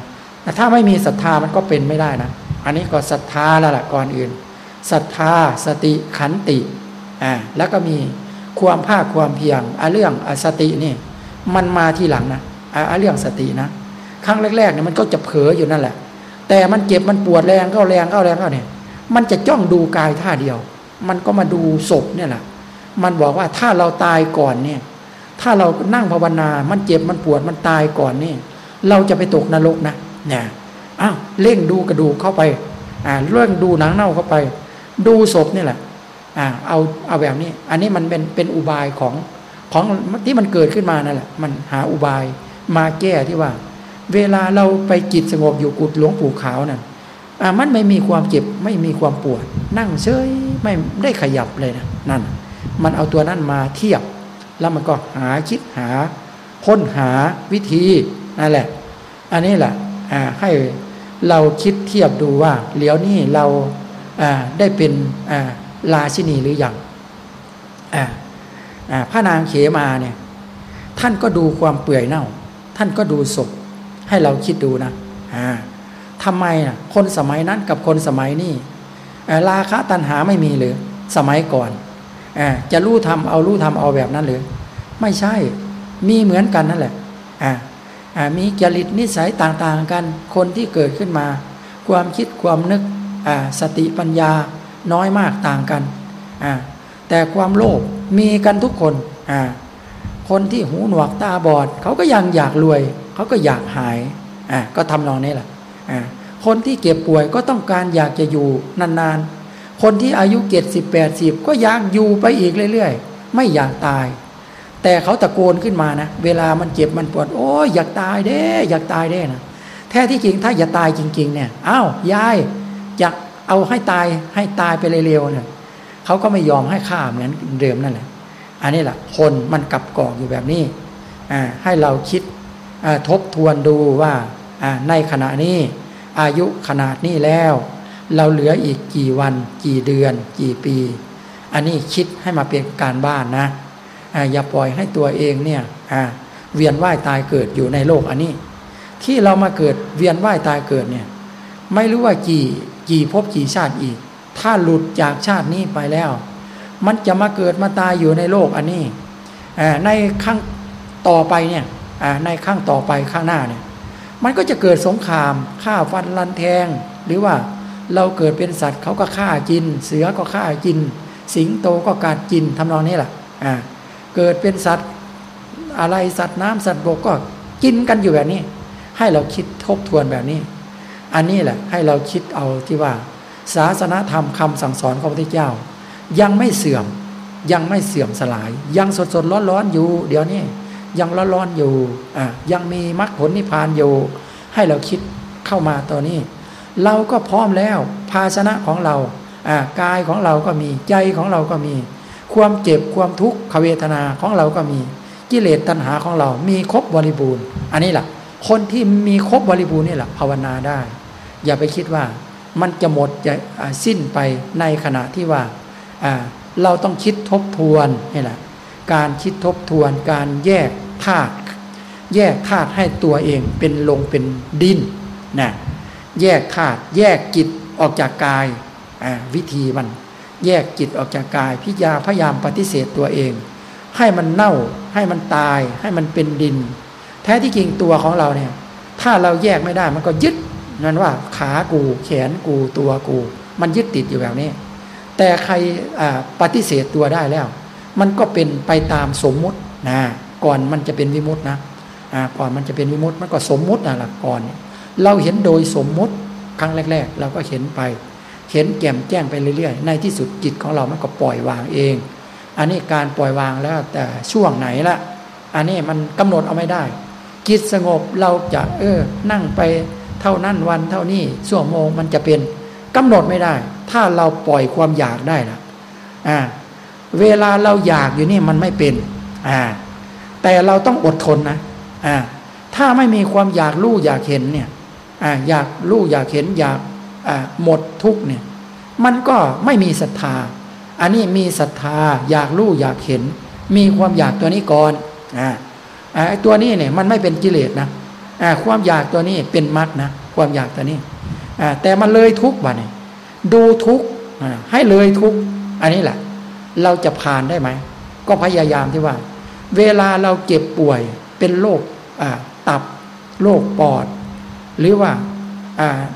ถ้าไม่มีศรัทธามันก็เป็นไม่ได้นะ อันนี้ก็ศรัทธาแล้วล่ะก่อนอื่นศรัทธาสติขันติอ่าแล้วก็มีความภาคความเพียรอะเรื่องอสตินี่มันมาทีหลังนะอะเรื่องสตินะ ครั้งแรกๆเนี่ยมันก็จะเผลออยู่นั่นแหละ แต่มันเจ็บมันปวดแรงเข้าแรงเข้าแรงเข้าเนี่ย มันจะจ้องดูกายท่าเดียว มันก็มาดูศพเนี่ยแหละมันบอกว่าถ้าเราตายก่อนเนี่ย ถ้าเรานั่งภาวนา มันเจ็บมันปวดมันตายก่อนนี่ เราจะไปตกนรกนะเนี่ยอ้าวเร่งดูกระดูกเข้าไป อ่าเรื่องดูหนังเน่าเข้าไป ดูศพนี่แหละ อ่า เอาเอาแบบนี้ อันนี้มันเป็นเป็นอุบายของของที่มันเกิดขึ้นมานั่นแหละ มันหาอุบายมาแก้ที่ว่า เวลาเราไปจิตสงบอยู่กุดหลวงปู่ขาวนั่นอ่ามันไม่มีความเจ็บไม่มีความปวด นั่งเฉยไม่ได้ขยับเลยนะนั่น มันเอาตัวนั้นมาเทียบ แล้วมันก็หาคิดหาค้นหาวิธีนั่นแหละ อันนี้แหละให้เราคิดเทียบดูว่าเหลียวนี้เราได้เป็นอ่าราชินีหรืออยังอ่าอ่าพระนางเขมาเนี่ยท่านก็ดูความเปื่อยเน่า ท่านก็ดูศพให้เราคิดดูนะทำไมอะคนสมัยนั้นกับคนสมัยนี้ราคะตัณหาไม่มีหรือสมัยก่อน จะรู้ทำเอารู้ทำเอาแบบนั้นหรือไม่ใช่มีเหมือนกันนั่นแหละอ่ามีจริตนิสัยต่างๆกัน คนที่เกิดขึ้นมา ความคิดความนึกสติปัญญาน้อยมากต่างกันแต่ความโลภมีกันทุกคนคนที่หูหนวกตาบอด เขาก็ยังอยากรวย เขาก็อยากหายก็ทำนองนี้แหละคนที่เก็บป่วยก็ต้องการอยากจะอยู่นานๆ คนที่อายุเจ็ดสิบแปดสิบก็อยากอยู่ไปอีกเรื่อยๆ ไม่อยากตาย แต่เขาตะโกนขึ้นมานะ เวลามันเจ็บมันปวด โอ้ยอยากตายเด้ อยากตายเด้นะแท้ที่จริงถ้าอย่าตายจริง ๆ เนี่ยอ้าวยายอยากเอาให้ตายให้ตายไปเร็วๆเนี่ยเขาก็ไม่ยอมให้ฆ่าเหมือนเดิมนั่นแหละ อันนี้แหละคนมันกลับกอกอยู่แบบนี้อ่าให้เราคิดทบทวนดูว่าในขณะนี้อายุขนาดนี้แล้ว เราเหลืออีกกี่วัน กี่เดือน กี่ปี อันนี้คิดให้มาเป็นการบ้านนะอย่าปล่อยให้ตัวเองเนี่ยเวียนว่ายตายเกิดอยู่ในโลกอันนี้ ที่เรามาเกิดเวียนว่ายตายเกิดเนี่ยไม่รู้ว่ากี่กี่ภพกี่ชาติอีก ถ้าหลุดจากชาตินี้ไปแล้ว มันจะมาเกิดมาตายอยู่ในโลกอันนี้ในข้างต่อไปเนี่ยในข้างต่อไปข้างหน้าเนี่ยมันก็จะเกิดสงครามฆ่าฟันลันแทงหรือว่า เราเกิดเป็นสัตว์เขาก็ฆ่ากิน เสือก็ฆ่ากิน สิงโตก็กัดกินทำนองนี้แหละอ่าเกิดเป็นสัตว์อะไรสัตว์น้ำสัตว์บกก็กินกันอยู่แบบนี้ ให้เราคิดทบทวนแบบนี้ อันนี้แหละให้เราคิดเอาที่ว่า ศาสนาธรรมคำสั่งสอนของพระพุทธเจ้า ยังไม่เสื่อมยังไม่เสื่อมสลาย ยังสดสดร้อนร้อนอยู่ เดี๋ยวนี้ยังร้อนร้อนอยู่อะยังมีมรรคผลนิพพานอยู่ ให้เราคิดเข้ามาตอนนี้ เราก็พร้อมแล้ว ภาชนะของเราอ่ากายของเราก็มีใจของเราก็มี ความเจ็บความทุกขเวทนาของเราก็มี กิเลสตัณหาของเรา มีครบบริบูรณ์ อันนี้แหละคนที่มีครบบริบูรณ์นี่แหละภาวนาได้ อย่าไปคิดว่ามันจะหมดจะสิ้นไปในขณะที่ว่าเราต้องคิดทบทวนนี่แหละการคิดทบทวนการแยกธาตุแยกธาตุให้ตัวเองเป็นลงเป็นดินนะ แยกธาตุแยกจิตออกจากกายวิธีมัน แยกจิตออกจากกายพิยาพยายามปฏิเสธตัวเอง ให้มันเน่าให้มันตาย ให้มันเป็นดิน แท้ที่จริงตัวของเราเนี่ย ถ้าเราแยกไม่ได้มันก็ยึดนั่นว่าขากูแขนกูตัวกู มันยึดติดอยู่แบบนี้ แต่ใครปฏิเสธตัวได้แล้ว มันก็เป็นไปตามสมมุตินะก่อนมันจะเป็นวิมุตินะก่อนมันจะเป็นวิมุติมันก็สมมุตินะหลักก่อนเเราเห็นโดยสมมติครั้งแรก ๆ เราก็เห็นไป เห็นแจ่มแจ้งไปเรื่อยๆ ในที่สุดจิตของเรามันก็ปล่อยวางเอง อันนี้การปล่อยวางแล้วแต่ช่วงไหนละอันนี้มันกำหนดเอาไม่ได้จิตสงบเราจะเออ นั่งไปเท่านั้นวันเท่านี้ชั่วโมงมันจะเป็นกำหนดไม่ได้ ถ้าเราปล่อยความอยากได้นะอ่า เวลาเราอยากอยู่นี่มันไม่เป็น อ่า แต่เราต้องอดทนนะ อ่า ถ้าไม่มีความอยากรู้อยากเห็นเนี่ย อยากรู้อยากเห็นอยากหมดทุกเนี่ยมันก็ไม่มีศรัทธา อันนี้มีศรัทธาอยากรู้อยากเห็น มีความอยากตัวนี้ก่อนอ่าไอ้ตัวนี้เนี่ยมันไม่เป็นกิเลสนะความอยากตัวนี้เป็นมรรคนะความอยากตัวนี้แต่มันเลยทุกข์บ่เนี่ยดูทุกข์ให้เลยทุกข์อันนี้แหละ เราจะผ่านได้ไหม ก็พยายามที่ว่า เวลาเราเจ็บป่วยเป็นโรคตับโรคปอด หรือว่า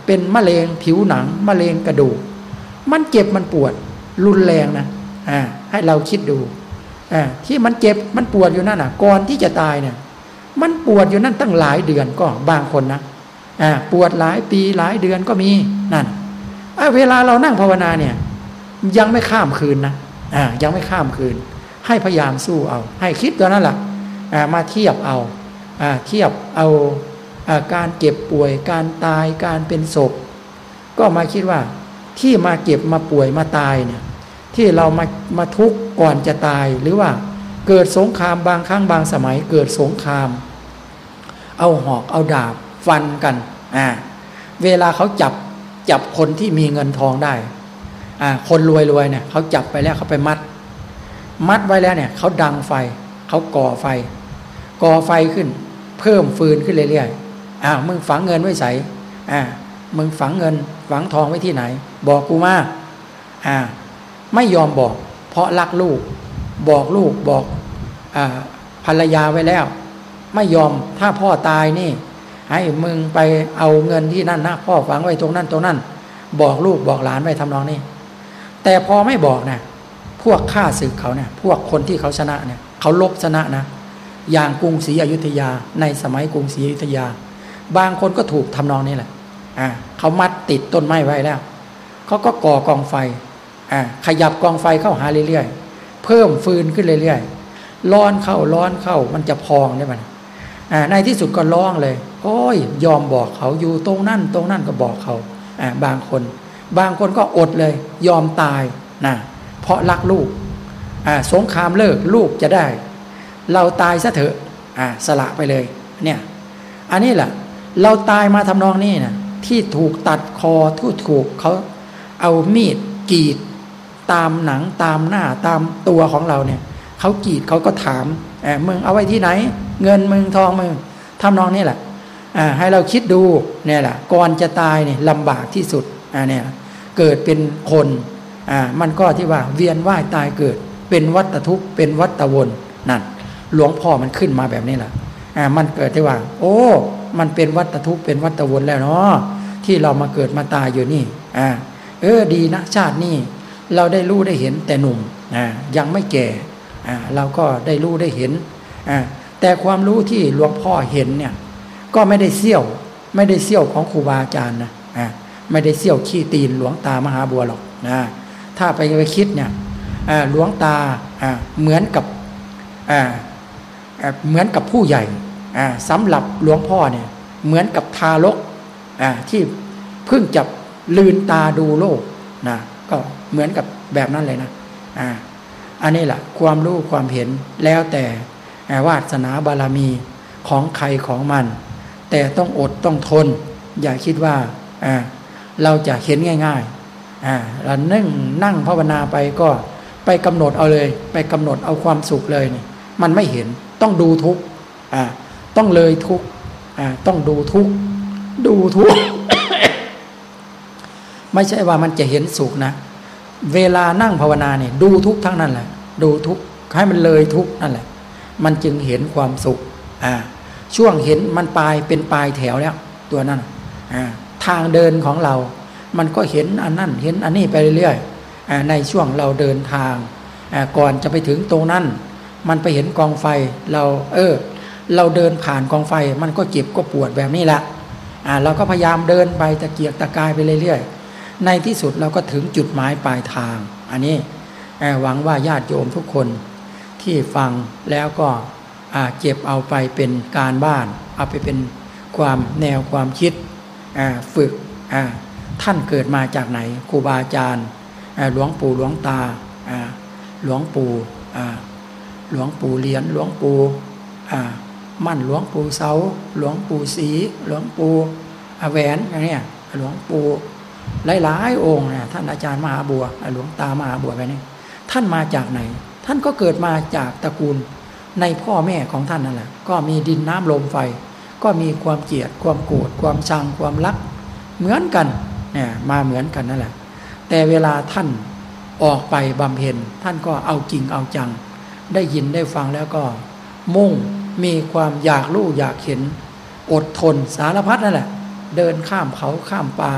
เป็นมะเร็งผิวหนังมะเร็งกระดูก มันเจ็บมันปวดรุนแรงนะให้เราคิดดูที่มันเจ็บมันปวดอยู่นั่นน่ะ ก่อนที่จะตายเนี่ย มันปวดอยู่นั่นตั้งหลายเดือนก็บางคนนะปวดหลายปีหลายเดือนก็มีนั่นเวลาเรานั่งภาวนาเนี่ย ยังไม่ข้ามคืนนะยังไม่ข้ามคืน ให้พยายามสู้เอา ให้คิดตัวนั้นแหละมาเทียบเอาเทียบเอาอา การเจ็บป่วยการตายการเป็นศพ ก็มาคิดว่าที่มาเจ็บมาป่วยมาตายเนี่ยที่เรามามาทุกข์ก่อนจะตายหรือว่าเกิดสงครามบางครั้งบางสมัยเกิดสงคราม เอาหอกเอาดาบฟันกันอ่าเวลาเขาจับจับคนที่มีเงินทองได้อ่าคนรวยรวยเนี่ยเขาจับไปแล้วเขาไปมัด มัดไว้แล้วเนี่ยเขาดังไฟเขาก่อไฟ ก่อไฟขึ้น เพิ่มฟืนขึ้นเรื่อยๆ อ่าวมึงฝังเงินไว้ใส่อ่ามึงฝังเงินฝังทองไว้ที่ไหน บอกกูมาอ่าไม่ยอมบอก เพราะรักลูก บอกลูกบอกอ่าภรรยาไว้แล้ว ไม่ยอมถ้าพ่อตายนี่ ให้มึงไปเอาเงินที่นั่นนะพ่อฝังไว้ตรงนั้นตรงนั้น บอกลูกบอกหลานไว้ทำนองนี้ แต่พอไม่บอกนะพวกข้าศึกเขาเนี่ยพวกคนที่เขาชนะเนี่ยเขาลบชนะนะ อย่างกรุงศรีอยุธยาในสมัยกรุงศรีอยุธยา บางคนก็ถูกทำนองนี้แหละอ่าเขามัดติดต้นไม้ไว้แล้วเขาก็ก่อกองไฟอ่าขยับกองไฟเข้าหาเรื่อยๆ เพิ่มฟืนขึ้นเรื่อยๆ ร้อนเข้าร้อนเข้ามันจะพองได้ไหมอ่าในที่สุดก็ร้องเลย โอ้ย ยอมบอกเขาอยู่ตรงนั่น ตรงนั่นก็บอกเขาอ่าบางคน บางคนก็อดเลย ยอมตายนะเพราะรักลูกอ่าสงครามเลิกลูกจะได้ เราตายซะเถอะอ่าสละไปเลยเนี่ยอันนี้แหละ เราตายมาทำนองนี้นะที่ถูกตัดคอทุกถูกเขาเอามีดกรีดตามหนังตามหน้าตามตัวของเราเนี่ยเขากรีดเขาก็ถามแอบมึงเอาไว้ที่ไหน เงินมึงทองมึงทำนองนี้แหละอ่าให้เราคิดดูเนี่ยแหละก่อนจะตายเนี่ยลำบากที่สุดอ่าเนี่ยเกิดเป็นคนอ่ามันก็ที่ว่าเวียนว่ายตายเกิด เป็นวัฏทุกข์เป็นวัฏวนนั่นหลวงพ่อมันขึ้นมาแบบนี้แหละ มันเกิดที่ว่า โอ้ มันเป็นวัฏทุกเป็นวัฏวนแล้วเนาะที่เรามาเกิดมาตายอยู่นี่อ่าเออดีนะชาตินี้เราได้รู้ได้เห็นแต่หนุ่มอ่ายังไม่แก่อ่าเราก็ได้รู้ได้เห็นอ่าแต่ความรู้ที่หลวงพ่อเห็นเนี่ย ก็ไม่ได้เสี่ยว ไม่ได้เสี่ยวของครูบาอาจารย์นะอ่าไม่ได้เสี่ยวขี้ตีนหลวงตามหาบัวหรอกนะถ้าไปไปคิดเนี่ยหลวงตาเหมือนกับเหมือนกับผู้ใหญ่ สำหรับหลวงพ่อเนี่ยเหมือนกับทารกที่เพิ่งจะลืนตาดูโลกนะก็เหมือนกับแบบนั้นเลยนะอันนี้แหละความรู้ความเห็นแล้วแต่วาสนาบารมีของใครของมัน แต่ต้องอดต้องทน อย่าคิดว่าเราจะเห็นง่ายๆอ่าเรานั่งนั่งภาวนาไปก็ไปกำหนดเอาเลย ไปกำหนดเอาความสุขเลยนี่มันไม่เห็นต้องดูทุกอ่า ต้องเลยทุกอ่าต้องดูทุกดูทุกไม่ใช่ว่ามันจะเห็นสุขนะ เวลานั่งภาวนาเนี่ยดูทุกทั้งนั้นแหละ ดูทุกให้มันเลยทุกนั่นแหละ มันจึงเห็นความสุขอ่าช่วงเห็นมันปลายเป็นปลายแถวแล้ว ตัวนั้นอ่าทางเดินของเรา มันก็เห็นอันนั่นเห็นอันนี้ไปเรื่อยๆในช่วงเราเดินทาง ก่อนจะไปถึงตรงนั้น มันไปเห็นกองไฟเรา เออ เราเดินผ่านกองไฟมันก็เจ็บก็ปวดแบบนี้แหละอ่าเราก็พยายามเดินไปตะเกียกตะกายไปเรื่อยๆ ในที่สุดเราก็ถึงจุดหมายปลายทาง อันนี้หวังว่าญาติโยมทุกคนที่ฟังแล้วก็เจ็บเอาไปเป็นการบ้าน เอาไปเป็นความแนวความคิดฝึกท่านเกิดมาจากไหนครูบาอาจารย์หลวงปู่หลวงตาหลวงปู่อ่าหลวงปู่เหรียญหลวงปู่อ่า มั่นหลวงปู่เสา หลวงปู่ศรีหลวงปู่แหวนอย่างเนี้ยหลวงปู่หลายๆองค์เนี่ยท่านอาจารย์มหาบัวหลวงตามหาบัวไปนี่ท่านมาจากไหน ท่านก็เกิดมาจากตระกูลในพ่อแม่ของท่านนั่นแหละก็มีดินน้ำลมไฟ ก็มีความเกลียดความโกรธความชังความรัก เหมือนกันเนี่ยมาเหมือนกันนั่นแหละ แต่เวลาท่านออกไปบำเพ็ญท่านก็เอาจริงเอาจัง ได้ยินได้ฟังแล้วก็มุ่ง มีความอยากรู้อยากเห็น อดทนสารพัดนั่นแหละ เดินข้ามเขาข้ามป่า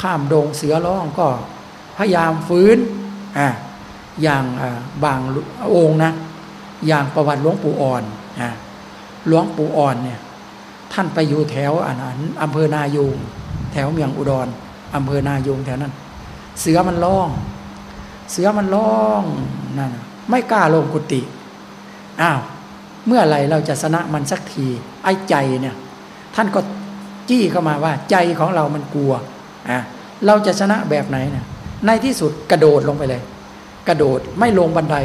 ข้ามดงเสือร้องก็พยายามฟื้นอ่าอย่างบางองค์นะ อย่างประวัติหลวงปู่อ่อนอ่าหลวงปู่อ่อนเนี่ยท่านไปอยู่แถวอันนั้นอำเภอนายูงแถวเมียงอุดรอำเภอนายูงแถวนั้น เสือมันร้อง เสือมันร้องนั่นไม่กล้าลงกุฏิอ้าว เมื่อไรเราจะชนะมันสักที ไอ้ใจเนี่ย ท่านก็จี้เข้ามาว่าใจของเรามันกลัวอะเราจะชนะแบบไหนเนี่ยในที่สุดกระโดดลงไปเลย กระโดดไม่ลงบันได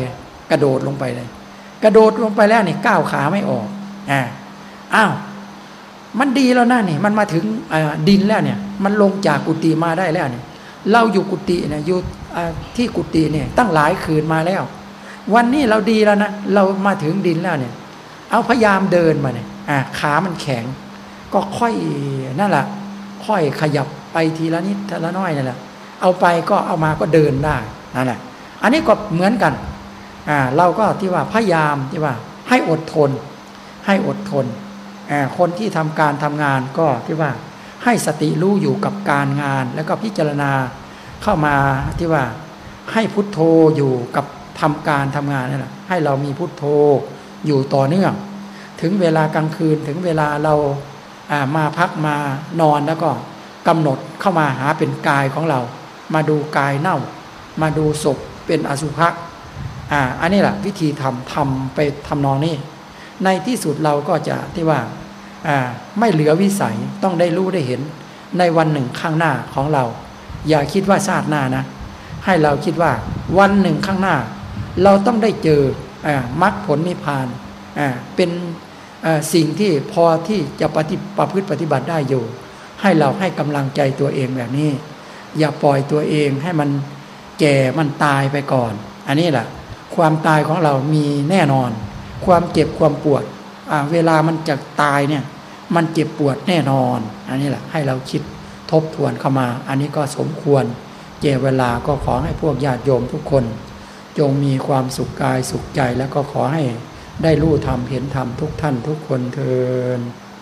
กระโดดลงไปเลย กระโดดลงไปแล้วนี่ก้าวขาไม่ออกอ่าอ้าวมันดีแล้วนะนี่มันมาถึงดินแล้วเนี่ย มันลงจากกุฏิมาได้แล้วเนี่ยเราอยู่กุฏิเนี่ยอยู่ที่กุฏิเนี่ยตั้งหลายคืนมาแล้ว วันนี้เราดีแล้วนะเรามาถึงดินแล้วเนี่ย เอาพยายามเดินมาเนี่ยอ่าขามันแข็ง ก็ค่อยนั่นแหละค่อยขยับไปทีละนิดทีละน้อยนั่นแหละเอาไปก็เอามาก็เดินได้นั่นแหละ อันนี้ก็เหมือนกันอ่าเราก็ที่ว่าพยายามที่ว่าให้อดทน ให้อดทนคนที่ทำการทำงานก็ที่ว่าให้สติรู้อยู่กับการงาน แล้วก็พิจารณาเข้ามาที่ว่าให้พุทโธอยู่กับทำการทำงานนั่นแหละให้เรามีพุทโธ อยู่ต่อเนื่อง ถึงเวลากลางคืนถึงเวลาเราามาพักมานอนแล้วก็กำหนดเข้ามาหาเป็นกายของเรา มาดูกายเน่า มาดูศพเป็นอสุภะอ่าอันนี้แหละวิธีทำทำไปทำนองนี้ ในที่สุดเราก็จะที่ว่าไม่เหลือวิสัยต้องได้รู้ได้เห็น ในวันหนึ่งข้างหน้าของเรา อย่าคิดว่าชาติหน้านะ ให้เราคิดว่าวันหนึ่งข้างหน้า เราต้องได้เจอ มรรคผลนิพพานเป็นสิ่งที่พอที่จะปฏิประพฤติปฏิบัติได้อยู่ ให้เราให้กำลังใจตัวเองแบบนี้ อย่าปล่อยตัวเองให้มันแก่มันตายไปก่อน อันนี้แหละความตายของเรามีแน่นอน ความเจ็บความปวดเวลามันจะตายเนี่ยมันเจ็บปวดแน่นอน อันนี้แหละให้เราคิดทบทวนเข้ามา อันนี้ก็สมควรเจเวลาก็ขอให้พวกญาติโยมทุกคน จงมีความสุขกายสุขใจแล้วก็ขอให้ได้รู้ธรรมเห็นธรรมทุกท่านทุกคนเทอ